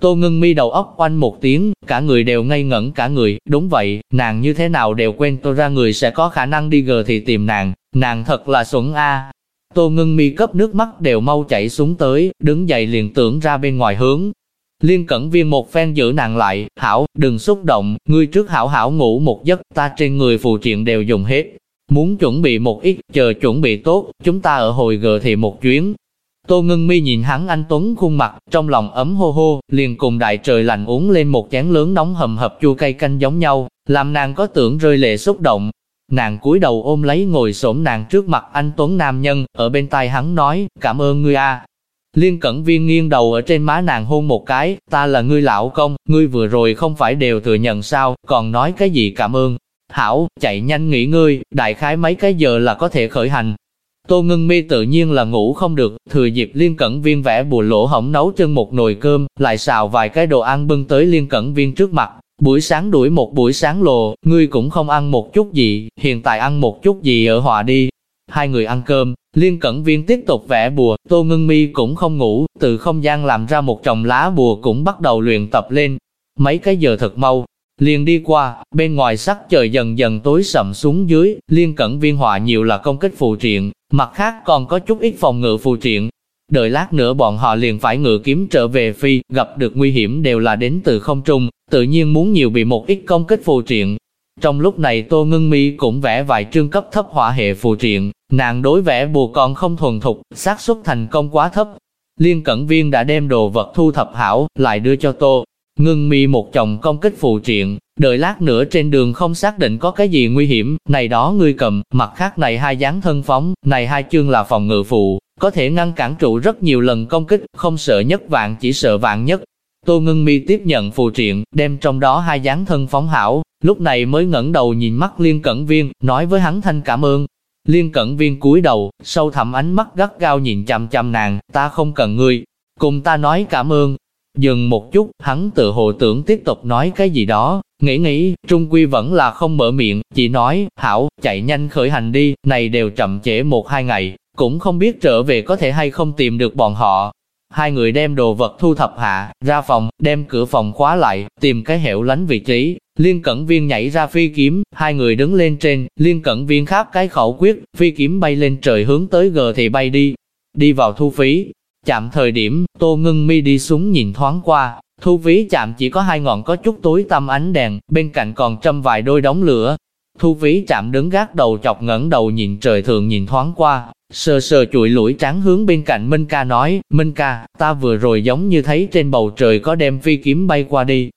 Tô ngưng mi đầu óc oanh một tiếng, cả người đều ngây ngẩn cả người, đúng vậy, nàng như thế nào đều quên tôi ra người sẽ có khả năng đi gờ thì tìm nàng, nàng thật là xuẩn a. Tô ngưng mi cấp nước mắt đều mau chảy xuống tới, đứng dậy liền tưởng ra bên ngoài hướng. Liên cẩn viên một phen giữ nàng lại, hảo, đừng xúc động, ngươi trước hảo hảo ngủ một giấc, ta trên người phù triện đều dùng hết. Muốn chuẩn bị một ít, chờ chuẩn bị tốt, chúng ta ở hồi gờ thì một chuyến, Tô ngưng mi nhìn hắn anh Tuấn khuôn mặt, trong lòng ấm hô hô, liền cùng đại trời lạnh uống lên một chén lớn nóng hầm hập chua cay canh giống nhau, làm nàng có tưởng rơi lệ xúc động. Nàng cúi đầu ôm lấy ngồi xổm nàng trước mặt anh Tuấn nam nhân, ở bên tai hắn nói, cảm ơn ngươi a. Liên cẩn viên nghiêng đầu ở trên má nàng hôn một cái, ta là ngươi lão công, ngươi vừa rồi không phải đều thừa nhận sao, còn nói cái gì cảm ơn. Hảo, chạy nhanh nghỉ ngươi. đại khái mấy cái giờ là có thể khởi hành, Tô ngưng mi tự nhiên là ngủ không được, thừa dịp liên cẩn viên vẽ bùa lỗ hổng nấu chân một nồi cơm, lại xào vài cái đồ ăn bưng tới liên cẩn viên trước mặt. Buổi sáng đuổi một buổi sáng lồ, ngươi cũng không ăn một chút gì, hiện tại ăn một chút gì ở hòa đi. Hai người ăn cơm, liên cẩn viên tiếp tục vẽ bùa, tô ngưng mi cũng không ngủ, từ không gian làm ra một chồng lá bùa cũng bắt đầu luyện tập lên. Mấy cái giờ thật mau, liền đi qua, bên ngoài sắc trời dần dần tối sầm xuống dưới, liên cẩn viên họa nhiều là công kích phù triện, mặt khác còn có chút ít phòng ngự phù triện. Đợi lát nữa bọn họ liền phải ngựa kiếm trở về phi, gặp được nguy hiểm đều là đến từ không trung, tự nhiên muốn nhiều bị một ít công kích phù triện. Trong lúc này Tô Ngân Mi cũng vẽ vài chương cấp thấp hỏa hệ phù triện, nàng đối vẽ bùa còn không thuần thục, xác suất thành công quá thấp. Liên Cẩn Viên đã đem đồ vật thu thập hảo, lại đưa cho Tô ngưng mi một chồng công kích phù triện, đợi lát nữa trên đường không xác định có cái gì nguy hiểm, này đó ngươi cầm, mặt khác này hai dáng thân phóng, này hai chương là phòng ngự phù, có thể ngăn cản trụ rất nhiều lần công kích, không sợ nhất vạn chỉ sợ vạn nhất. Tô ngưng mi tiếp nhận phù triện, đem trong đó hai dáng thân phóng hảo, lúc này mới ngẩng đầu nhìn mắt liên cẩn viên, nói với hắn thanh cảm ơn. Liên cẩn viên cúi đầu, sâu thẳm ánh mắt gắt gao nhìn chăm chăm nàng, ta không cần ngươi, cùng ta nói cảm ơn, Dừng một chút, hắn tự hồ tưởng tiếp tục nói cái gì đó, nghĩ nghĩ, Trung Quy vẫn là không mở miệng, chỉ nói, hảo, chạy nhanh khởi hành đi, này đều chậm trễ một hai ngày, cũng không biết trở về có thể hay không tìm được bọn họ. Hai người đem đồ vật thu thập hạ, ra phòng, đem cửa phòng khóa lại, tìm cái hẻo lánh vị trí, liên cẩn viên nhảy ra phi kiếm, hai người đứng lên trên, liên cẩn viên khắp cái khẩu quyết, phi kiếm bay lên trời hướng tới gờ thì bay đi, đi vào thu phí, Chạm thời điểm, Tô Ngưng Mi đi xuống nhìn thoáng qua, thu phí chạm chỉ có hai ngọn có chút tối tăm ánh đèn, bên cạnh còn trăm vài đôi đóng lửa. Thu phí chạm đứng gác đầu chọc ngẩng đầu nhìn trời thường nhìn thoáng qua, sờ sờ chuỗi lũi trắng hướng bên cạnh Minh Ca nói, Minh Ca, ta vừa rồi giống như thấy trên bầu trời có đem phi kiếm bay qua đi.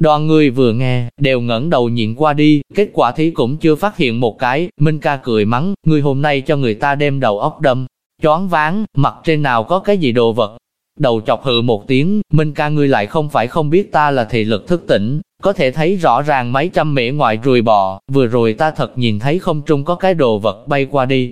Đoàn người vừa nghe, đều ngẩng đầu nhìn qua đi, kết quả thí cũng chưa phát hiện một cái, Minh Ca cười mắng, người hôm nay cho người ta đem đầu óc đâm, choáng váng, mặt trên nào có cái gì đồ vật. Đầu chọc hừ một tiếng, Minh ca ngươi lại không phải không biết ta là thị lực thức tỉnh, có thể thấy rõ ràng mấy trăm mễ ngoại ruồi bò, vừa rồi ta thật nhìn thấy không trung có cái đồ vật bay qua đi.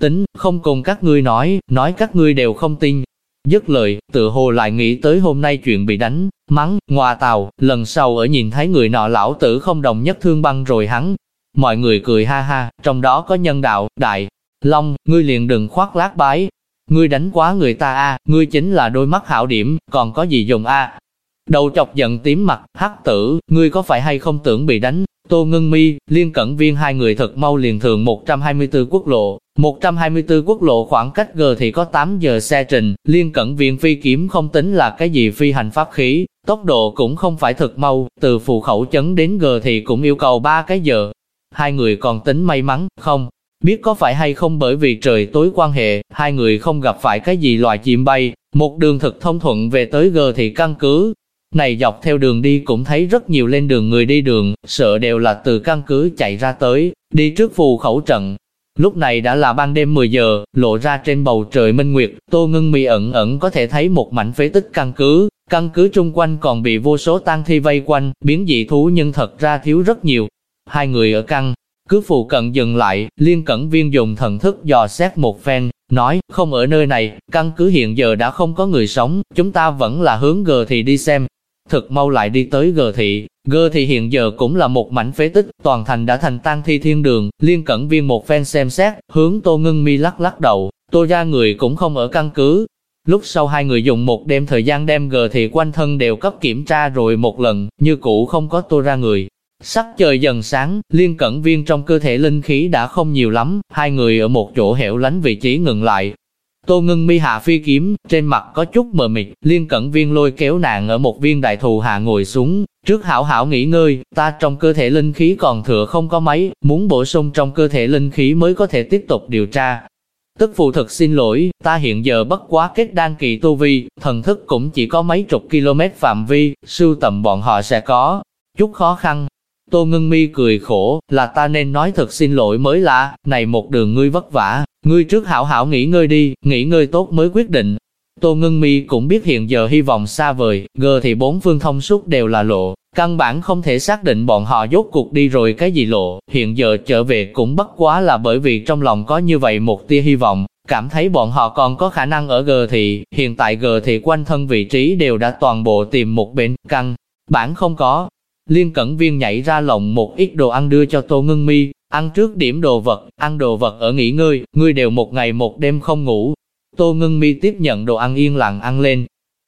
Tính, không cùng các ngươi nói, nói các ngươi đều không tin. Dứt lời, tự hồ lại nghĩ tới hôm nay chuyện bị đánh, mắng, ngoà tàu, lần sau ở nhìn thấy người nọ lão tử không đồng nhất thương băng rồi hắn. Mọi người cười ha ha, trong đó có nhân đạo, đại, Long, ngươi liền đừng khoác lác bái. Ngươi đánh quá người ta a, ngươi chính là đôi mắt hảo điểm, còn có gì dùng a? Đầu chọc giận tím mặt, hắc tử, ngươi có phải hay không tưởng bị đánh? Tô Ngân Mi, Liên Cẩn Viên hai người thật mau liền thường 124 quốc lộ, 124 quốc lộ khoảng cách G thì có 8 giờ xe trình, Liên Cẩn Viên phi kiếm không tính là cái gì phi hành pháp khí, tốc độ cũng không phải thật mau, từ phù khẩu chấn đến G thì cũng yêu cầu 3 cái giờ. Hai người còn tính may mắn, không? Biết có phải hay không bởi vì trời tối quan hệ, hai người không gặp phải cái gì loài chim bay, một đường thực thông thuận về tới G thì căn cứ, này dọc theo đường đi cũng thấy rất nhiều lên đường người đi đường, sợ đều là từ căn cứ chạy ra tới, đi trước phù khẩu trận. Lúc này đã là ban đêm 10 giờ, lộ ra trên bầu trời minh nguyệt, Tô Ngân Mi ẩn ẩn có thể thấy một mảnh phế tích căn cứ, căn cứ chung quanh còn bị vô số tang thi vây quanh, biến dị thú nhưng thật ra thiếu rất nhiều. Hai người ở căn cứ phù cận dừng lại, liên cẩn viên dùng thần thức dò xét một phen, nói, không ở nơi này, căn cứ hiện giờ đã không có người sống, chúng ta vẫn là hướng gờ thì đi xem, thực mau lại đi tới gờ thị. gờ thị hiện giờ cũng là một mảnh phế tích, toàn thành đã thành tan thi thiên đường, liên cẩn viên một phen xem xét, hướng Tô ngưng Mi lắc lắc đầu, Tô ra người cũng không ở căn cứ. Lúc sau hai người dùng một đêm thời gian đem gờ thị quanh thân đều cấp kiểm tra rồi một lần, như cũ không có Tô ra người. Sắc trời dần sáng, liên cẩn viên trong cơ thể linh khí đã không nhiều lắm, hai người ở một chỗ hẻo lánh vị trí ngừng lại, Tô ngưng mi hạ phi kiếm, trên mặt có chút mờ mịt, liên cẩn viên lôi kéo nàng ở một viên đại thù hạ ngồi xuống, trước hảo hảo nghỉ ngơi, ta trong cơ thể linh khí còn thừa không có mấy, muốn bổ sung trong cơ thể linh khí mới có thể tiếp tục điều tra. Tức phụ thực xin lỗi, ta hiện giờ bất quá kết đan kỳ tu vi, thần thức cũng chỉ có mấy chục km phạm vi, sưu tầm bọn họ sẽ có chút khó khăn. Tô ngưng mi cười khổ, là ta nên nói thật xin lỗi mới là, này một đường ngươi vất vả, Ngươi trước hảo hảo nghỉ ngơi đi, nghỉ ngơi tốt mới quyết định. Tô Ngân Mi cũng biết hiện giờ hy vọng xa vời, gờ thì bốn phương thông suốt đều là lộ, căn bản không thể xác định bọn họ dốt cuộc đi rồi cái gì lộ, hiện giờ trở về cũng bất quá là bởi vì trong lòng có như vậy một tia hy vọng, cảm thấy bọn họ còn có khả năng ở gờ thị, hiện tại gờ thị quanh thân vị trí đều đã toàn bộ tìm một bên, căn bản không có. Liên Cẩn Viên nhảy ra lồng một ít đồ ăn đưa cho Tô ngưng Mi, Ăn trước điểm đồ vật, ăn đồ vật ở nghỉ ngơi, ngươi đều một ngày một đêm không ngủ. Tô ngưng Mi tiếp nhận đồ ăn yên lặng ăn lên.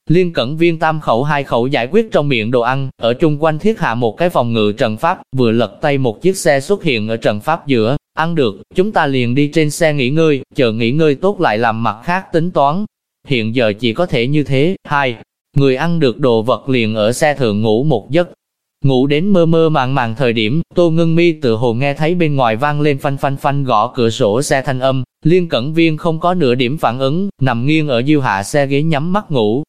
Liên cẩn viên tam khẩu hai khẩu giải quyết trong miệng đồ ăn, ở chung quanh thiết hạ một cái phòng ngự trận pháp, vừa lật tay một chiếc xe xuất hiện ở trận pháp giữa, ăn được, chúng ta liền đi trên xe nghỉ ngơi, chờ nghỉ ngơi tốt lại làm mặt khác tính toán. Hiện giờ chỉ có thể như thế, hai, người ăn được đồ vật liền ở xe thượng ngủ một giấc, Ngủ đến mơ mơ màng màng thời điểm, Tô Ngân Mi tự hồ nghe thấy bên ngoài vang lên phanh phanh phanh gõ cửa sổ xe thanh âm, Liên Cẩn Viên không có nửa điểm phản ứng, nằm nghiêng ở diêu hạ xe ghế nhắm mắt ngủ.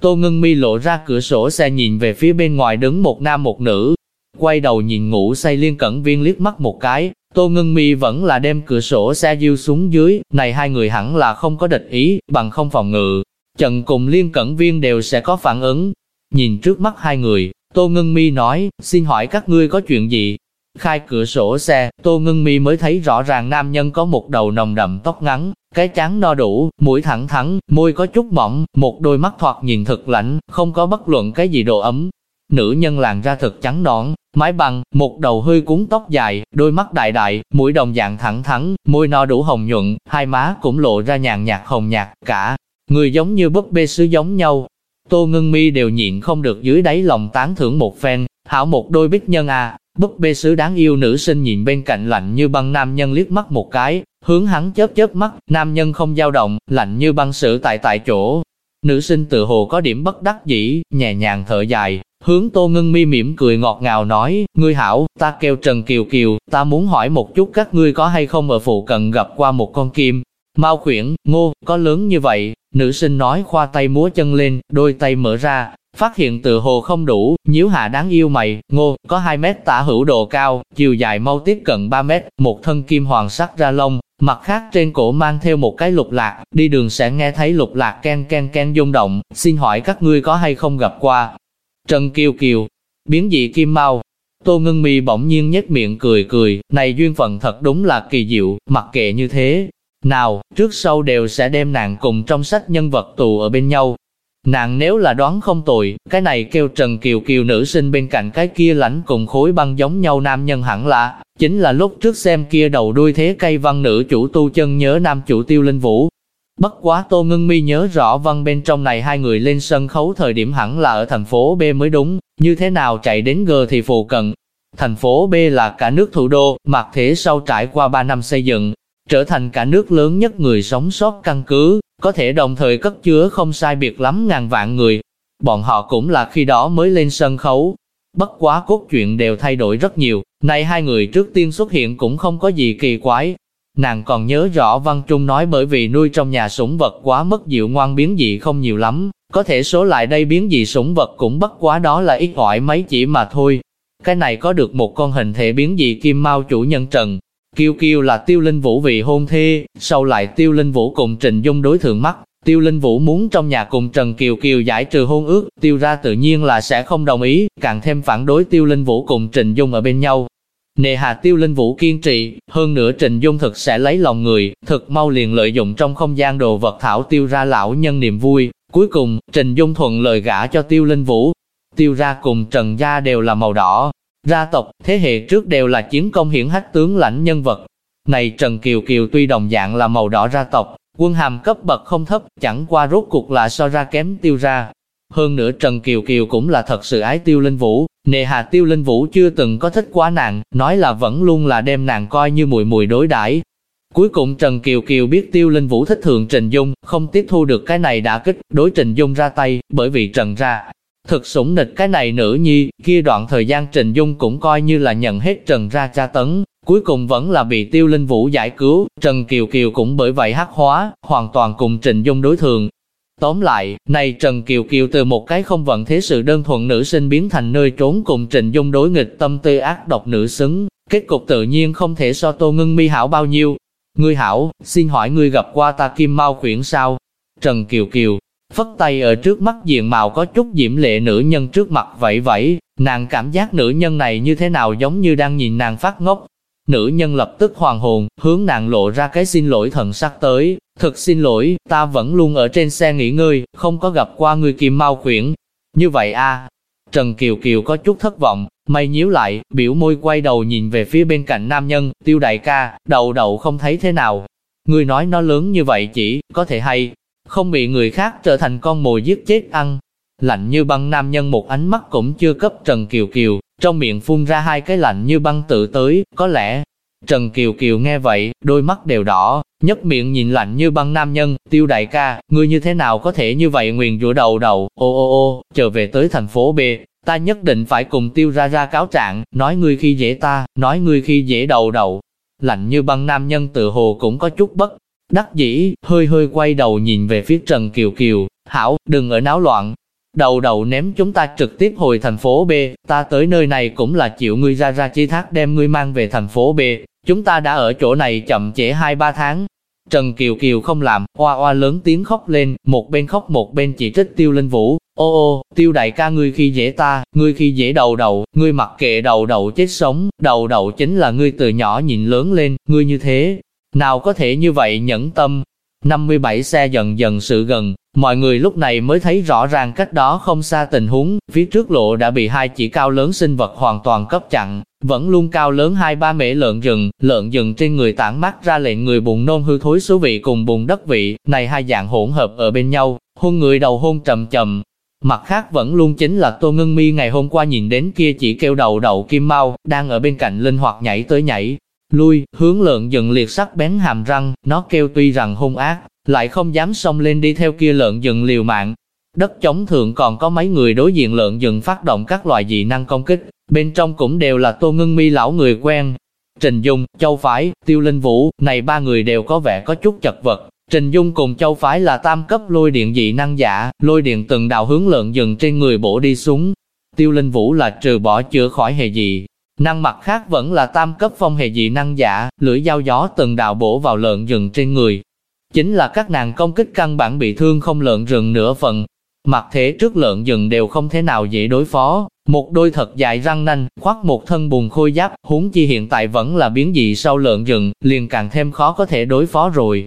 Tô Ngân Mi lộ ra cửa sổ xe nhìn về phía bên ngoài đứng một nam một nữ, quay đầu nhìn ngủ say Liên Cẩn Viên liếc mắt một cái, Tô Ngân Mi vẫn là đem cửa sổ xe diêu xuống dưới, này hai người hẳn là không có địch ý, bằng không phòng ngự. Trần cùng Liên Cẩn Viên đều sẽ có phản ứng. Nhìn trước mắt hai người, Tô Ngân Mi nói, xin hỏi các ngươi có chuyện gì? Khai cửa sổ xe, Tô Ngân Mi mới thấy rõ ràng nam nhân có một đầu nồng đậm tóc ngắn, cái trán no đủ, mũi thẳng thắn, môi có chút mỏng, một đôi mắt thoạt nhìn thật lạnh, không có bất luận cái gì độ ấm. Nữ nhân làn ra thật trắng nõn, mái bằng, một đầu hơi cuốn tóc dài, đôi mắt đại đại, mũi đồng dạng thẳng thắn, môi no đủ hồng nhuận, hai má cũng lộ ra nhàn nhạt hồng nhạt, cả người giống như búp bê sứ giống nhau, Tô Ngân Mi đều nhịn không được dưới đáy lòng tán thưởng một phen, hảo một đôi bích nhân à, búp bê sứ đáng yêu nữ sinh nhìn bên cạnh lạnh như băng nam nhân liếc mắt một cái, hướng hắn chớp chớp mắt, nam nhân không dao động, lạnh như băng sự tại tại chỗ. Nữ sinh tự hồ có điểm bất đắc dĩ, nhẹ nhàng thở dài, hướng Tô Ngân Mi mỉm cười ngọt ngào nói, ngươi hảo, ta kêu Trần Kiều Kiều, ta muốn hỏi một chút các ngươi có hay không ở phụ cận gặp qua một con kim. Mao khuyển, ngô, có lớn như vậy, Nữ sinh nói khoa tay múa chân lên, đôi tay mở ra, phát hiện tựa hồ không đủ, nhíu hạ đáng yêu mày, ngô, có 2 mét tả hữu độ cao, chiều dài mau tiếp cận 3 mét, một thân kim hoàng sắc ra lông, mặt khác trên cổ mang theo một cái lục lạc, đi đường sẽ nghe thấy lục lạc ken ken ken rung động, xin hỏi các ngươi có hay không gặp qua. Trần Kiều Kiều, biến dị kim mau, Tô Ngân Mi bỗng nhiên nhếch miệng cười cười, này duyên phận thật đúng là kỳ diệu, mặc kệ như thế, nào, trước sau đều sẽ đem nàng cùng trong sách nhân vật tù ở bên nhau. Nàng nếu là đoán không tội, cái này kêu Trần Kiều Kiều nữ sinh bên cạnh cái kia lãnh cùng khối băng giống nhau nam nhân hẳn là, chính là lúc trước xem kia đầu đuôi thế cây văn nữ chủ tu chân nhớ nam chủ tiêu linh vũ. Bất quá Tô Ngân Mi nhớ rõ văn bên trong này hai người lên sân khấu thời điểm hẳn là ở thành phố B mới đúng, như thế nào chạy đến G thì phù cận. Thành phố B là cả nước thủ đô, mặc thế sau trải qua 3 năm xây dựng, trở thành cả nước lớn nhất người sống sót căn cứ, có thể đồng thời cất chứa không sai biệt lắm ngàn vạn người. Bọn họ cũng là khi đó mới lên sân khấu. Bất quá cốt truyện đều thay đổi rất nhiều, này hai người trước tiên xuất hiện cũng không có gì kỳ quái, Nàng còn nhớ rõ Văn Trung nói bởi vì nuôi trong nhà sủng vật quá mất dịu ngoan biến dị không nhiều lắm, có thể số lại đây biến dị sủng vật cũng bất quá đó là ít ỏi mấy chỉ mà thôi. Cái này có được một con hình thể biến dị kim mau chủ nhân Trần. Kiêu Kiêu là Tiêu Linh Vũ vì hôn thê, sau lại Tiêu Linh Vũ cùng Trình Dung đối thượng mắt. Tiêu Linh Vũ muốn trong nhà cùng Trần Kiều Kiều giải trừ hôn ước, Tiêu ra tự nhiên là sẽ không đồng ý, càng thêm phản đối Tiêu Linh Vũ cùng Trình Dung ở bên nhau, Nề hà tiêu linh vũ kiên trì, hơn nữa Trình Dung thực sẽ lấy lòng người, thực mau liền lợi dụng trong không gian đồ vật thảo tiêu ra lão nhân niềm vui. Cuối cùng, Trình Dung thuận lời gả cho tiêu linh vũ. Tiêu ra cùng Trần Gia đều là màu đỏ. Gia tộc, thế hệ trước đều là chiến công hiển hách tướng lãnh nhân vật. Này Trần Kiều Kiều tuy đồng dạng là màu đỏ gia tộc, quân hàm cấp bậc không thấp, chẳng qua rốt cuộc là so ra kém tiêu ra. Hơn nữa Trần Kiều Kiều cũng là thật sự ái tiêu linh vũ, Nề hà tiêu linh vũ chưa từng có thích quá nàng, nói là vẫn luôn là đem nàng coi như mùi mùi đối đãi. Cuối cùng Trần Kiều Kiều biết tiêu linh vũ thích thượng Trình Dung, không tiếp thu được cái này đã kích, đối Trình Dung ra tay, bởi vì Trần ra. Thực sủng nịch cái này nữ nhi, kia đoạn thời gian Trình Dung cũng coi như là nhận hết Trần ra tra tấn, cuối cùng vẫn là bị tiêu linh vũ giải cứu, Trần Kiều Kiều cũng bởi vậy hắc hóa, hoàn toàn cùng Trình Dung đối thường, Tóm lại, này Trần Kiều Kiều từ một cái không vận thế sự đơn thuần nữ sinh biến thành nơi trốn cùng trình Dung đối nghịch tâm tư ác độc nữ xứng, kết cục tự nhiên không thể so Tô ngưng Mi hảo bao nhiêu. Ngươi hảo, xin hỏi ngươi gặp qua ta Kim mau quyển sao? Trần Kiều Kiều, phất tay ở trước mắt diện mạo có chút diễm lệ nữ nhân trước mặt vẫy vẫy, nàng cảm giác nữ nhân này như thế nào giống như đang nhìn nàng phát ngốc, Nữ nhân lập tức hoàng hồn, hướng nàng lộ ra cái xin lỗi thần sắc tới. Thực xin lỗi, ta vẫn luôn ở trên xe nghỉ ngơi, không có gặp qua người kim mau khuyển. Như vậy a à? Trần Kiều Kiều có chút thất vọng, mày nhíu lại, biểu môi quay đầu nhìn về phía bên cạnh nam nhân, tiêu đại ca, đầu đầu không thấy thế nào. Người nói nó lớn như vậy chỉ, có thể hay, không bị người khác trở thành con mồi giết chết ăn. Lạnh như băng nam nhân một ánh mắt cũng chưa cấp Trần Kiều Kiều, trong miệng phun ra hai cái lạnh như băng tự tới, có lẽ. Trần Kiều Kiều nghe vậy, đôi mắt đều đỏ, nhấc miệng nhìn lạnh như băng nam nhân, tiêu đại ca, ngươi như thế nào có thể như vậy nguyền rủa đầu đầu, ô ô ô, trở về tới thành phố B, ta nhất định phải cùng tiêu ra ra cáo trạng, nói ngươi khi dễ ta, nói ngươi khi dễ đầu đầu. Lạnh như băng nam nhân tự hồ cũng có chút bất đắc dĩ, hơi hơi quay đầu nhìn về phía Trần Kiều Kiều, hảo, đừng ở náo loạn, Đầu đầu ném chúng ta trực tiếp hồi thành phố B, ta tới nơi này cũng là chịu ngươi ra ra chi thác đem ngươi mang về thành phố B, chúng ta đã ở chỗ này chậm trễ 2-3 tháng. Trần Kiều Kiều không làm, oa oa lớn tiếng khóc lên, một bên khóc một bên chỉ trích tiêu linh vũ, ô ô, tiêu đại ca ngươi khi dễ ta, ngươi khi dễ đầu đầu, ngươi mặc kệ đầu đầu chết sống, đầu đầu chính là ngươi từ nhỏ nhìn lớn lên, ngươi như thế, nào có thể như vậy nhẫn tâm. 57 xe dần dần sự gần, Mọi người lúc này mới thấy rõ ràng cách đó không xa tình huống, phía trước lộ đã bị hai chỉ cao lớn sinh vật hoàn toàn cấp chặn, vẫn luôn cao lớn hai ba mễ lợn rừng, lợn rừng trên người tản mắt ra lệnh người bùn nôn hư thối số vị cùng bùn đất vị, này hai dạng hỗn hợp ở bên nhau, hôn người đầu hôn trầm trầm. Mặt khác vẫn luôn chính là Tô Ngân Mi ngày hôm qua nhìn đến kia chỉ kêu đầu đầu kim mau, đang ở bên cạnh linh hoạt nhảy tới nhảy, lui, hướng lợn rừng liệt sắc bén hàm răng, nó kêu tuy rằng hung ác, lại không dám xông lên đi theo kia lợn rừng liều mạng. Đất chống thượng còn có mấy người đối diện lợn rừng phát động các loại dị năng công kích, bên trong cũng đều là tô ngưng mi lão người quen. Trình Dung, Châu Phái, Tiêu Linh Vũ, này ba người đều có vẻ có chút chật vật. Trình Dung cùng Châu Phái là tam cấp lôi điện dị năng giả, lôi điện từng đào hướng lợn rừng trên người bổ đi xuống. Tiêu Linh Vũ là trừ bỏ chữa khỏi hề dị. Năng mặt khác vẫn là tam cấp phong hề dị năng giả, lưỡi dao gió từng đào bổ vào lợn rừng trên người, Chính là các nàng công kích căn bản bị thương không lợn rừng nửa phần. Mặt thế trước lợn rừng đều không thể nào dễ đối phó. Một đôi thật dài răng nanh, khoác một thân bùn khôi giáp, huống chi hiện tại vẫn là biến dị sau lợn rừng, liền càng thêm khó có thể đối phó rồi.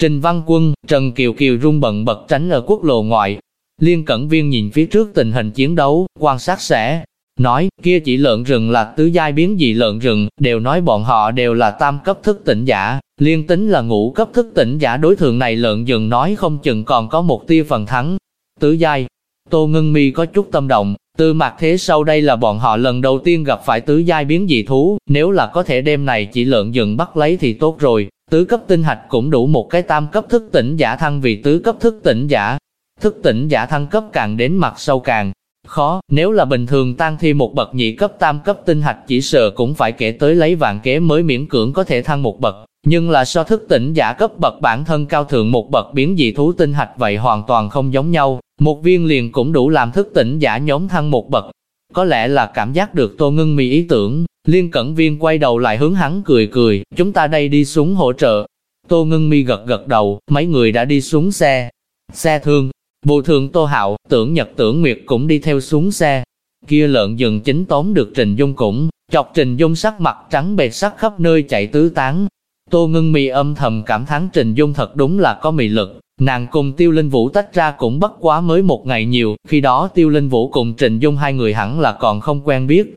Trình Văn Quân, Trần Kiều Kiều rung bận bật tránh ở quốc lộ ngoại. Liên Cẩn Viên nhìn phía trước tình hình chiến đấu, quan sát sẽ nói, kia chỉ lợn rừng là tứ giai biến dị lợn rừng, đều nói bọn họ đều là tam cấp thức tỉnh giả, liên tính là ngũ cấp thức tỉnh giả đối thường này lợn rừng nói không chừng còn có một tia phần thắng. Tứ giai, Tô Ngân Mi có chút tâm động, từ mặt thế sau đây là bọn họ lần đầu tiên gặp phải tứ giai biến dị thú, nếu là có thể đem này chỉ lợn rừng bắt lấy thì tốt rồi, tứ cấp tinh hạch cũng đủ một cái tam cấp thức tỉnh giả thăng vì tứ cấp thức tỉnh giả. Thức tỉnh giả thăng cấp càng đến mặt sâu càng khó, nếu là bình thường tăng thi một bậc nhị cấp tam cấp tinh hạch chỉ sợ cũng phải kể tới lấy vạn kế mới miễn cưỡng có thể thăng một bậc, nhưng là so thức tỉnh giả cấp bậc bản thân cao thượng một bậc biến dị thú tinh hạch vậy hoàn toàn không giống nhau, một viên liền cũng đủ làm thức tỉnh giả nhóm thăng một bậc. Có lẽ là cảm giác được Tô Ngân Mi ý tưởng, Liên Cẩn Viên quay đầu lại hướng hắn cười cười, chúng ta đây đi xuống hỗ trợ. Tô Ngân Mi gật gật đầu, mấy người đã đi xuống xe. Xe thương, bộ thường Tô Hạo, tưởng Nhật tưởng Nguyệt cũng đi theo xuống xe. Kia lợn dừng chính tóm được Trình Dung cũng, chọc Trình Dung sắc mặt trắng bệt sắc khắp nơi chạy tứ tán. Tô Ngân Mi âm thầm cảm thán Trình Dung thật đúng là có mị lực, Nàng cùng Tiêu Linh Vũ tách ra cũng bất quá mới một ngày nhiều, khi đó Tiêu Linh Vũ cùng Trình Dung hai người hẳn là còn không quen biết.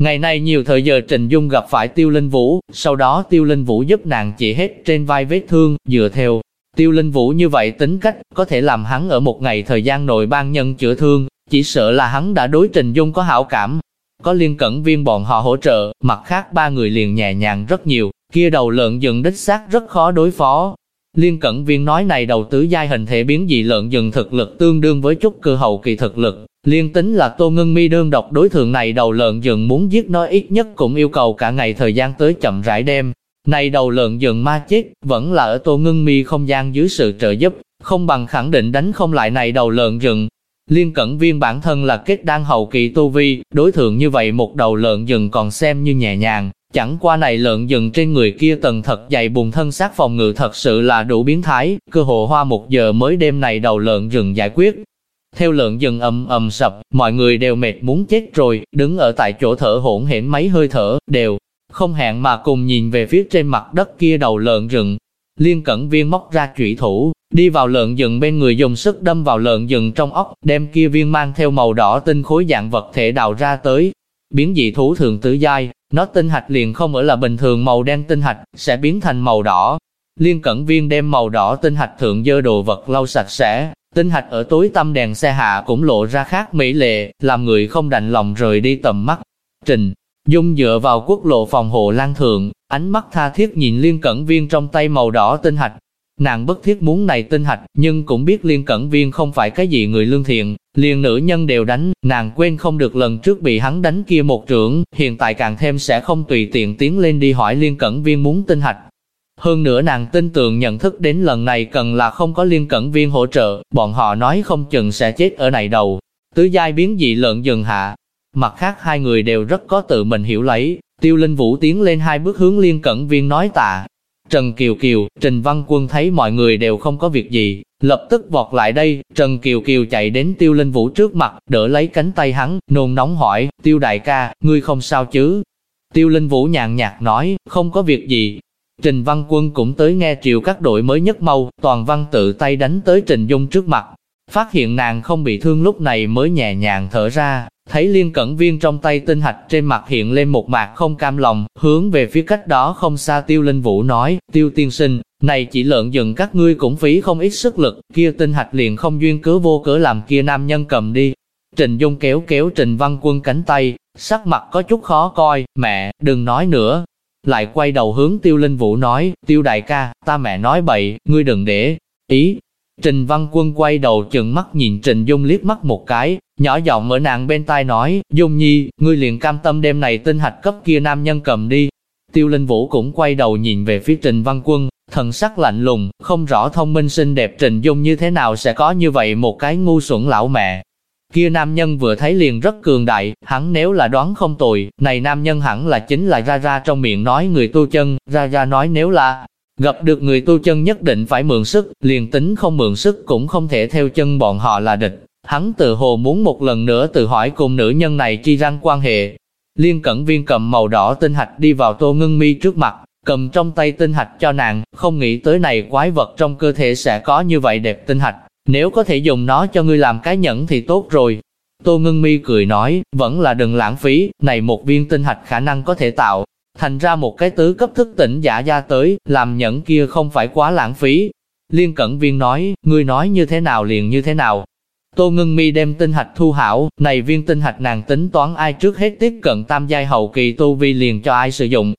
Ngày nay nhiều thời giờ Trình Dung gặp phải Tiêu Linh Vũ, sau đó Tiêu Linh Vũ giúp nàng chỉ hết trên vai vết thương, dựa theo. Tiêu Linh Vũ như vậy tính cách, có thể làm hắn ở một ngày thời gian nội ban nhân chữa thương, chỉ sợ là hắn đã đối Trình Dung có hảo cảm. Có liên cẩn viên bọn họ hỗ trợ, mặt khác ba người liền nhẹ nhàng rất nhiều, kia đầu lợn rừng đích xác rất khó đối phó, Liên Cẩn Viên nói này đầu tứ giai hình thể biến dị lợn rừng thực lực tương đương với chút cơ hậu kỳ thực lực. Liên tính là Tô Ngân Mi đơn độc đối tượng này đầu lợn rừng muốn giết nó ít nhất cũng yêu cầu cả ngày thời gian tới chậm rãi đêm. Này đầu lợn rừng ma chết, vẫn là ở Tô ngưng Mi không gian dưới sự trợ giúp, không bằng khẳng định đánh không lại này đầu lợn rừng. Liên Cẩn Viên bản thân là kết đan hậu kỳ tu vi, đối tượng như vậy một đầu lợn rừng còn xem như nhẹ nhàng, Chẳng qua này lợn rừng trên người kia tầng thật dày bùn thân xác phòng ngự thật sự là đủ biến thái, cơ hồ hoa một giờ mới đêm này đầu lợn rừng giải quyết. Theo lợn rừng ầm ầm sập, mọi người đều mệt muốn chết rồi, đứng ở tại chỗ thở hỗn hển mấy hơi thở, đều không hẹn mà cùng nhìn về phía trên mặt đất kia đầu lợn rừng. Liên cẩn viên móc ra trụy thủ, đi vào lợn rừng bên người dùng sức đâm vào lợn rừng trong ốc đem kia viên mang theo màu đỏ tinh khối dạng vật thể đào ra tới. Biến dị thú thường tứ giai, nó tinh hạch liền không ở là bình thường màu đen tinh hạch, sẽ biến thành màu đỏ. Liên cẩn viên đem màu đỏ tinh hạch thượng dơ đồ vật lau sạch sẽ, tinh hạch ở tối tâm đèn xe hạ cũng lộ ra khác mỹ lệ, làm người không đành lòng rời đi tầm mắt. Trình, Dung dựa vào quốc lộ phòng hộ lan thượng, ánh mắt tha thiết nhìn liên cẩn viên trong tay màu đỏ tinh hạch, Nàng bất thiết muốn này tinh hạch, nhưng cũng biết liên cẩn viên không phải cái gì người lương thiện, liền nữ nhân đều đánh, nàng quên không được lần trước bị hắn đánh kia một trưởng, hiện tại càng thêm sẽ không tùy tiện tiến lên đi hỏi liên cẩn viên muốn tinh hạch. Hơn nữa nàng tin tưởng nhận thức đến lần này cần là không có liên cẩn viên hỗ trợ, bọn họ nói không chừng sẽ chết ở này đầu. Tứ giai biến dị lợn dừng hạ. Mặt khác hai người đều rất có tự mình hiểu lấy, tiêu linh vũ tiến lên hai bước hướng liên cẩn viên nói tạ, Trần Kiều Kiều, Trình Văn Quân thấy mọi người đều không có việc gì, lập tức vọt lại đây, Trần Kiều Kiều chạy đến Tiêu Linh Vũ trước mặt, đỡ lấy cánh tay hắn, nôn nóng hỏi, Tiêu đại ca, ngươi không sao chứ? Tiêu Linh Vũ nhàn nhạt nói, không có việc gì. Trình Văn Quân cũng tới nghe triệu các đội mới nhất mâu, toàn văn tự tay đánh tới Trình Dung trước mặt. Phát hiện nàng không bị thương lúc này mới nhẹ nhàng thở ra, Thấy liên cẩn viên trong tay tinh hạch trên mặt hiện lên một mạc không cam lòng, hướng về phía cách đó không xa tiêu linh vũ nói, tiêu tiên sinh, này chỉ lợn dừng các ngươi cũng phí không ít sức lực, kia tinh hạch liền không duyên cớ vô cớ làm kia nam nhân cầm đi. Trình Dung kéo kéo Trình Văn Quân cánh tay, sắc mặt có chút khó coi, mẹ, đừng nói nữa. Lại quay đầu hướng tiêu linh vũ nói, tiêu đại ca, ta mẹ nói bậy, ngươi đừng để ý, Trình Văn Quân quay đầu chừng mắt nhìn Trình Dung liếc mắt một cái, nhỏ giọng ở nàng bên tai nói, Dung Nhi, ngươi liền cam tâm đêm này tinh hạch cấp kia nam nhân cầm đi. Tiêu Linh Vũ cũng quay đầu nhìn về phía Trình Văn Quân, thần sắc lạnh lùng, không rõ thông minh xinh đẹp Trình Dung như thế nào sẽ có như vậy một cái ngu xuẩn lão mẹ. Kia nam nhân vừa thấy liền rất cường đại, hắn nếu là đoán không tồi, này nam nhân hẳn là chính là ra ra trong miệng nói người tu chân, ra ra nói nếu là Gặp được người tu chân nhất định phải mượn sức, liền tính không mượn sức cũng không thể theo chân bọn họ là địch. Hắn tự hồ muốn một lần nữa tự hỏi cùng nữ nhân này chi răng quan hệ. Liên cẩn viên cầm màu đỏ tinh hạch đi vào tô ngưng mi trước mặt, cầm trong tay tinh hạch cho nàng, không nghĩ tới này quái vật trong cơ thể sẽ có như vậy đẹp tinh hạch. Nếu có thể dùng nó cho ngươi làm cái nhẫn thì tốt rồi. Tô Ngân Mi cười nói, vẫn là đừng lãng phí, này một viên tinh hạch khả năng có thể tạo, thành ra một cái tứ cấp thức tỉnh giả ra tới, làm nhẫn kia không phải quá lãng phí. Liên Cẩn Viên nói, ngươi nói như thế nào liền như thế nào. Tô Ngân Mi đem tinh hạch thu hảo, này viên tinh hạch nàng tính toán ai trước hết tiếp cận tam giai hậu kỳ tu vi liền cho ai sử dụng.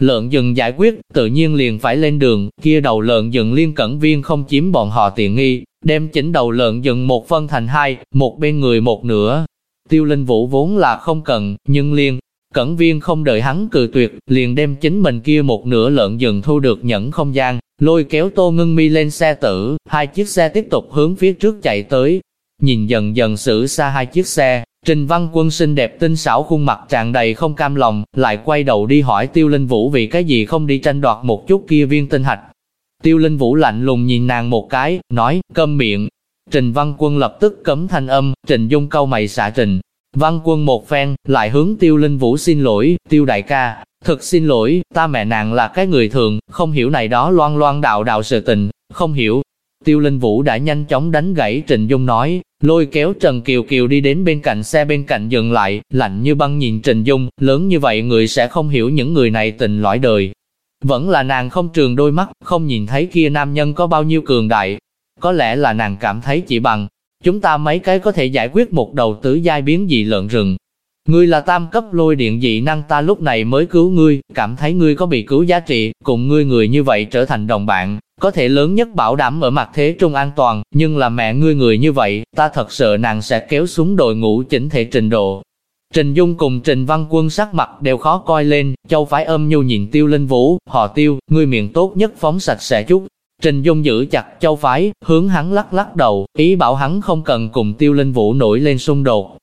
Lợn rừng giải quyết, tự nhiên liền phải lên đường, kia đầu lợn rừng liên cẩn viên không chiếm bọn họ tiện nghi, đem chỉnh đầu lợn rừng một phân thành hai, một bên người một nửa. Tiêu Linh Vũ vốn là không cần, nhưng liên Cẩn viên không đợi hắn cự tuyệt, liền đem chính mình kia một nửa lợn rừng thu được nhẫn không gian, lôi kéo Tô Ngân Mi lên xe tử, hai chiếc xe tiếp tục hướng phía trước chạy tới. Nhìn dần dần xử xa hai chiếc xe, Trình Văn Quân xinh đẹp tinh xảo khuôn mặt tràn đầy không cam lòng, lại quay đầu đi hỏi Tiêu Linh Vũ vì cái gì không đi tranh đoạt một chút kia viên tinh hạch. Tiêu Linh Vũ lạnh lùng nhìn nàng một cái, nói, câm miệng. Trình Văn Quân lập tức cấm thanh âm, Trình Dung câu mày xả Trình. Văn Quân một phen, lại hướng Tiêu Linh Vũ xin lỗi, Tiêu đại ca, thật xin lỗi, ta mẹ nàng là cái người thường, không hiểu này đó loan loan đạo đạo sự tình, không hiểu. Tiêu Linh Vũ đã nhanh chóng đánh gãy Trình Dung nói, lôi kéo Trần Kiều Kiều đi đến bên cạnh xe bên cạnh dừng lại, lạnh như băng nhìn Trình Dung, lớn như vậy người sẽ không hiểu những người này tình lõi đời. Vẫn là nàng không trường đôi mắt, không nhìn thấy kia nam nhân có bao nhiêu cường đại. Có lẽ là nàng cảm thấy chỉ bằng, chúng ta mấy cái có thể giải quyết một đầu tử giai biến dị lợn rừng. Ngươi là tam cấp lôi điện dị năng ta lúc này mới cứu ngươi, cảm thấy ngươi có bị cứu giá trị, cùng ngươi người như vậy trở thành đồng bạn, có thể lớn nhất bảo đảm ở mặt thế trung an toàn, nhưng là mẹ ngươi người như vậy, ta thật sợ nàng sẽ kéo xuống đội ngũ chỉnh thể trình độ. Trình Dung cùng Trình Văn Quân sắc mặt đều khó coi lên, châu phái âm nhu nhìn tiêu linh vũ, họ tiêu, ngươi miệng tốt nhất phóng sạch sẽ chút. Trình Dung giữ chặt châu phái, hướng hắn lắc lắc đầu, ý bảo hắn không cần cùng tiêu linh vũ nổi lên xung đột.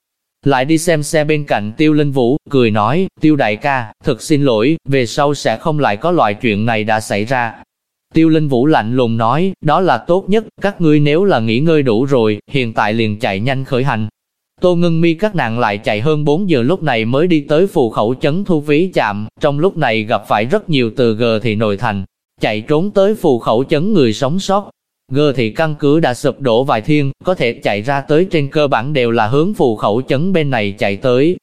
Lại đi xem xe bên cạnh tiêu linh vũ, cười nói, tiêu đại ca, thật xin lỗi, về sau sẽ không lại có loại chuyện này đã xảy ra. Tiêu Linh Vũ lạnh lùng nói, đó là tốt nhất, các ngươi nếu là nghỉ ngơi đủ rồi, hiện tại liền chạy nhanh khởi hành. Tô Ngân Mi các nàng lại chạy hơn 4 giờ lúc này mới đi tới phù khẩu chấn thu phí chạm, trong lúc này gặp phải rất nhiều từ gờ thì nội thành, chạy trốn tới phù khẩu chấn người sống sót. G thị căn cứ đã sụp đổ vài thiên, có thể chạy ra tới trên cơ bản đều là hướng phù khẩu chấn bên này chạy tới.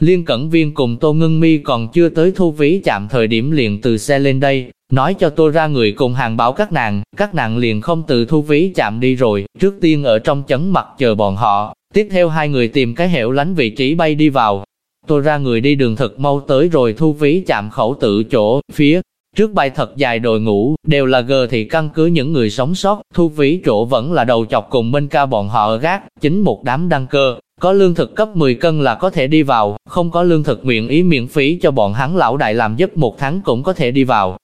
Liên Cẩn Viên cùng Tô Ngân Mi còn chưa tới thu phí chạm thời điểm liền từ xe lên đây, nói cho tôi ra người cùng hàng báo các nàng, các nàng liền không từ thu phí chạm đi rồi, trước tiên ở trong chấn mặt chờ bọn họ, tiếp theo hai người tìm cái hẻo lánh vị trí bay đi vào. Tôi ra người đi đường thật mau tới rồi thu phí chạm khẩu tự chỗ, phía trước bài thật dài đội ngũ, đều là gờ thì căn cứ những người sống sót, thu phí chỗ vẫn là đầu chọc cùng Minh ca bọn họ ở gác, chính một đám đăng cơ, có lương thực cấp 10 cân là có thể đi vào, không có lương thực nguyện ý miễn phí cho bọn hắn lão đại làm giúp một tháng cũng có thể đi vào.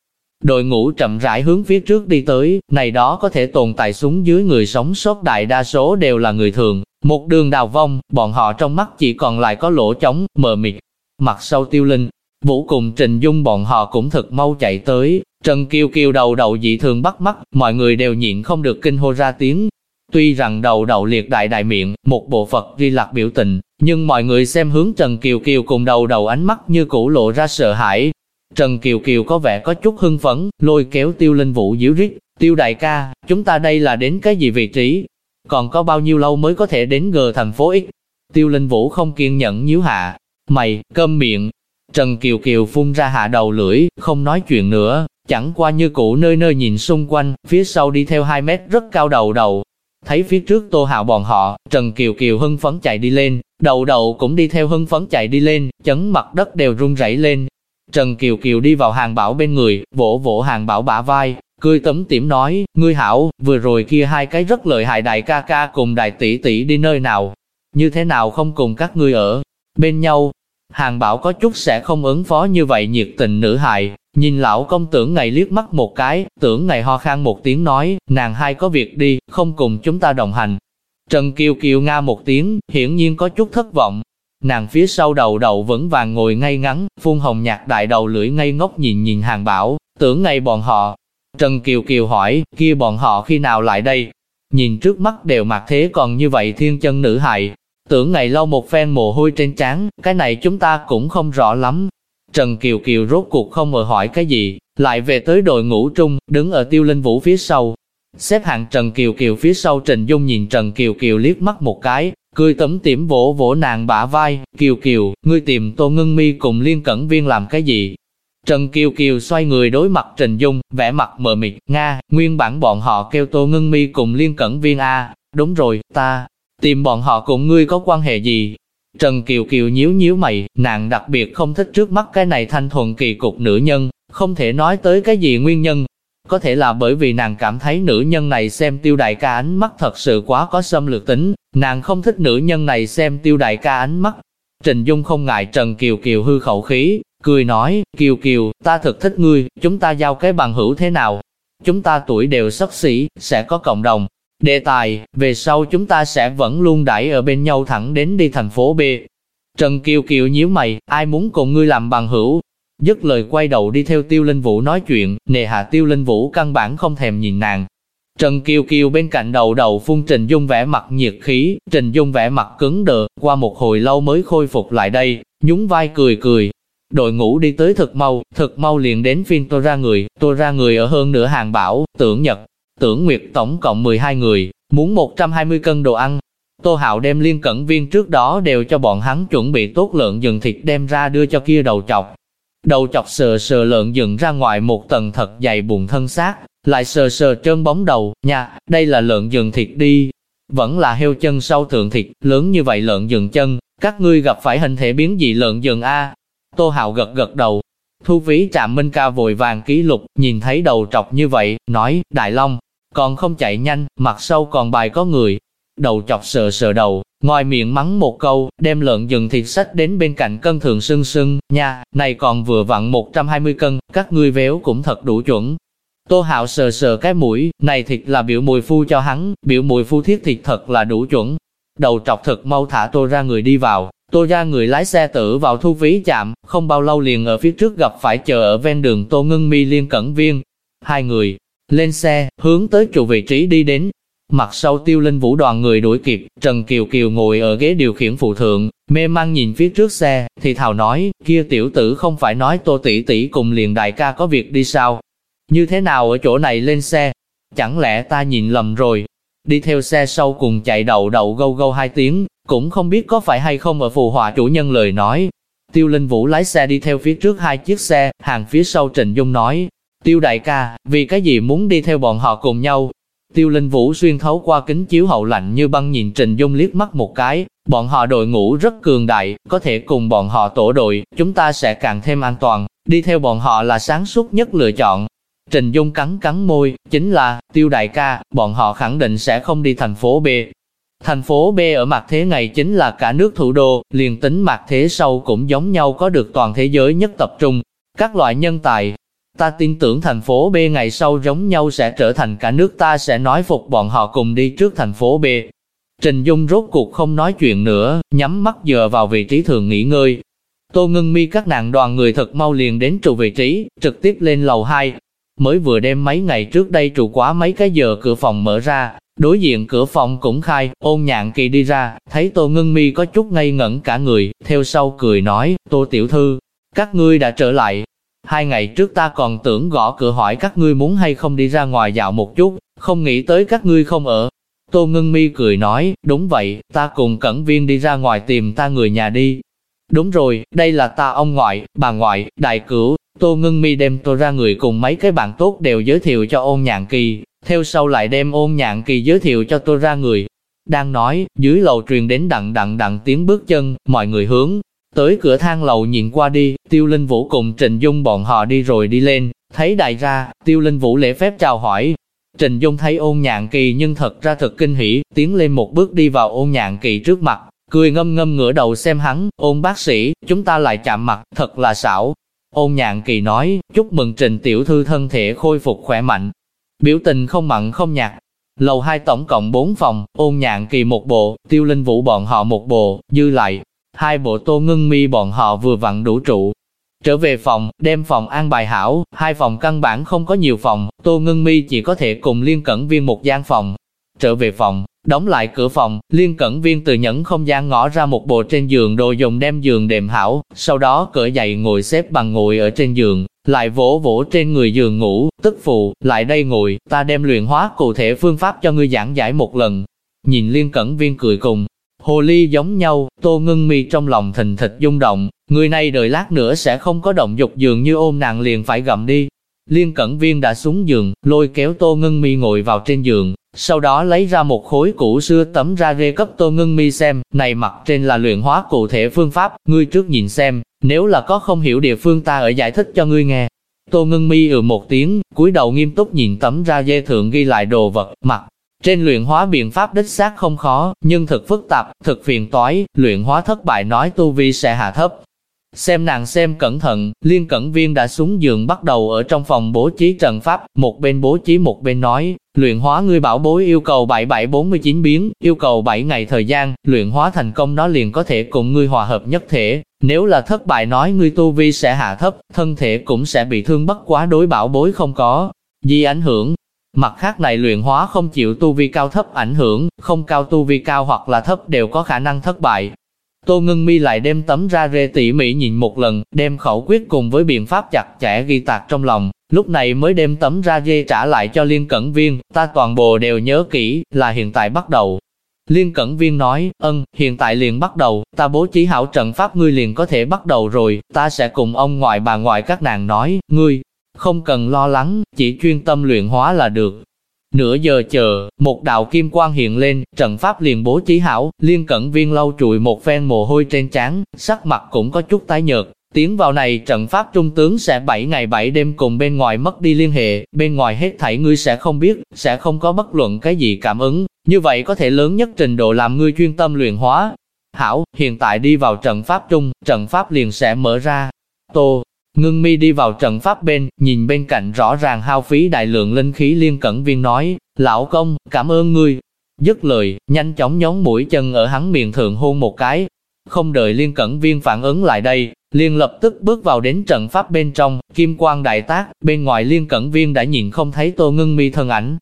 Đội ngũ chậm rãi hướng phía trước đi tới, này đó có thể tồn tại xuống dưới người sống sót đại đa số đều là người thường. Một đường đào vong, bọn họ trong mắt chỉ còn lại có lỗ trống, mờ mịt. Mặt sau tiêu linh, Vũ cùng Trình Dung bọn họ cũng thật mau chạy tới. Trần Kiều Kiều đầu đầu dị thường bắt mắt, mọi người đều nhịn không được kinh hô ra tiếng. Tuy rằng đầu đầu liệt đại đại miệng, một bộ Phật ghi lạc biểu tình, nhưng mọi người xem hướng Trần Kiều Kiều cùng đầu đầu ánh mắt như cũ lộ ra sợ hãi, Trần Kiều Kiều có vẻ có chút hưng phấn, lôi kéo tiêu linh vũ díu rít, tiêu đại ca, chúng ta đây là đến cái gì vị trí? Còn có bao nhiêu lâu mới có thể đến gờ thành phố X? Tiêu linh vũ không kiên nhẫn nhíu hạ, mày, cơm miệng. Trần Kiều Kiều phun ra hạ đầu lưỡi, không nói chuyện nữa, chẳng qua như cũ nơi nơi nhìn xung quanh, phía sau đi theo 2 mét rất cao đầu đầu. Thấy phía trước tô hạo bọn họ, Trần Kiều Kiều hưng phấn chạy đi lên, đầu đầu cũng đi theo hưng phấn chạy đi lên, chấn mặt đất đều rung rẩy lên, Trần Kiều Kiều đi vào hàng bảo bên người, vỗ vỗ hàng bảo bả vai, cười tấm tỉm nói, ngươi hảo, vừa rồi kia hai cái rất lợi hại đại ca ca cùng đại tỷ tỷ đi nơi nào, như thế nào không cùng các ngươi ở bên nhau. Hàng bảo có chút sẽ không ứng phó như vậy nhiệt tình nữ hài, nhìn lão công tưởng ngày liếc mắt một cái, tưởng ngày ho khan một tiếng nói, nàng hai có việc đi, không cùng chúng ta đồng hành. Trần Kiều Kiều nga một tiếng, hiển nhiên có chút thất vọng, Nàng phía sau đầu đầu vẫn vàng ngồi ngay ngắn, phun hồng nhạt đại đầu lưỡi ngây ngốc nhìn nhìn hàng bảo, tưởng ngày bọn họ. Trần Kiều Kiều hỏi, kia bọn họ khi nào lại đây? Nhìn trước mắt đều mặt thế còn như vậy thiên chân nữ hài. Tưởng ngày lâu một phen mồ hôi trên trán, cái này chúng ta cũng không rõ lắm. Trần Kiều Kiều rốt cuộc không ngờ hỏi cái gì, lại về tới đội ngũ trung, đứng ở tiêu linh vũ phía sau. Xếp hạng Trần Kiều Kiều phía sau Trình Dung nhìn Trần Kiều Kiều liếc mắt một cái, cười tấm tiểm vỗ vỗ nàng bả vai, Kiều Kiều, ngươi tìm Tô Ngân Mi cùng Liên Cẩn Viên làm cái gì? Trần Kiều Kiều xoay người đối mặt Trình Dung, vẻ mặt mờ mịt, Nga, nguyên bản bọn họ kêu Tô Ngân Mi cùng Liên Cẩn Viên A, đúng rồi, ta, tìm bọn họ cùng ngươi có quan hệ gì? Trần Kiều Kiều nhíu nhíu mày, nàng đặc biệt không thích trước mắt cái này thanh thuần kỳ cục nữ nhân, không thể nói tới cái gì nguyên nhân. Có thể là bởi vì nàng cảm thấy nữ nhân này xem tiêu đại ca ánh mắt thật sự quá có xâm lược tính, nàng không thích nữ nhân này xem tiêu đại ca ánh mắt. Trình Dung không ngại Trần Kiều Kiều hư khẩu khí, cười nói, Kiều Kiều, ta thực thích ngươi, chúng ta giao cái bằng hữu thế nào? Chúng ta tuổi đều sắp xỉ, sẽ có cộng đồng. Đề tài, về sau chúng ta sẽ vẫn luôn đãi ở bên nhau thẳng đến đi thành phố B. Trần Kiều Kiều nhíu mày, ai muốn cùng ngươi làm bằng hữu? Dứt lời quay đầu đi theo Tiêu Linh Vũ nói chuyện, nề hạ Tiêu Linh Vũ căn bản không thèm nhìn nàng. Trần Kiều Kiều bên cạnh đầu đầu phun Trình Dung vẽ mặt nhiệt khí, Trình Dung vẽ mặt cứng đờ, qua một hồi lâu mới khôi phục lại đây, nhún vai cười cười, Đội ngũ đi tới thật mau, thật mau liền đến phiên tôi ra người, tôi ra người ở hơn nửa hàng bảo, tưởng nhật, tưởng nguyệt tổng cộng 12 người, muốn 120 cân đồ ăn. Tô Hạo đem liên cẩn viên trước đó đều cho bọn hắn chuẩn bị tốt lợn rừng thịt đem ra đưa cho kia đầu chọc. Đầu chọc sờ sờ lợn rừng ra ngoài một tầng thật dày bụng thân xác, lại sờ sờ trơn bóng đầu, nha, đây là lợn rừng thịt đi. Vẫn là heo chân sau thượng thịt, lớn như vậy lợn rừng chân, các ngươi gặp phải hình thể biến dị lợn rừng A, Tô Hạo gật gật đầu. Thu phí trạm Minh Ca vội vàng ký lục, nhìn thấy đầu trọc như vậy, nói, Đại Long, còn không chạy nhanh, mặt sau còn bài có người. Đầu chọc sờ sờ đầu, ngoài miệng mắng một câu, đem lợn dừng thịt sách đến bên cạnh cân thường sưng sưng, nha, này còn vừa vặn 120 cân, các ngươi véo cũng thật đủ chuẩn. Tô Hạo sờ sờ cái mũi, này thịt là biểu mùi phu cho hắn, biểu mùi phu thiết thịt thật là đủ chuẩn. Đầu trọc thật mau thả tô ra người đi vào, Tô ra người lái xe tử vào thu phí chạm, không bao lâu liền ở phía trước gặp phải chờ ở ven đường Tô Ngân Mi liên cẩn viên. Hai người, lên xe, hướng tới trụ vị trí đi đến. Mặt sau tiêu linh vũ đoàn người đuổi kịp, Trần Kiều Kiều ngồi ở ghế điều khiển phụ thượng, mê mang nhìn phía trước xe, thì thào nói, kia tiểu tử không phải nói tô tỷ tỷ cùng liền đại ca có việc đi sao? Như thế nào ở chỗ này lên xe? Chẳng lẽ ta nhìn lầm rồi? Đi theo xe sau cùng chạy đầu đầu gâu gâu hai tiếng, cũng không biết có phải hay không ở phù họa chủ nhân lời nói. Tiêu Linh Vũ lái xe đi theo phía trước hai chiếc xe, hàng phía sau Trịnh Dung nói, Tiêu đại ca, vì cái gì muốn đi theo bọn họ cùng nhau? Tiêu Linh Vũ xuyên thấu qua kính chiếu hậu lạnh như băng nhìn Trình Dung liếc mắt một cái, bọn họ đội ngũ rất cường đại, có thể cùng bọn họ tổ đội, chúng ta sẽ càng thêm an toàn, đi theo bọn họ là sáng suốt nhất lựa chọn. Trình Dung cắn cắn môi, chính là, tiêu đại ca, bọn họ khẳng định sẽ không đi thành phố B, Thành phố B ở mặt thế ngày chính là cả nước thủ đô, liền tính mặt thế sau cũng giống nhau có được toàn thế giới nhất tập trung. Các loại nhân tài, ta tin tưởng thành phố B ngày sau giống nhau sẽ trở thành cả nước ta sẽ nói phục bọn họ cùng đi trước thành phố B. Trình Dung rốt cuộc không nói chuyện nữa, nhắm mắt dựa vào vị trí thường nghỉ ngơi. Tô Ngưng Mi các nàng đoàn người thật mau liền đến trụ vị trí, trực tiếp lên lầu 2. Mới vừa đem mấy ngày trước đây trụ quá mấy cái giờ cửa phòng mở ra, Đối diện cửa phòng cũng khai, ôn nhạn kỳ đi ra, thấy Tô Ngưng Mi có chút ngây ngẩn cả người, theo sau cười nói, Tô Tiểu Thư, các ngươi đã trở lại. Hai ngày trước ta còn tưởng gõ cửa hỏi các ngươi muốn hay không đi ra ngoài dạo một chút, không nghĩ tới các ngươi không ở. Tô Ngân Mi cười nói, đúng vậy, ta cùng Cẩn Viên đi ra ngoài tìm ta người nhà đi. Đúng rồi, đây là ta ông ngoại, bà ngoại, đại cửu. Tô Ngân Mi đem tôi ra người cùng mấy cái bạn tốt đều giới thiệu cho ôn nhạn kỳ, theo sau lại đem ôn nhạn kỳ giới thiệu cho tôi ra người. Đang nói, dưới lầu truyền đến đặng đặng đặng tiếng bước chân, mọi người hướng. Tới cửa thang lầu nhìn qua đi, tiêu linh vũ cùng Trình Dung bọn họ đi rồi đi lên, thấy đại ra, tiêu linh vũ lễ phép chào hỏi. Trình Dung thấy ôn nhạn kỳ nhưng thật ra thật kinh hỉ, tiến lên một bước đi vào ôn nhạn kỳ trước mặt, cười ngâm ngâm ngửa đầu xem hắn, ôn bác sĩ, chúng ta lại chạm mặt, thật là xảo. Ôn nhạn kỳ nói, chúc mừng trình tiểu thư thân thể khôi phục khỏe mạnh, Biểu tình không mặn không nhạt. Lầu hai tổng cộng 4 phòng, ôn nhạn kỳ một bộ, tiêu linh vũ bọn họ một bộ, dư lại. Hai bộ tô ngưng mi bọn họ vừa vặn đủ trụ. Trở về phòng, đem phòng an bài hảo, hai phòng căn bản không có nhiều phòng, tô ngưng mi chỉ có thể cùng liên cẩn viên một gian phòng. Trở về phòng, đóng lại cửa phòng, liên cẩn viên từ nhẫn không gian ngõ ra một bộ trên giường đồ dùng đem giường đệm hảo, sau đó cởi giày ngồi xếp bằng ngồi ở trên giường, lại vỗ vỗ trên người giường ngủ, tức phụ, lại đây ngồi, ta đem luyện hóa cụ thể phương pháp cho ngươi giảng giải một lần. Nhìn liên cẩn viên cười cùng, hồ ly giống nhau, tô ngưng mi trong lòng thình thịch rung động, người này đợi lát nữa sẽ không có động dục giường như ôm nàng liền phải gặm đi. Liên cẩn viên đã xuống giường, lôi kéo tô ngưng mi ngồi vào trên giường, sau đó lấy ra một khối cũ xưa tấm ra rê cấp tô ngưng mi xem, này mặt trên là luyện hóa cụ thể phương pháp, ngươi trước nhìn xem, nếu là có không hiểu địa phương ta ở giải thích cho ngươi nghe. Tô ngưng mi ừ một tiếng, cúi đầu nghiêm túc nhìn tấm ra dê thượng ghi lại đồ vật, mặt. Trên luyện hóa biện pháp đích xác không khó, nhưng thực phức tạp, thực phiền toái, luyện hóa thất bại nói tu vi sẽ hạ thấp, Xem nàng xem cẩn thận, liên cẩn viên đã xuống giường bắt đầu ở trong phòng bố trí trận pháp, một bên bố trí một bên nói, luyện hóa ngươi bảo bối yêu cầu 7749 biến, yêu cầu 7 ngày thời gian, luyện hóa thành công nó liền có thể cùng ngươi hòa hợp nhất thể, nếu là thất bại nói ngươi tu vi sẽ hạ thấp, thân thể cũng sẽ bị thương bất quá đối bảo bối không có gì ảnh hưởng. Mặt khác này luyện hóa không chịu tu vi cao thấp ảnh hưởng, không cao tu vi cao hoặc là thấp đều có khả năng thất bại, Tô Ngân Mi lại đem tấm ra rê tỉ mỉ nhìn một lần, đem khẩu quyết cùng với biện pháp chặt chẽ ghi tạc trong lòng, lúc này mới đem tấm ra rê trả lại cho Liên Cẩn Viên, ta toàn bộ đều nhớ kỹ, là hiện tại bắt đầu. Liên Cẩn Viên nói, ân, hiện tại liền bắt đầu, ta bố trí hảo trận pháp ngươi liền có thể bắt đầu rồi, ta sẽ cùng ông ngoại bà ngoại các nàng nói, ngươi, không cần lo lắng, chỉ chuyên tâm luyện hóa là được. Nửa giờ chờ, một đạo kim quang hiện lên, trận pháp liền bố trí hảo, liên cẩn viên lâu trụi một phen mồ hôi trên trán, sắc mặt cũng có chút tái nhợt. Tiến vào này trận pháp trung tướng sẽ 7 ngày 7 đêm cùng bên ngoài mất đi liên hệ, bên ngoài hết thảy ngươi sẽ không biết, sẽ không có bất luận cái gì cảm ứng, như vậy có thể lớn nhất trình độ làm ngươi chuyên tâm luyện hóa. Hảo, hiện tại đi vào trận pháp trung, trận pháp liền sẽ mở ra. Tô, Ngưng mi đi vào trận pháp bên, nhìn bên cạnh rõ ràng hao phí đại lượng linh khí liên cẩn viên nói, lão công, cảm ơn ngươi. Dứt lời, nhanh chóng nhón mũi chân ở hắn miệng thượng hôn một cái. Không đợi liên cẩn viên phản ứng lại đây, liên lập tức bước vào đến trận pháp bên trong, kim quang đại tác, bên ngoài liên cẩn viên đã nhìn không thấy tô ngưng mi thân ảnh.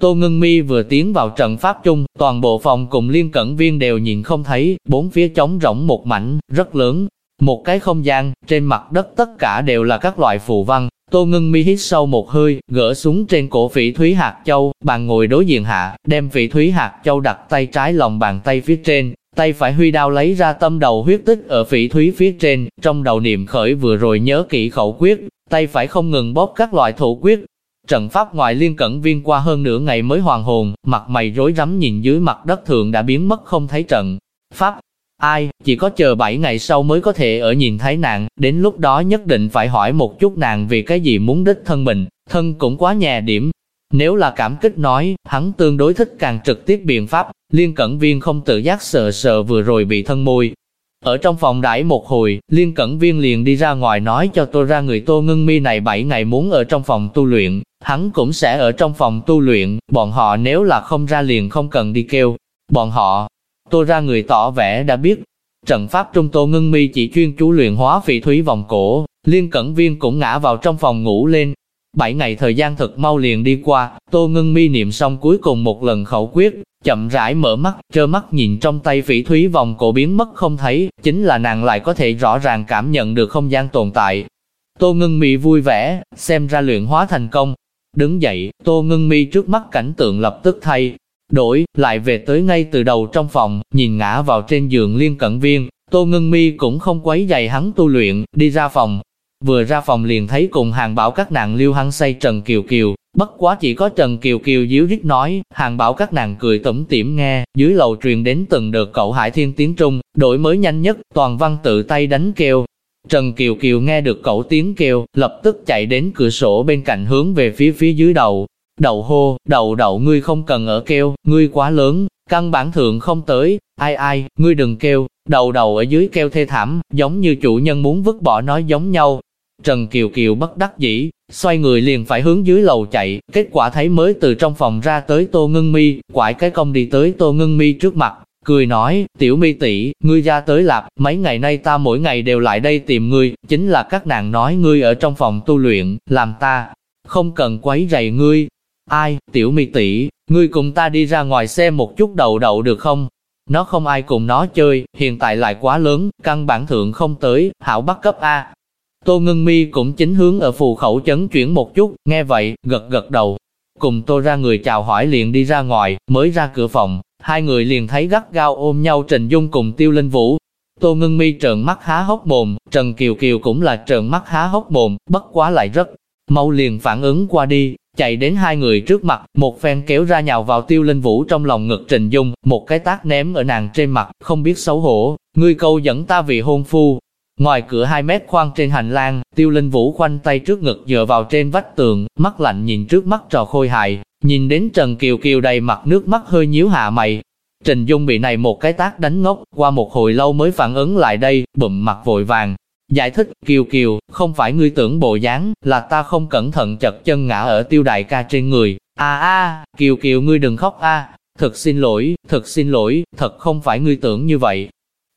Tô ngưng mi vừa tiến vào trận pháp chung, toàn bộ phòng cùng liên cẩn viên đều nhìn không thấy, bốn phía trống rỗng một mảnh, rất lớn, một cái không gian, trên mặt đất tất cả đều là các loại phù văn. Tô ngưng mi hít sâu một hơi, gỡ xuống trên cổ phỉ thúy hạt châu, bàn ngồi đối diện hạ, đem phỉ thúy hạt châu đặt tay trái lòng bàn tay phía trên, tay phải huy đao lấy ra tâm đầu huyết tích ở phỉ thúy phía trên, trong đầu niệm khởi vừa rồi nhớ kỹ khẩu quyết, tay phải không ngừng bóp các loại thủ quyết. Trận pháp ngoại liên cẩn viên qua hơn nửa ngày mới hoàn hồn, mặt mày rối rắm nhìn dưới mặt đất thường đã biến mất không thấy trận. Pháp, Ai, chỉ có chờ 7 ngày sau mới có thể ở nhìn thấy nàng, đến lúc đó nhất định phải hỏi một chút nàng vì cái gì muốn đích thân mình, thân cũng quá nhà điểm. Nếu là cảm kích nói, hắn tương đối thích càng trực tiếp biện pháp, liên cẩn viên không tự giác sợ sợ vừa rồi bị thân môi. Ở trong phòng đãi một hồi, liên cẩn viên liền đi ra ngoài nói cho tôi ra người tô ngưng mi này 7 ngày muốn ở trong phòng tu luyện, hắn cũng sẽ ở trong phòng tu luyện, bọn họ nếu là không ra liền không cần đi kêu. Bọn họ, Tô ra người tỏ vẻ đã biết. Trận pháp trung Tô Ngân Mi chỉ chuyên chú luyện hóa phỉ thúy vòng cổ, Liên Cẩn Viên cũng ngã vào trong phòng ngủ lên. Bảy ngày thời gian thật mau liền đi qua, Tô Ngân Mi niệm xong cuối cùng một lần khẩu quyết, chậm rãi mở mắt, trơ mắt nhìn trong tay phỉ thúy vòng cổ biến mất không thấy, chính là nàng lại có thể rõ ràng cảm nhận được không gian tồn tại. Tô Ngân Mi vui vẻ, xem ra luyện hóa thành công. Đứng dậy, Tô Ngân Mi trước mắt cảnh tượng lập tức thay, đổi, lại về tới ngay từ đầu trong phòng, nhìn ngã vào trên giường liên cận viên, Tô Ngân Mi cũng không quấy giày hắn tu luyện, đi ra phòng. Vừa ra phòng liền thấy cùng hàng bảo các nàng liêu hăng say Trần Kiều Kiều, bất quá chỉ có Trần Kiều Kiều díu dít nói, hàng bảo các nàng cười tủm tỉm nghe, dưới lầu truyền đến từng đợt cậu hải thiên tiếng trung, đổi mới nhanh nhất, toàn văn tự tay đánh kêu. Trần Kiều Kiều nghe được cậu tiếng kêu, lập tức chạy đến cửa sổ bên cạnh hướng về phía phía dưới đầu, Đậu hô, đậu đậu ngươi không cần ở kêu, ngươi quá lớn, căn bản thượng không tới, ai ai, ngươi đừng kêu, đầu đầu ở dưới kêu thê thảm, giống như chủ nhân muốn vứt bỏ nói giống nhau. Trần Kiều Kiều bất đắc dĩ, xoay người liền phải hướng dưới lầu chạy, kết quả thấy mới từ trong phòng ra tới Tô Ngân Mi, quải cái công đi tới Tô Ngân Mi trước mặt, cười nói, tiểu mi tỷ, ngươi ra tới lạp, mấy ngày nay ta mỗi ngày đều lại đây tìm ngươi, chính là các nàng nói ngươi ở trong phòng tu luyện, làm ta, không cần quấy rầy ngươi, Ai, tiểu mi tỷ, ngươi cùng ta đi ra ngoài xem một chút đầu đậu được không? Nó không ai cùng nó chơi, hiện tại lại quá lớn, căn bản thượng không tới, hảo bắt cấp A. Tô Ngân Mi cũng chính hướng ở phù khẩu chấn chuyển một chút, nghe vậy, gật gật đầu. Cùng tô ra người chào hỏi liền đi ra ngoài, mới ra cửa phòng, hai người liền thấy gắt gao ôm nhau Trình Dung cùng Tiêu Linh Vũ. Tô Ngân Mi trợn mắt há hốc mồm, Trần Kiều Kiều cũng là trợn mắt há hốc mồm, bất quá lại rất mau liền phản ứng qua đi, chạy đến hai người trước mặt, một phen kéo ra nhào vào Tiêu Linh Vũ trong lòng ngực Trình Dung, một cái tác ném ở nàng trên mặt, không biết xấu hổ, ngươi câu dẫn ta vì hôn phu, Ngoài cửa 2 mét khoan trên hành lang, tiêu linh vũ khoanh tay trước ngực dựa vào trên vách tường, mắt lạnh nhìn trước mắt trò khôi hài, nhìn đến Trần Kiều Kiều đầy mặt nước mắt hơi nhíu hạ mày. Trình Dung bị này một cái tác đánh ngốc, qua một hồi lâu mới phản ứng lại đây, bụm mặt vội vàng. Giải thích, Kiều Kiều, không phải ngươi tưởng bộ dáng, là ta không cẩn thận chật chân ngã ở tiêu đại ca trên người. À a, Kiều Kiều ngươi đừng khóc a, thật xin lỗi, thật xin lỗi, thật không phải ngươi tưởng như vậy,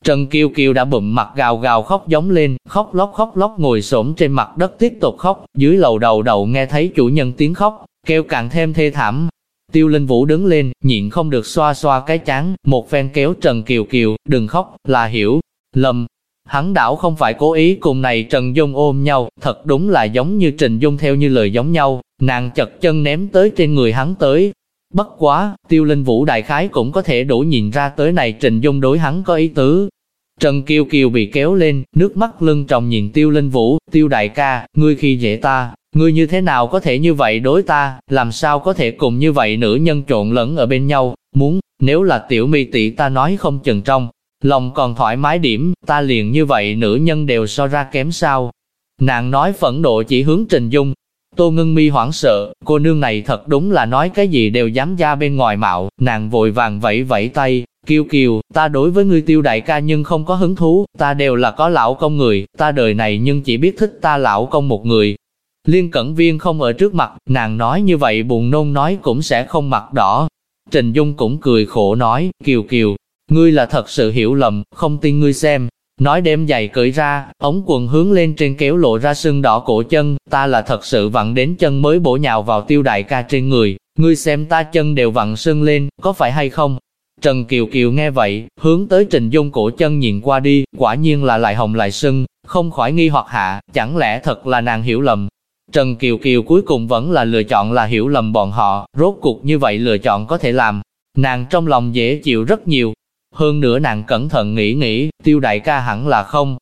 Trần Kiều Kiều đã bụm mặt gào gào khóc giống lên, khóc lóc khóc lóc ngồi xổm trên mặt đất tiếp tục khóc, dưới lầu đầu đầu nghe thấy chủ nhân tiếng khóc, kêu càng thêm thê thảm. Tiêu Linh Vũ đứng lên, nhịn không được xoa xoa cái chán, một phen kéo Trần Kiều Kiều, đừng khóc, là hiểu, lầm. Hắn đảo không phải cố ý cùng này Trần Dung ôm nhau, thật đúng là giống như Trình Dung theo như lời giống nhau, nàng chật chân ném tới trên người hắn tới, Bất quá, tiêu linh vũ đại khái cũng có thể đủ nhìn ra tới này Trình Dung đối hắn có ý tứ. Trần Kiều Kiều bị kéo lên, nước mắt lưng tròng nhìn tiêu linh vũ, tiêu đại ca, ngươi khi dễ ta, ngươi như thế nào có thể như vậy đối ta, làm sao có thể cùng như vậy nữ nhân trộn lẫn ở bên nhau, muốn, nếu là tiểu mi tỷ ta nói không chừng trong, lòng còn thoải mái điểm, ta liền như vậy nữ nhân đều so ra kém sao. Nàng nói phẫn nộ chỉ hướng Trình Dung, Tô ngưng mi hoảng sợ, cô nương này thật đúng là nói cái gì đều dám ra bên ngoài mạo, nàng vội vàng vẫy vẫy tay, kiều kiều, ta đối với ngươi tiêu đại ca nhưng không có hứng thú, ta đều là có lão công người, ta đời này nhưng chỉ biết thích ta lão công một người. Liên cẩn viên không ở trước mặt, nàng nói như vậy buồn nôn nói cũng sẽ không mặt đỏ. Trình Dung cũng cười khổ nói, kiều kiều, ngươi là thật sự hiểu lầm, không tin ngươi xem, Nói đem giày cởi ra, ống quần hướng lên trên kéo lộ ra sưng đỏ cổ chân, ta là thật sự vặn đến chân mới bổ nhào vào tiêu đại ca trên người, ngươi xem ta chân đều vặn sưng lên, có phải hay không? Trần Kiều Kiều nghe vậy, hướng tới Trình Dung cổ chân nhìn qua đi, quả nhiên là lại hồng lại sưng, không khỏi nghi hoặc hạ, chẳng lẽ thật là nàng hiểu lầm. Trần Kiều Kiều cuối cùng vẫn là lựa chọn là hiểu lầm bọn họ, rốt cuộc như vậy lựa chọn có thể làm. Nàng trong lòng dễ chịu rất nhiều, hơn nữa nàng cẩn thận nghĩ nghĩ, tiêu đại ca hẳn là không,